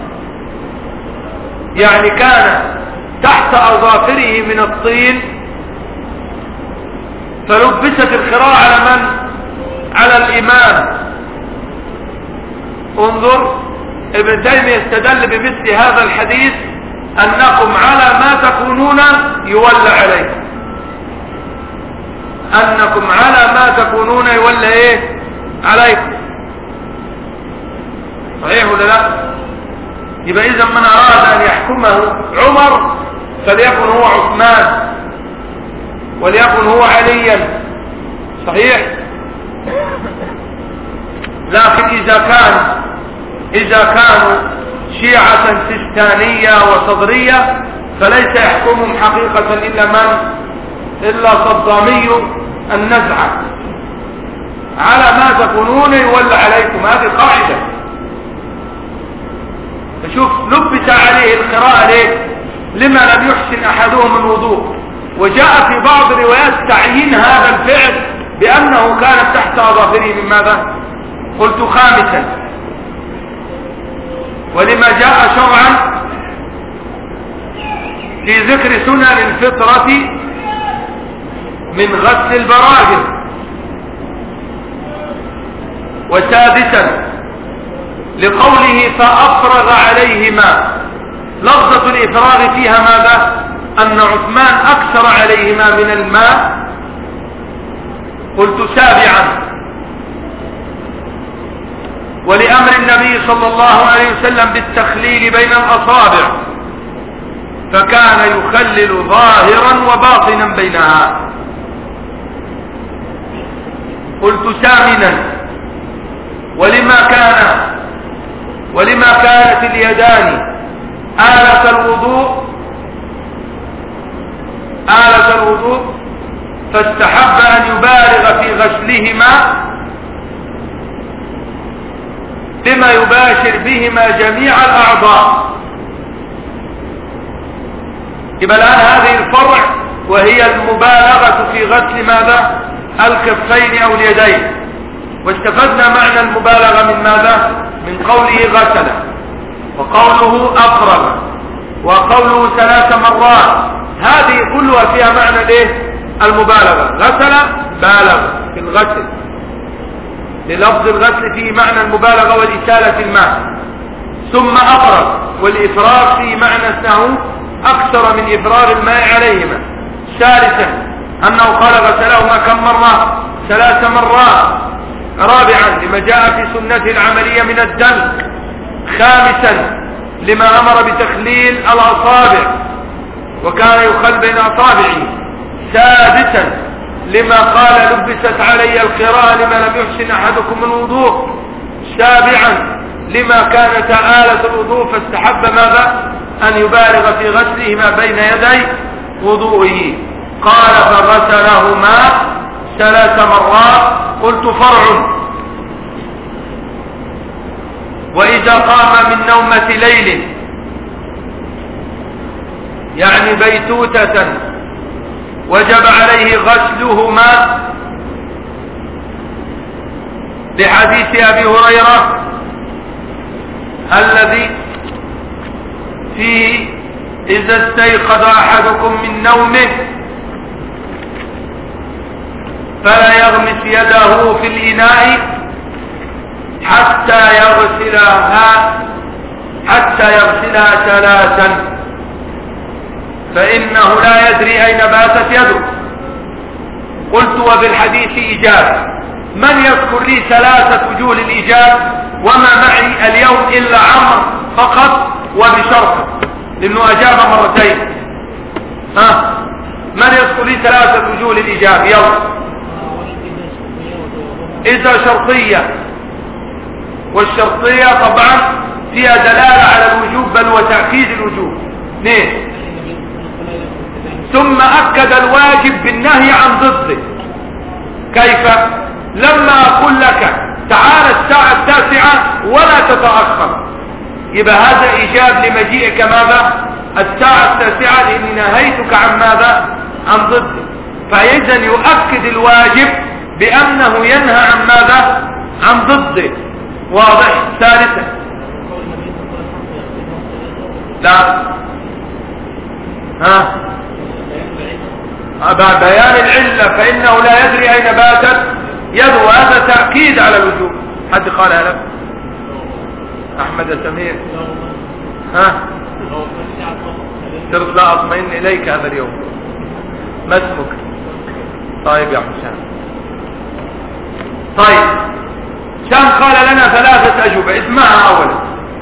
يعني كان تحت أظافره من الطين. فلبست القراءة على من؟ على الإمام. انظر. ابن تيمية استدل بمثل هذا الحديث أنكم على ما تكونون يولى عليكم. أنكم على ما تكونون يولى إيه؟ عليكم. صحيح ولا لا؟ يبقى إذا من أراد أن يحكمه عمر فليكن هو عثمان وليكن هو عليا. صحيح؟ لكن إذا كان إذا كانوا شيعة سستانية وصدرية فليس يحكمهم حقيقة إلا من؟ إلا صدامي النزعة على ما تكونون يولى عليكم. هذه قاعدة. فشوف لبس عليه القراءة ليه؟ لما لم يحسن أحدهم الوضوء. وجاء في بعض الروايات تعيين هذا الفعل بأنه كانت تحت أظافره من ماذا؟ قلت خامسا. ولما جاء شرعا في ذكر سنن الفطرة من غسل البراجل. وسادسا لقوله فأفرغ عليهما. لفظة الإفراغ فيها ماذا؟ أن عثمان أكثر عليهما من الماء. قلت سابعا. ولأمر النبي صلى الله عليه وسلم بالتخليل بين الأصابع فكان يخلل ظاهرا وباطنا بينها. قلت ثامنا ولما كان ولما كانت اليدان آلة الوضوء آلة الوضوء فاستحب أن يبالغ في غسلهما بما يباشر بهما جميع الأعضاء. يبقى الآن هذه الفرع وهي المبالغة في غسل ماذا؟ الكفين أو اليدين. واستفدنا معنى المبالغة من ماذا؟ من قوله غسل. وقوله أقرب. وقوله ثلاث مرات. هذه كلها فيها معنى الايه المبالغة. غسل بالغ. في الغسل. للفظ الغسل فيه معنى المبالغة والإسالة الماء ثم أقرب والإفراغ فيه معنى أنه أكثر من إفراغ الماء عليهما. ثالثا أنه قال غسلهما كم مرة؟ ثلاث مرات. رابعا لما جاء في سنة العملية من الدم. خامسا لما أمر بتخليل الأصابع وكان يخل بين أصابعه. سادسا لما قال لبست علي القراءة لما لم يحسن أحدكم الوضوء؟ سابعا لما كانت آلة الوضوء فاستحب ماذا؟ أن يبالغ في غسلهما بين يدي وضوئه. قال فغسلهما ثلاث مرات. قلت فرع. وإذا قام من نومة ليل يعني بيتوتة وجب عليه غسلهما. لحديث أبي هريرة الذي فيه إذا استيقظ أحدكم من نومه فلا يغمس يده في الإناء حتى يغسلها حتى يغسلها ثلاثا. فإنه لا يدري أين باتت يده. قلت وفي الحديث إجابة من يذكر لي ثلاثة وجوه للإجابة وما معي اليوم إلا عمر فقط وبشرط. لأنه أجاب مرتين. ها؟ من يذكر لي ثلاثة وجوه للإجابة يلا. إذا شرطية. والشرطية طبعا فيها دلالة على الوجوب بل وتأكيد الوجوب. اثنين ثم أكد الواجب بالنهي عن ضده. كيف؟ لما أقول لك تعال الساعة التاسعة ولا تتأخر. يبقى هذا إيجاب لمجيئك ماذا؟ الساعة التاسعة لأني نهيتك عن ماذا؟ عن ضده. فإذا يؤكد الواجب بأنه ينهى عن ماذا؟ عن ضده. واضح؟ ثالثا. لا. ها؟ بعد بيان العلة فإنه لا يدري أين باتت. يده هذا تأكيد على الوجوب حد قال هذا؟ أحمد سمير ها؟ صرت لا أطمئن إليك هذا اليوم. ما اسمك؟ طيب يا حسام. طيب. شام قال لنا ثلاثة أجوبة. اسمعها أولا.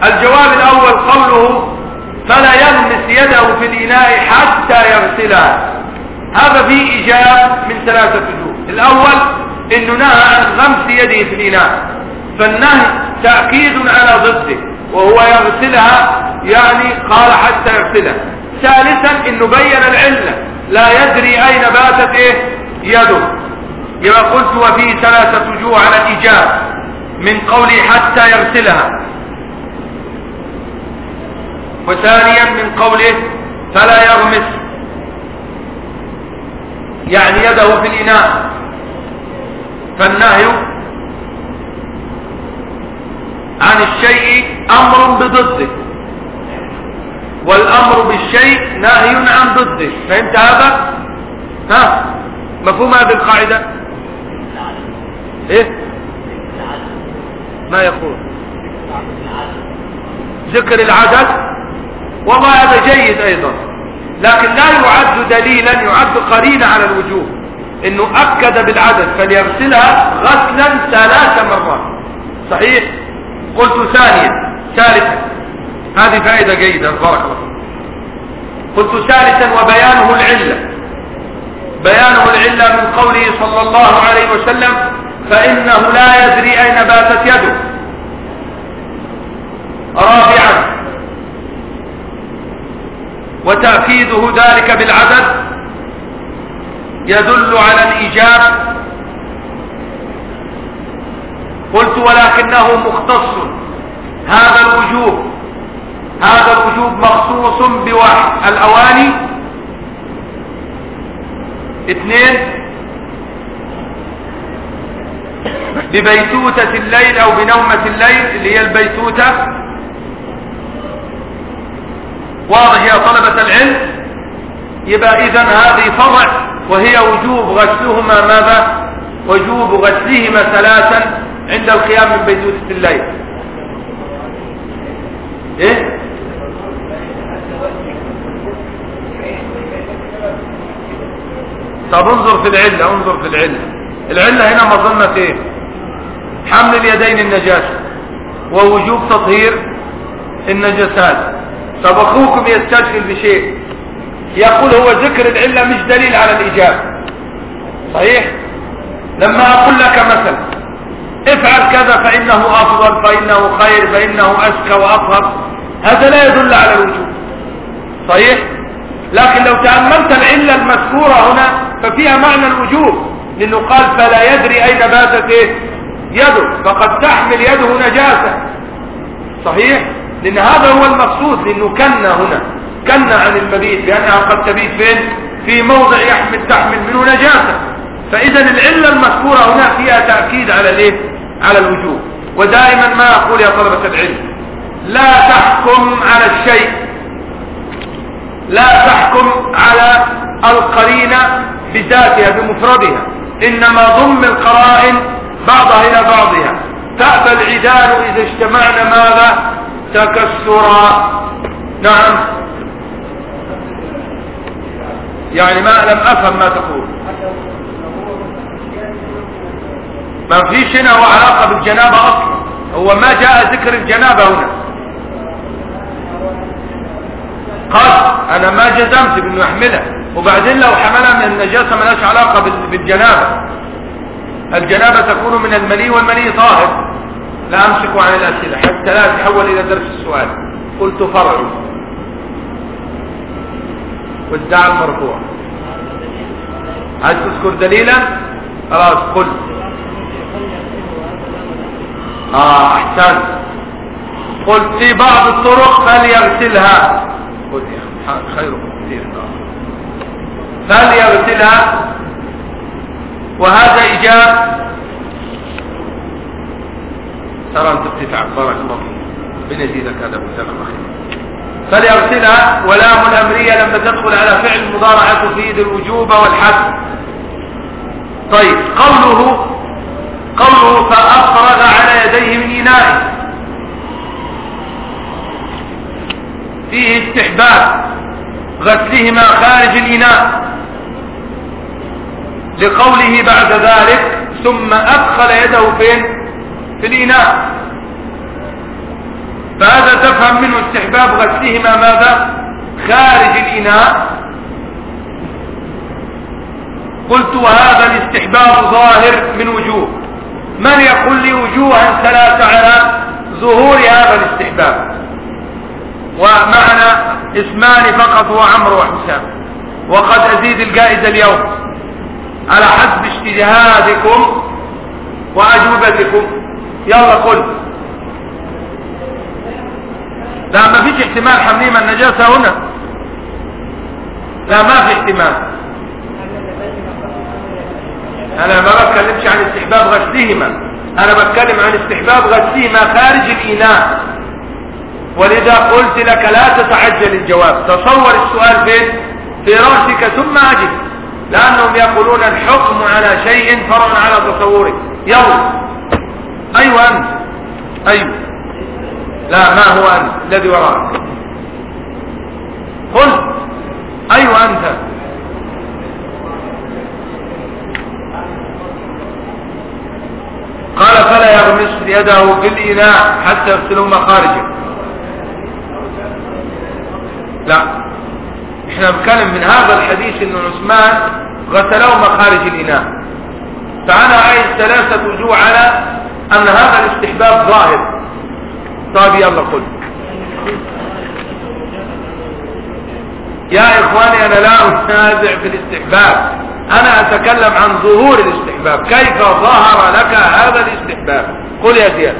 الجواب الأول قوله فلا يلمس يده في الإناء حتى يغسلها. هذا فيه إجاب من ثلاثة وجوه. الأول إنه نهى عن غمس يده في الإناء. فالنهي تأكيد على ضده وهو يغسلها يعني قال حتى يغسلها. ثالثا إنه بين العلة. لا يدري أين باتت إيه؟ يده. يبقى قلت وفيه ثلاثة وجوه على الإجاب من قولي حتى يغسلها. وثانيا من قوله فلا يغمس. يعني يده في الإناء. فالنهي عن الشيء أمر بضده والأمر بالشيء نهي عن ضده. فهمت هذا؟ ها؟ مفهوم هذه القاعدة؟ إيه؟ ما يقول. ذكر العدد والله هذا جيد أيضا. لكن لا يعد دليلا يعد قرينة على الوجوب إنه أكد بالعدد فليغسلها غسلا ثلاث مرات. صحيح؟ قلت ثانيا ثالثا. هذه فائدة جيدة بارك الله قلت ثالثا وبيانه العلة. بيانه العلة من قوله صلى الله عليه وسلم فإنه لا يدري أين باتت يده. رابعا وتأكيده ذلك بالعدد يدل على الإيجاب. قلت ولكنه مختص. هذا الوجوب هذا الوجوب مخصوص بواحد الأواني. اثنين ببيتوتة الليل أو بنومة الليل اللي هي البيتوتة. واضح يا طلبة العلم؟ يبقى اذا هذه فرع وهي وجوب غسلهما ماذا؟ وجوب غسلهما ثلاثا عند القيام من بيتوتة الليل. إيه؟ طب انظر في العلة انظر في العلة. العلة هنا مظنة إيه؟ حمل اليدين النجاسة ووجوب تطهير النجاسات طب أخوكم يستشكل بشيء؟ يقول هو ذكر العلة مش دليل على الإجابة صحيح؟ لما أقول لك مثلا افعل كذا فإنه أفضل فإنه خير فإنه أزكى وأطهر هذا لا يدل على الوجوب صحيح؟ لكن لو تأملت العلة المذكورة هنا ففيها معنى الوجوب لأنه قال فلا يدري أين باتت إيه؟ يده فقد تحمل يده نجاسة. صحيح؟ لأن هذا هو المقصود لأنه كنا هنا. كنا عن المبيت لأنها قد تبيت فين؟ في موضع يحمل تحمل منه نجاسة. فإذا العلة المذكورة هنا فيها تأكيد على الإيه؟ على الوجوب ودائما ما أقول يا طلبة العلم لا تحكم على الشيء. لا تحكم على القرينة بذاتها بمفردها. إنما ضم القرائن بعضها إلى بعضها. تأبى العدال إذا اجتمعنا ماذا؟ تكسرا نعم. يعني ما لم أفهم ما تقول. ما فيش هنا هو علاقة بالجنابة أصلا. هو ما جاء ذكر الجنابة هنا. قد أنا ما جزمت بأنه يحملها وبعدين لو حملها من النجاسة ملهاش علاقة بال- بالجنابة. الجنابة تكون من المني والمني طاهر. لا أمسك عن الأسئلة حتى لا تحول إلى درس السؤال. قلت فرع والدعاء المرفوع عايز تذكر دليلا؟ خلاص قل. آه أحسنت. قلت في بعض الطرق فليغسلها. قل يا خيركم كثير. فليغسلها. وهذا إجاب ترى أنت بتتعب. بارك الله فيك. بنزيدك هذا مسلم أخي فليغسلها ولام الأمرية لما تدخل على فعل المضارعة تفيد الوجوب والحد طيب قوله قوله فأفرغ على يديه من إناء فيه استحباب غسلهما خارج الإناء لقوله بعد ذلك ثم أدخل يده فين في الإناء فهذا تفهم منه استحباب غسلهما ماذا؟ خارج الإناء. قلت وهذا الاستحباب ظاهر من وجوه. من يقول لي وجوها ثلاثة على ظهور هذا الاستحباب؟ ومعنا اسمان فقط هو عمرو وحسام وقد أزيد الجائزة اليوم. على حسب اجتهادكم وأجوبتكم. يلا قل. لا ما فيش احتمال حميم النجاسة هنا. لا ما في احتمال. أنا ما بتكلمش عن استحباب غسلهما. أنا بتكلم عن استحباب غسلهما خارج الإناء. ولذا قلت لك لا تتعجل الجواب. تصور السؤال فين؟ في رأسك ثم أجب. لأنهم يقولون الحكم على شيء فرع على تصوره. يلا. أيوه أنت. أيوه. لا ما هو أنت؟ الذي وراءك. قل. أيوه أنت. قال فلا يغمس يده في الإناء حتى يغسلهما خارجا لا. إحنا بنتكلم من هذا الحديث إن عثمان غسلهما خارج الإناء. فأنا عايز ثلاثة وجوه على أن هذا الاستحباب ظاهر. طيب يلا قل. يا إخواني أنا لا أنازع في الاستحباب. أنا أتكلم عن ظهور الاستحباب. كيف ظهر لك هذا الاستحباب؟ قل يا زياد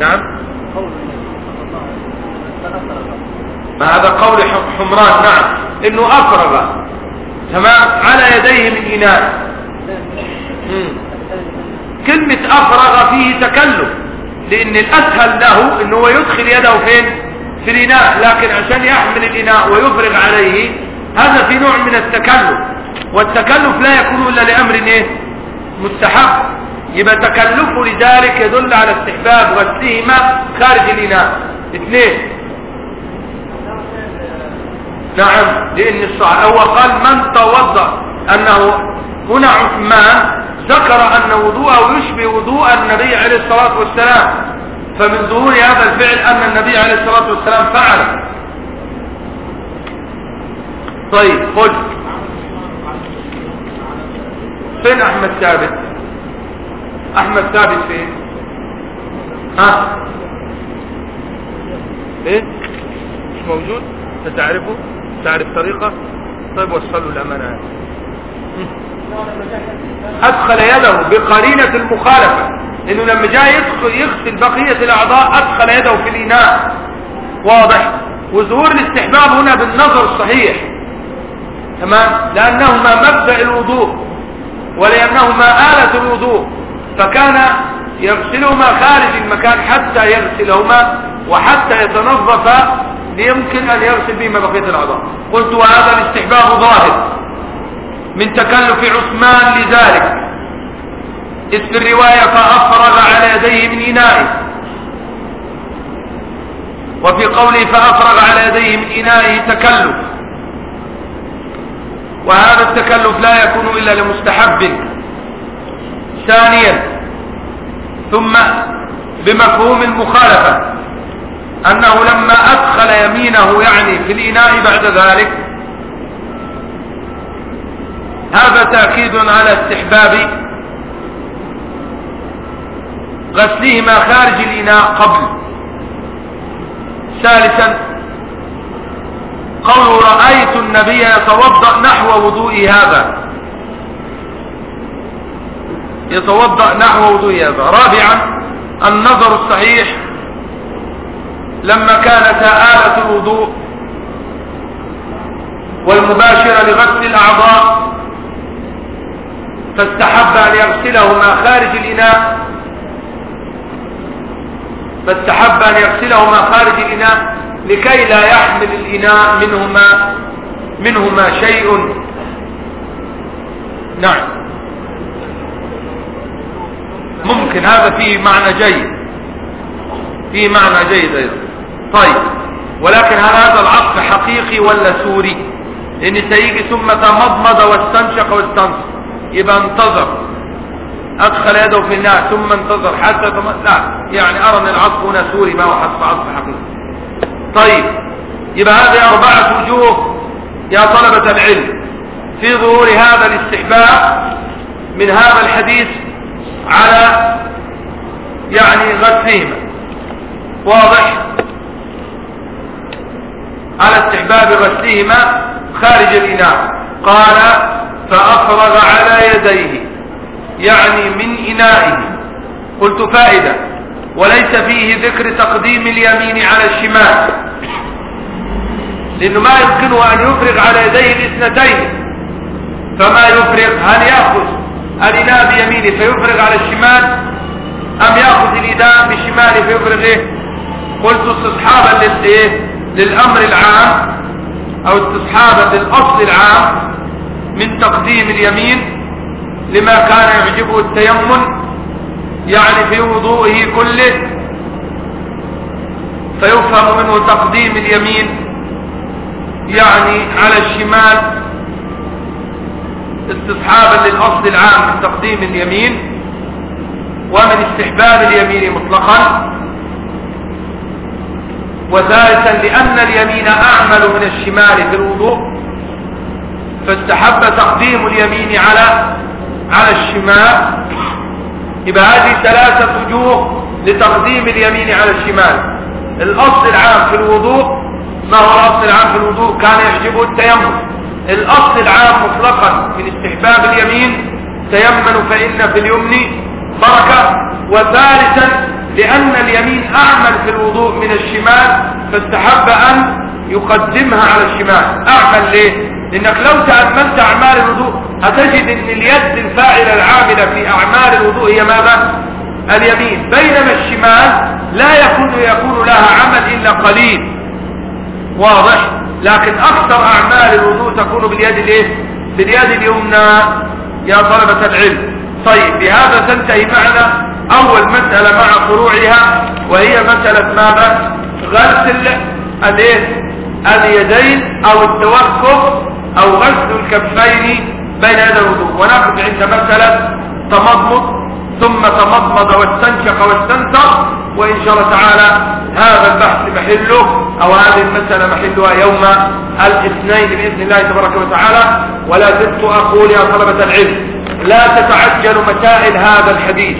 نعم. ما هذا قول حمران؟ نعم. إنه أفرغ. تمام. على يديه من إناء. كلمة أفرغ فيه تكلف لأن الأسهل له إنه هو يدخل يده فين؟ في الإناء. لكن عشان يحمل الإناء ويفرغ عليه هذا في نوع من التكلف. والتكلف لا يكون إلا لأمر إيه؟ مستحب. يبقى تكلفه لذلك يدل على استحباب غسلهما خارج الإناء. اثنين. نعم. لأن الصح هو قال من توضأ. أنه هنا عثمان ذكر أن وضوءه يشبه وضوء النبي عليه الصلاة والسلام. فمن ظهور هذا الفعل أن النبي عليه الصلاة والسلام فعل. طيب خذ فين أحمد ثابت؟ أحمد ثابت فين؟ ها؟ إيه؟ مش موجود؟ أنت تعرفه؟ تعرف طريقة؟ طيب وصلوا الامانه هذه. أدخل يده بقرينة المخالفة. إنه لما جاء يغسل بقية الأعضاء أدخل يده في الإناء. واضح؟ وظهور الاستحباب هنا بالنظر الصحيح تمام؟ لأنهما مبدأ الوضوء ولأنهما آلة الوضوء. فكان يغسلهما خارج المكان حتى يغسلهما وحتى يتنظف ليمكن أن يغسل بهما بقية الأعضاء. قلت وهذا الاستحباب ظاهر. من تكلف عثمان لذلك. إذ في الرواية فأفرغ على يديه من إنائه. وفي قوله فأفرغ على يديه من إنائه تكلف. وهذا التكلف لا يكون إلا لمستحب. ثانيا ثم بمفهوم المخالفة أنه لما أدخل يمينه يعني في الإناء بعد ذلك هذا تأكيد على استحباب غسلهما خارج الإناء قبل. ثالثا قول رأيت النبي يتوضأ نحو وضوء هذا. يتوضأ نحو وضوء هذا. رابعا النظر الصحيح لما كانت آلة الوضوء والمباشرة لغسل الأعضاء فاستحب أن يغسلهما خارج الإناء. فاستحب أن يغسلهما خارج الإناء لكي لا يحمل الإناء منهما منهما شيء. نعم. ممكن. هذا فيه معنى جيد. فيه معنى جيد أيضا. طيب. ولكن هل هذا العطف حقيقي ولا صوري؟ لأن سيجي ثم تمضمض واستنشق واستنثر يبقى انتظر. أدخل يده في النار ثم انتظر حتى تم... لا يعني أرى أن العطف هنا صوري ما هو حسب عطف حقيقي. طيب يبقى هذه أربعة وجوه يا طلبة العلم. في ظهور هذا الاستحباب من هذا الحديث على يعني غسلهما. واضح؟ على استحباب غسلهما خارج الإناء. قال فأفرغ على يديه يعني من إنائه. قلت فائدة وليس فيه ذكر تقديم اليمين على الشمال. لأنه ما يمكنه أن يفرغ على يديه الاثنتين. فما يفرغ هل يأخذ الإناء بيمينه فيفرغ على الشمال؟ أم يأخذ الإناء بشماله فيفرغ إيه؟ قلت استصحابا للأمر العام أو استصحابا للأصل العام. من تقديم اليمين لما كان يعجبه التيمم يعني في وضوئه كله فيفهم منه تقديم اليمين يعني على الشمال استصحابا للأصل العام من تقديم اليمين ومن استحباب اليمين مطلقا. وثالثا لأن اليمين أعمل من الشمال في الوضوء. فاستحب تقديم اليمين على على الشمال. يبقى هذه ثلاثة وجوه لتقديم اليمين على الشمال. الأصل العام في الوضوء ما هو الأصل العام في الوضوء؟ كان يعجبه التيمم. الأصل العام مطلقا من استحباب اليمين تيمنوا فإن في اليمن بركة. وثالثا لأن اليمين أعمل في الوضوء من الشمال فاستحب أن يقدمها على الشمال. أعمل ليه؟ لأنك لو تأملت أعمال الوضوء هتجد أن اليد الفاعلة العاملة في أعمال الوضوء هي ماذا؟ اليمين. بينما الشمال لا يكون يكون لها عمل إلا قليل. واضح؟ لكن أكثر أعمال الوضوء تكون باليد الإيه؟ باليد اليمنى. يا طلبة العلم. طيب بهذا تنتهي معنا أول مسألة مع فروعها وهي مسألة ماذا؟ غسل الإيه؟ اليدين أو التوقف أو غسل الكفين بين يدي الوضوء ونقف عند مسألة تمضمض ثم تمضمض واستنشق واستنثر وإن شاء الله تعالى هذا البحث محله أو هذه المسألة محلها يوم الاثنين بإذن الله تبارك وتعالى ولا زلت أقول يا طلبة العلم لا تتعجلوا مسائل هذا الحديث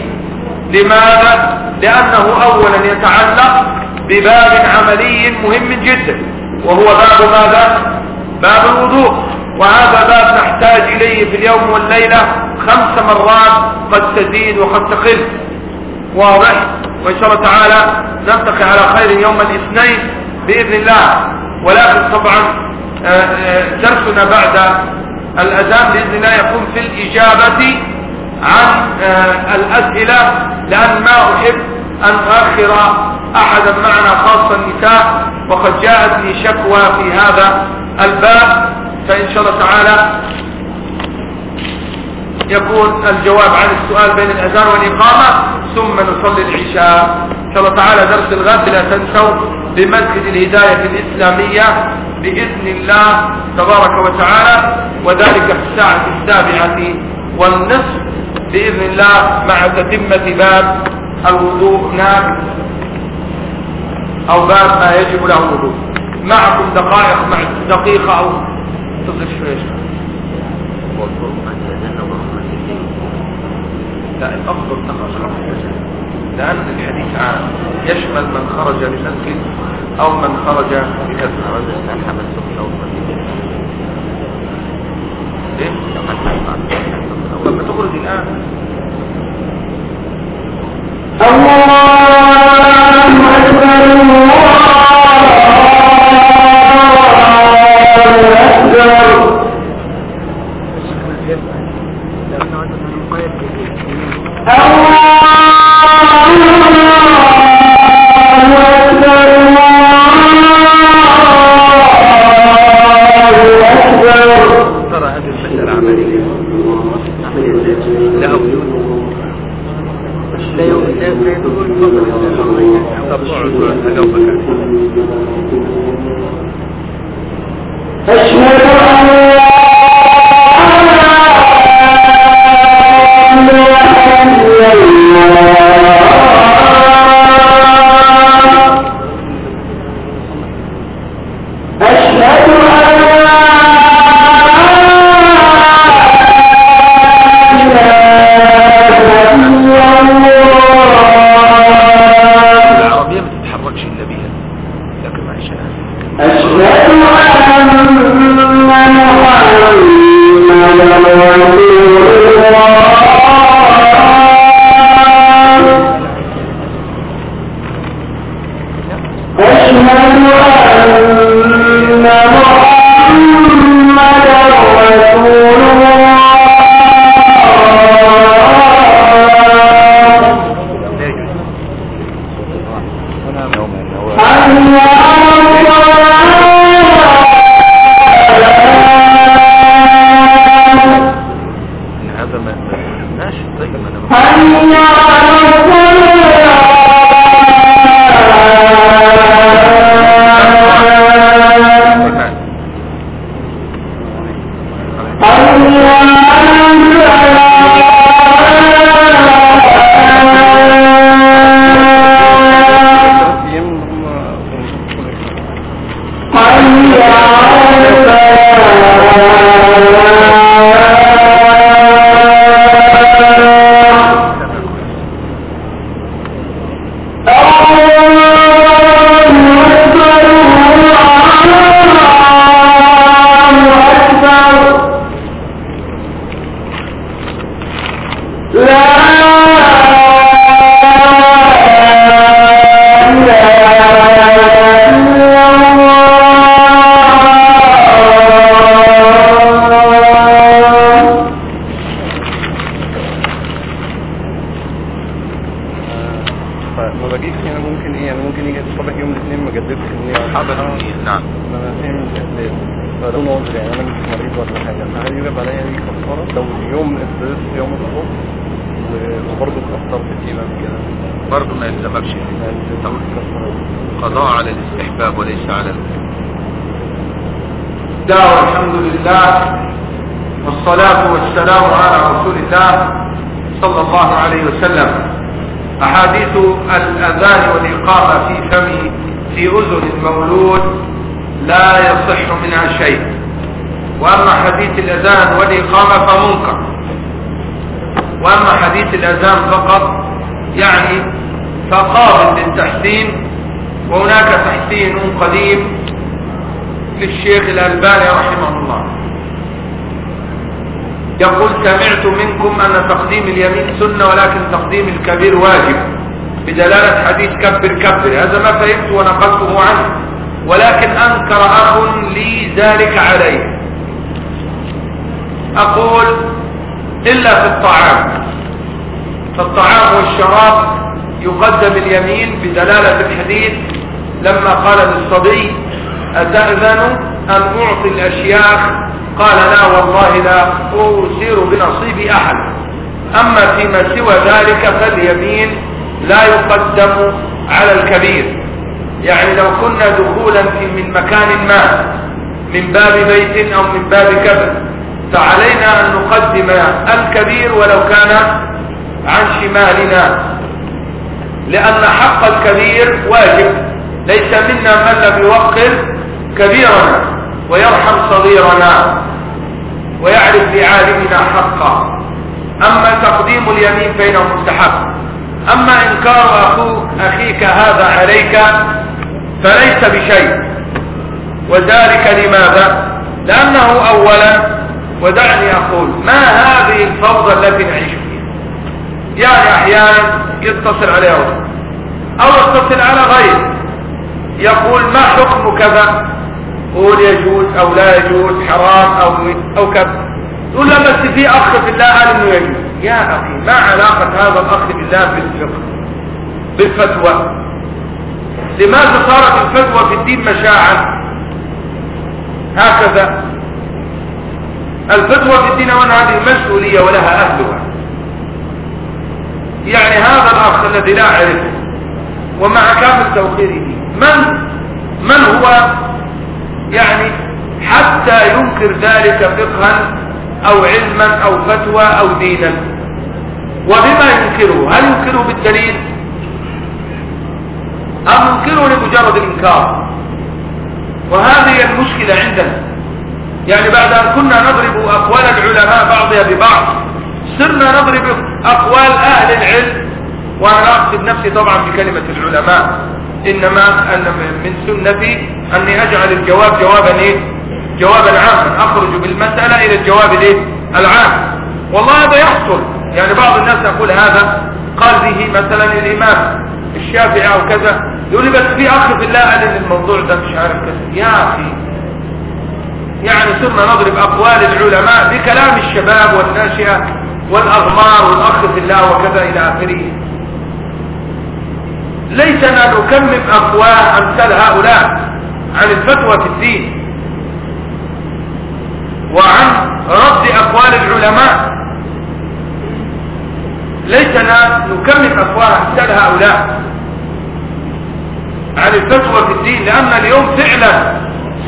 لماذا؟ لأنه أولا يتعلق بباب عملي مهم جدا وهو باب ماذا؟ باب الوضوء. وهذا باب نحتاج إليه في اليوم والليلة خمس مرات قد تزيد وقد تقل. واضح؟ وإن شاء الله تعالى نلتقي على خير يوم الاثنين بإذن الله. ولكن طبعا درسنا بعد الأذان بإذن الله يكون في الإجابة عن الأسئلة لأن ما أحب أن أؤخر أحدا معنا خاصة النساء. وقد جاءتني شكوى في هذا الباب فإن شاء الله تعالى يكون الجواب عن السؤال بين الأذان والإقامة ثم نصلي العشاء. شاء الله تعالى درس الغد لا تنسوا بمسجد الهداية الإسلامية بإذن الله تبارك وتعالى وذلك في الساعة السابعة والنصف بإذن الله مع تتمة باب الوضوء هناك أو باب ما يجب له الوضوء. معكم دقائق مع دقيقة أو تصل شوية لا الأفضل تخرج لأن الحديث عام. يشمل من خرج لمسجد أو من خرج لمسجد إيه؟ طب ما تخرج الآن. ترى الكبير واجب بدلالة حديث كبر كبر. هذا ما فهمت ونقلته عنه. ولكن أنكر أخ لي ذلك عليه. أقول إلا في الطعام. فالطعام والشراب يقدم اليمين بدلالة الحديث لما قال للصبي أتأذن أن أعطي الأشياخ؟ قال لا والله لا أوسر بنصيب أحد. أما فيما سوى ذلك فاليمين لا يقدم على الكبير. يعني لو كنا دخولا في من مكان ما من باب بيت أو من باب كذا فعلينا أن نقدم الكبير ولو كان عن شمالنا. لأن حق الكبير واجب ليس منا من لم يوقر كبيرنا ويرحم صغيرنا ويعرف لعالمنا حقا. أما تقديم اليمين فانه مستحب أما إنكار أخوك أخيك هذا عليك فليس بشيء. وذلك لماذا؟ لأنه اولا ودعني أقول ما هذه الفوضى التي نعيش فيها؟ يعني أحيانا يتصل عليه رجل أو يتصل على غيره يقول ما حكم كذا؟ قول يجوز أو لا يجوز حرام أو أو كذا. تقول له بس في أخ في الله قال انه يجوز يا أخي ما علاقة هذا الأخ بالله بالفقه؟ بالفتوى. لماذا صارت الفتوى في الدين مشاعا هكذا. الفتوى في الدين وان هذه مسؤولية ولها أهلها. يعني هذا الأخ الذي لا أعرفه. ومع كامل توقيره من؟ من هو؟ يعني حتى ينكر ذلك فقها أو علما أو فتوى أو دينا. وبما ينكره هل ينكره بالدليل؟ أم ينكره لمجرد الانكار وهذه المشكلة عندنا. يعني بعد أن كنا نضرب أقوال العلماء بعضها ببعض صرنا نضرب أقوال أهل العلم. وأنا أقصد نفسي طبعا بكلمة العلماء إنما أن من سنتي أني أجعل الجواب جوابا إيه؟ جوابا عاما أخرج بالمسألة إلى الجواب الإيه؟ العام. والله هذا يحصل. يعني بعض الناس يقول هذا قال به مثلا الإمام الشافعي أو كذا يقول لي بس في أخ في الله قال ان الموضوع ده مش عارف كذا. يا أخي يعني ثم نضرب أقوال العلماء بكلام الشباب والناشئة والأغمار والأخ في الله وكذا إلى آخره. ليسنا نكمم أقواه أمثال هؤلاء عن الفتوى في الدين. وعن رد أقوال العلماء. ليسنا نكمم أقواه أمثال هؤلاء. عن الفتوى في الدين لأن اليوم فعلا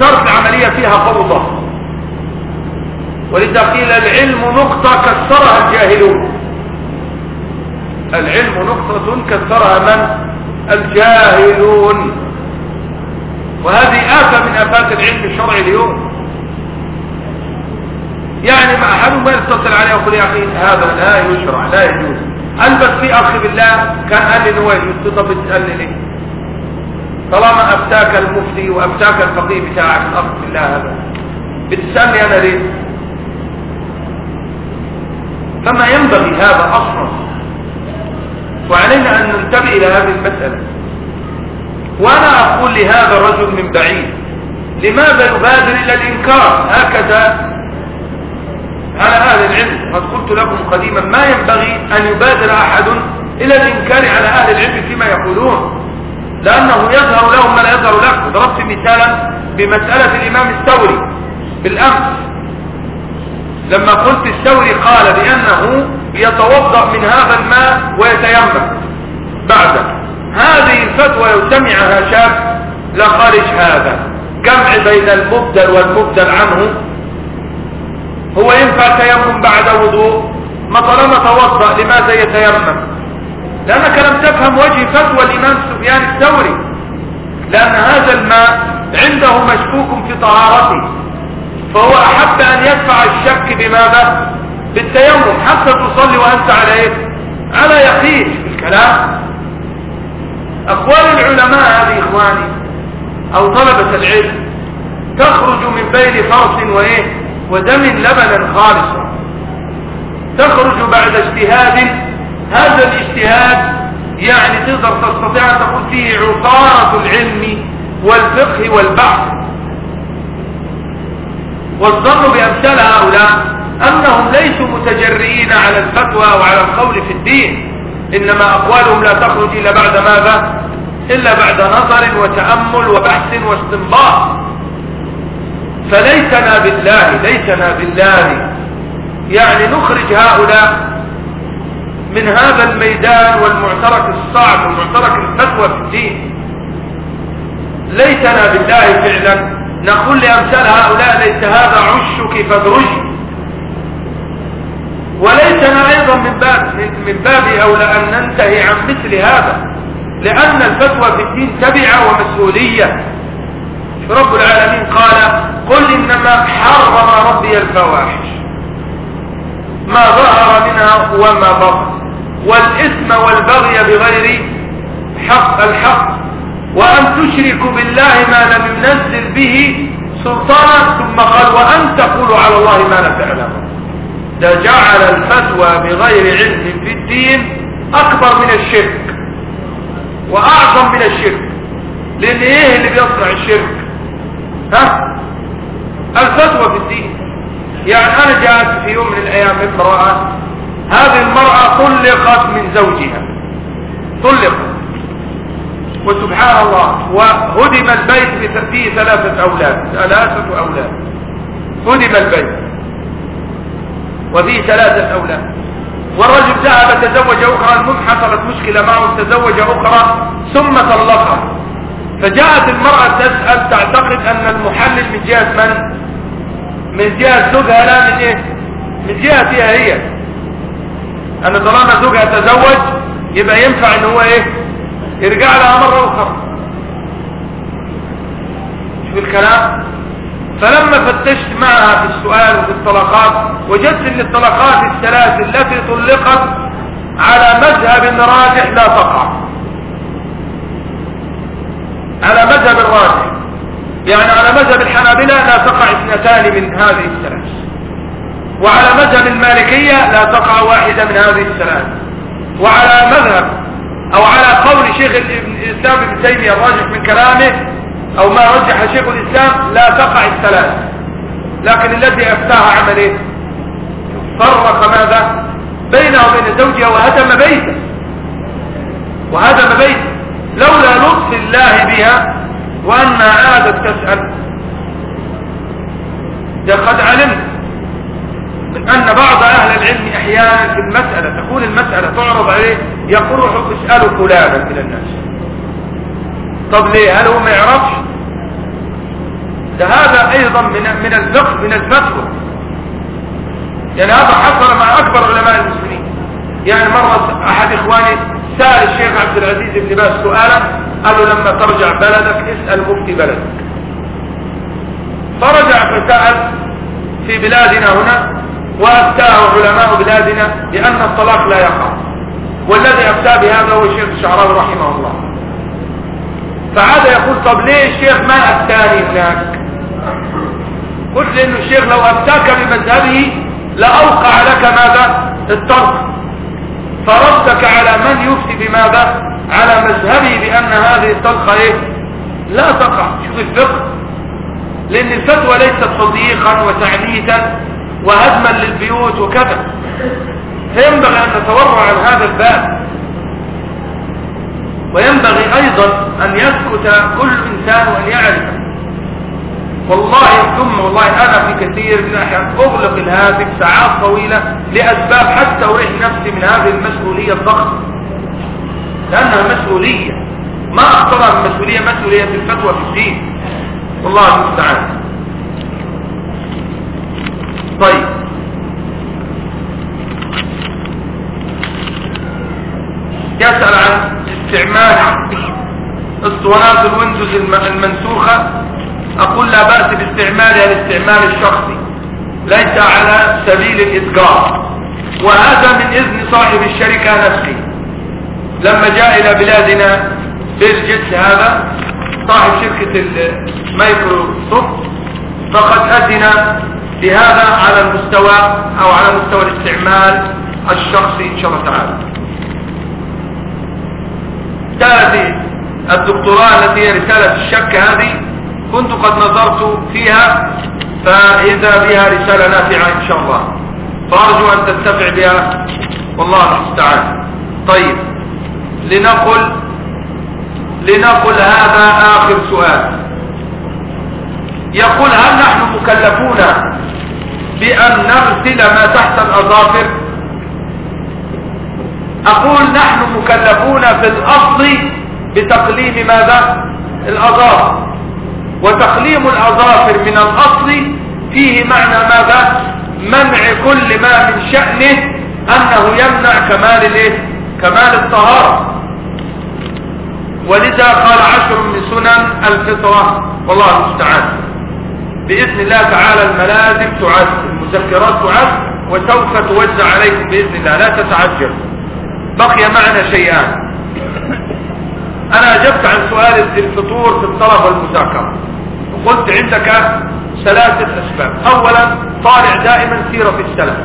صارت العملية فيها فوضى ولذا قيل العلم نقطة كسرها الجاهلون. العلم نقطة كسرها من؟ الجاهلون. وهذه آفة من آفات العلم الشرعي اليوم. يعني ما أحد ما يتصل عليه ويقول يا أخي هذا لا يشرع لا يجوز. ألبس في أخي بالله كأن قال لي إنه يجوز طب تسألني ليه طالما أفتاك المفتي وأفتاك الفقيه بتاعك الأخ بالله هذا. بتسألني أنا ليه؟ فما ينبغي هذا أصلا. وعلينا أن ننتبه إلى هذه المسألة. وأنا أقول لهذا الرجل من بعيد لماذا يبادر إلى الإنكار؟ هكذا على أهل العلم قد قلت لكم قديما ما ينبغي أن يبادر أحد إلى الإنكار على أهل العلم فيما يقولون. لأنه يظهر لهم ما لا يظهر لك ضربت مثالا بمسألة الإمام الثوري بالأمس. لما قلت الثوري قال بأنه يتوضأ من هذا الماء ويتيمم بعد. هذه الفتوى لو سمعها شاب لخرج هذا. جمع بين المبدل والمبدل عنه. هو ينفع تيمم بعد وضوء؟ ما طالما توضأ لماذا يتيمم؟ لأنك لم تفهم وجه فتوى الإمام سفيان الثوري لأن هذا الماء عنده مشكوك في طهارته فهو أحب أن يدفع الشك بماذا؟ بالتيمم حتى تصلي وأنت على إيه على يقين الكلام. أقوال العلماء هذه إخواني أو طلبة العلم تخرج من بين فرس وإيه؟ ودم لبنا خالصا. تخرج بعد اجتهاد. هذا الاجتهاد يعني تقدر تستطيع أن تقول فيه عصارة العلم والفقه والبحث. والظن بأمثال هؤلاء أنهم ليسوا متجرئين على الفتوى وعلى القول في الدين. إنما أقوالهم لا تخرج إلا بعد ماذا؟ إلا بعد نظر وتأمل وبحث واستنباط. فليسنا بالله ليسنا بالله. يعني نخرج هؤلاء من هذا الميدان والمعترك الصعب ومعترك الفتوى في الدين. ليتنا بالله فعلا. نقول لأمثال هؤلاء ليس هذا عشك فادرج. وليتنا أيضا من باب, من باب أولى أن ننتهي عن مثل هذا. لأن الفتوى في الدين تبعة ومسؤولية. رب العالمين قال قل إنما حرم ربي الفواحش. ما ظهر منها وما بطن. والإثم والبغي بغير حق الحق. وأن تشركوا بالله ما لم ينزل به سلطانا. ثم قال وأن تقولوا على الله ما لا تعلمون. ده جعل الفتوى بغير علم في الدين أكبر من الشرك. وأعظم من الشرك. لأن إيه اللي بيصنع الشرك؟ ها؟ الفتوى في الدين. يعني أنا جاءت في يوم من الأيام امرأة هذه المرأة طلقت من زوجها. طلقت. وسبحان الله وهدم البيت فيه ثلاثة أولاد ثلاثة أولاد. هدم البيت. وفيه ثلاثة أولاد. والرجل ذهب تزوج أخرى المهم حصلت مشكلة معه تزوج أخرى ثم طلقها. فجاءت المرأة تسأل تعتقد أن المحلل من جهة من؟ من جهة زوجها لا من إيه؟ من جهتها هي. أن طالما زوجها تزوج يبقى ينفع أن هو إيه؟ يرجع لها مرة أخرى. شوف الكلام. فلما فتشت معها في السؤال وفي الطلقات وجدت إن الطلقات الثلاث التي طلقت على مذهب راجح لا تقع. على مذهب الراجح. يعني على مذهب الحنابلة لا تقع اثنتان من هذه الثلاث. وعلى مذهب المالكية لا تقع واحدة من هذه الثلاث. وعلى مذهب أو على قول شيخ الإسلام ابن تيمية الراجح من كلامه أو ما رجح شيخ الإسلام لا تقع الثلاث. لكن الذي افتاها عمل إيه؟ فرق ماذا؟ بينه وبين زوجها وهدم بيته. وهدم بيته. لولا لطف الله بها وانها عادت تسأل. قد علمت من أن بعض أهل العلم أحيانا في المسألة تكون المسألة تعرض عليه يقول اسألوا فلانا من الناس. طب ليه؟ هل هو ما يعرفش ده هذا أيضا من من الفقه من الفتوى. يعني هذا حصل مع أكبر علماء المسلمين. يعني مرة أحد إخواني سأل الشيخ عبد العزيز بن باز سؤالا قال له لما ترجع بلدك اسأل مفتي بلدك. فرجع فسأل في بلادنا هنا وأفتاه علماء بلادنا بأن الطلاق لا يقع. والذي أفتى بهذا هو الشيخ الشعراوي رحمه الله. فعاد يقول طب ليه الشيخ ما أفتاني هناك؟ قلت لأنه الشيخ لو أفتاك بمذهبه لأوقع لك ماذا؟ الطرق فردك على من يفتي بماذا على مذهبه بأن هذه الطلقة إيه؟ لا تقع. شوف الفقه. لأن الفتوى ليست تضييقا وتعنيتا وهدما للبيوت وكذا. فينبغي أن نتورع عن هذا الباب. وينبغي أيضا أن يسكت كل إنسان وأن يعرف. والله ثم والله أنا في كثير من الأحيان أغلق الهاتف ساعات طويلة لأسباب حتى أريح نفسي من هذه المسؤولية الضخمة لأنها مسؤولية. ما اخطرها من مسؤولية مسؤولية الفتوى في الدين. والله المستعان. طيب. يسأل عن استعمال اسطوانات الويندوز المنسوخة. أقول لا بأس باستعمالها الاستعمال الشخصي ليس على سبيل الإتقان. وهذا من إذن صاحب الشركة نفسه. لما جاء إلى بلادنا بيل جيتس هذا صاحب شركة المايكروسوفت فقد أذن بهذا على المستوى أو على مستوى الاستعمال الشخصي إن شاء الله تعالى. تأتي الدكتوراه التي هي رسالة الشك هذه كنت قد نظرت فيها فإذا بها رسالة نافعة إن شاء الله. فأرجو أن تنتفع بها. والله المستعان. طيب. لنقل لنقل هذا آخر سؤال. يقول هل نحن مكلفون بأن نغسل ما تحت الأظافر؟ أقول نحن مكلفون في الأصل بتقليم ماذا؟ الأظافر. وتقليم الأظافر من الأصل فيه معنى ماذا؟ منع كل ما من شأنه أنه يمنع كمال الايه؟ كمال الطهارة. ولذا قال عشر من سنن الفطرة والله المستعان. بإذن الله تعالى الملازم تعد المذكرات تعد وسوف توزع عليكم بإذن الله. لا تتعجل. بقي معنا شيئان. أنا أجبت عن سؤال الفطور في الطلب والمذاكرة. وقلت عندك ثلاثة أسباب. أولا طالع دائما سيرة في السلف.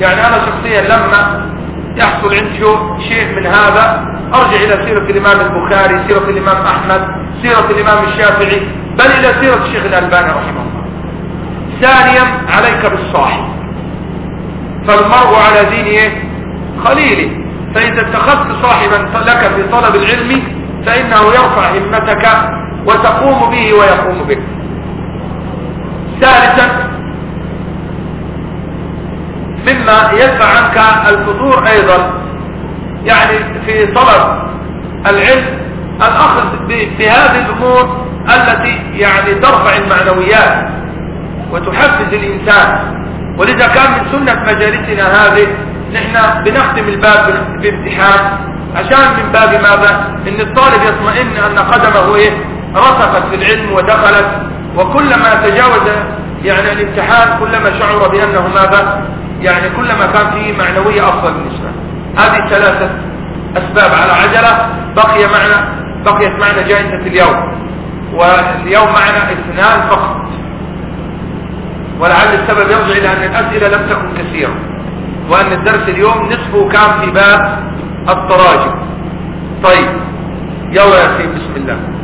يعني أنا شخصيا لما يحصل عندي شيء من هذا أرجع إلى سيرة الإمام البخاري سيرة الإمام أحمد سيرة الإمام الشافعي بل إلى سيرة الشيخ الألباني رحمه الله. ثانيا عليك بالصاحب. فالمرء على دين خليله فاذا اتخذت صاحبا لك في طلب العلم فإنه يرفع همتك وتقوم به ويقوم بك. ثالثا مما يدفع عنك الفطور أيضا. يعني في طلب العلم الأخذ بهذه الأمور التي يعني ترفع المعنويات وتحفز الإنسان. ولذا كان من سنة مجالسنا هذه نحن بنختم الباب بامتحان. عشان من باب ماذا؟ إن الطالب يطمئن أن قدمه إيه؟ رسخت في العلم ودخلت. وكلما تجاوز يعني الامتحان كلما شعر بأنه ماذا؟ يعني كلما كان فيه معنوية أفضل بالنسبة هذه ثلاثة أسباب على عجلة. بقي معنا بقيت معنا جائزة اليوم. واليوم معنا اثنان فقط. ولعل السبب يرجع إلى أن الأسئلة لم تكن كثيرة. وأن الدرس اليوم نصفه كان في باب التراجم. طيب يلا يا سيد بسم الله.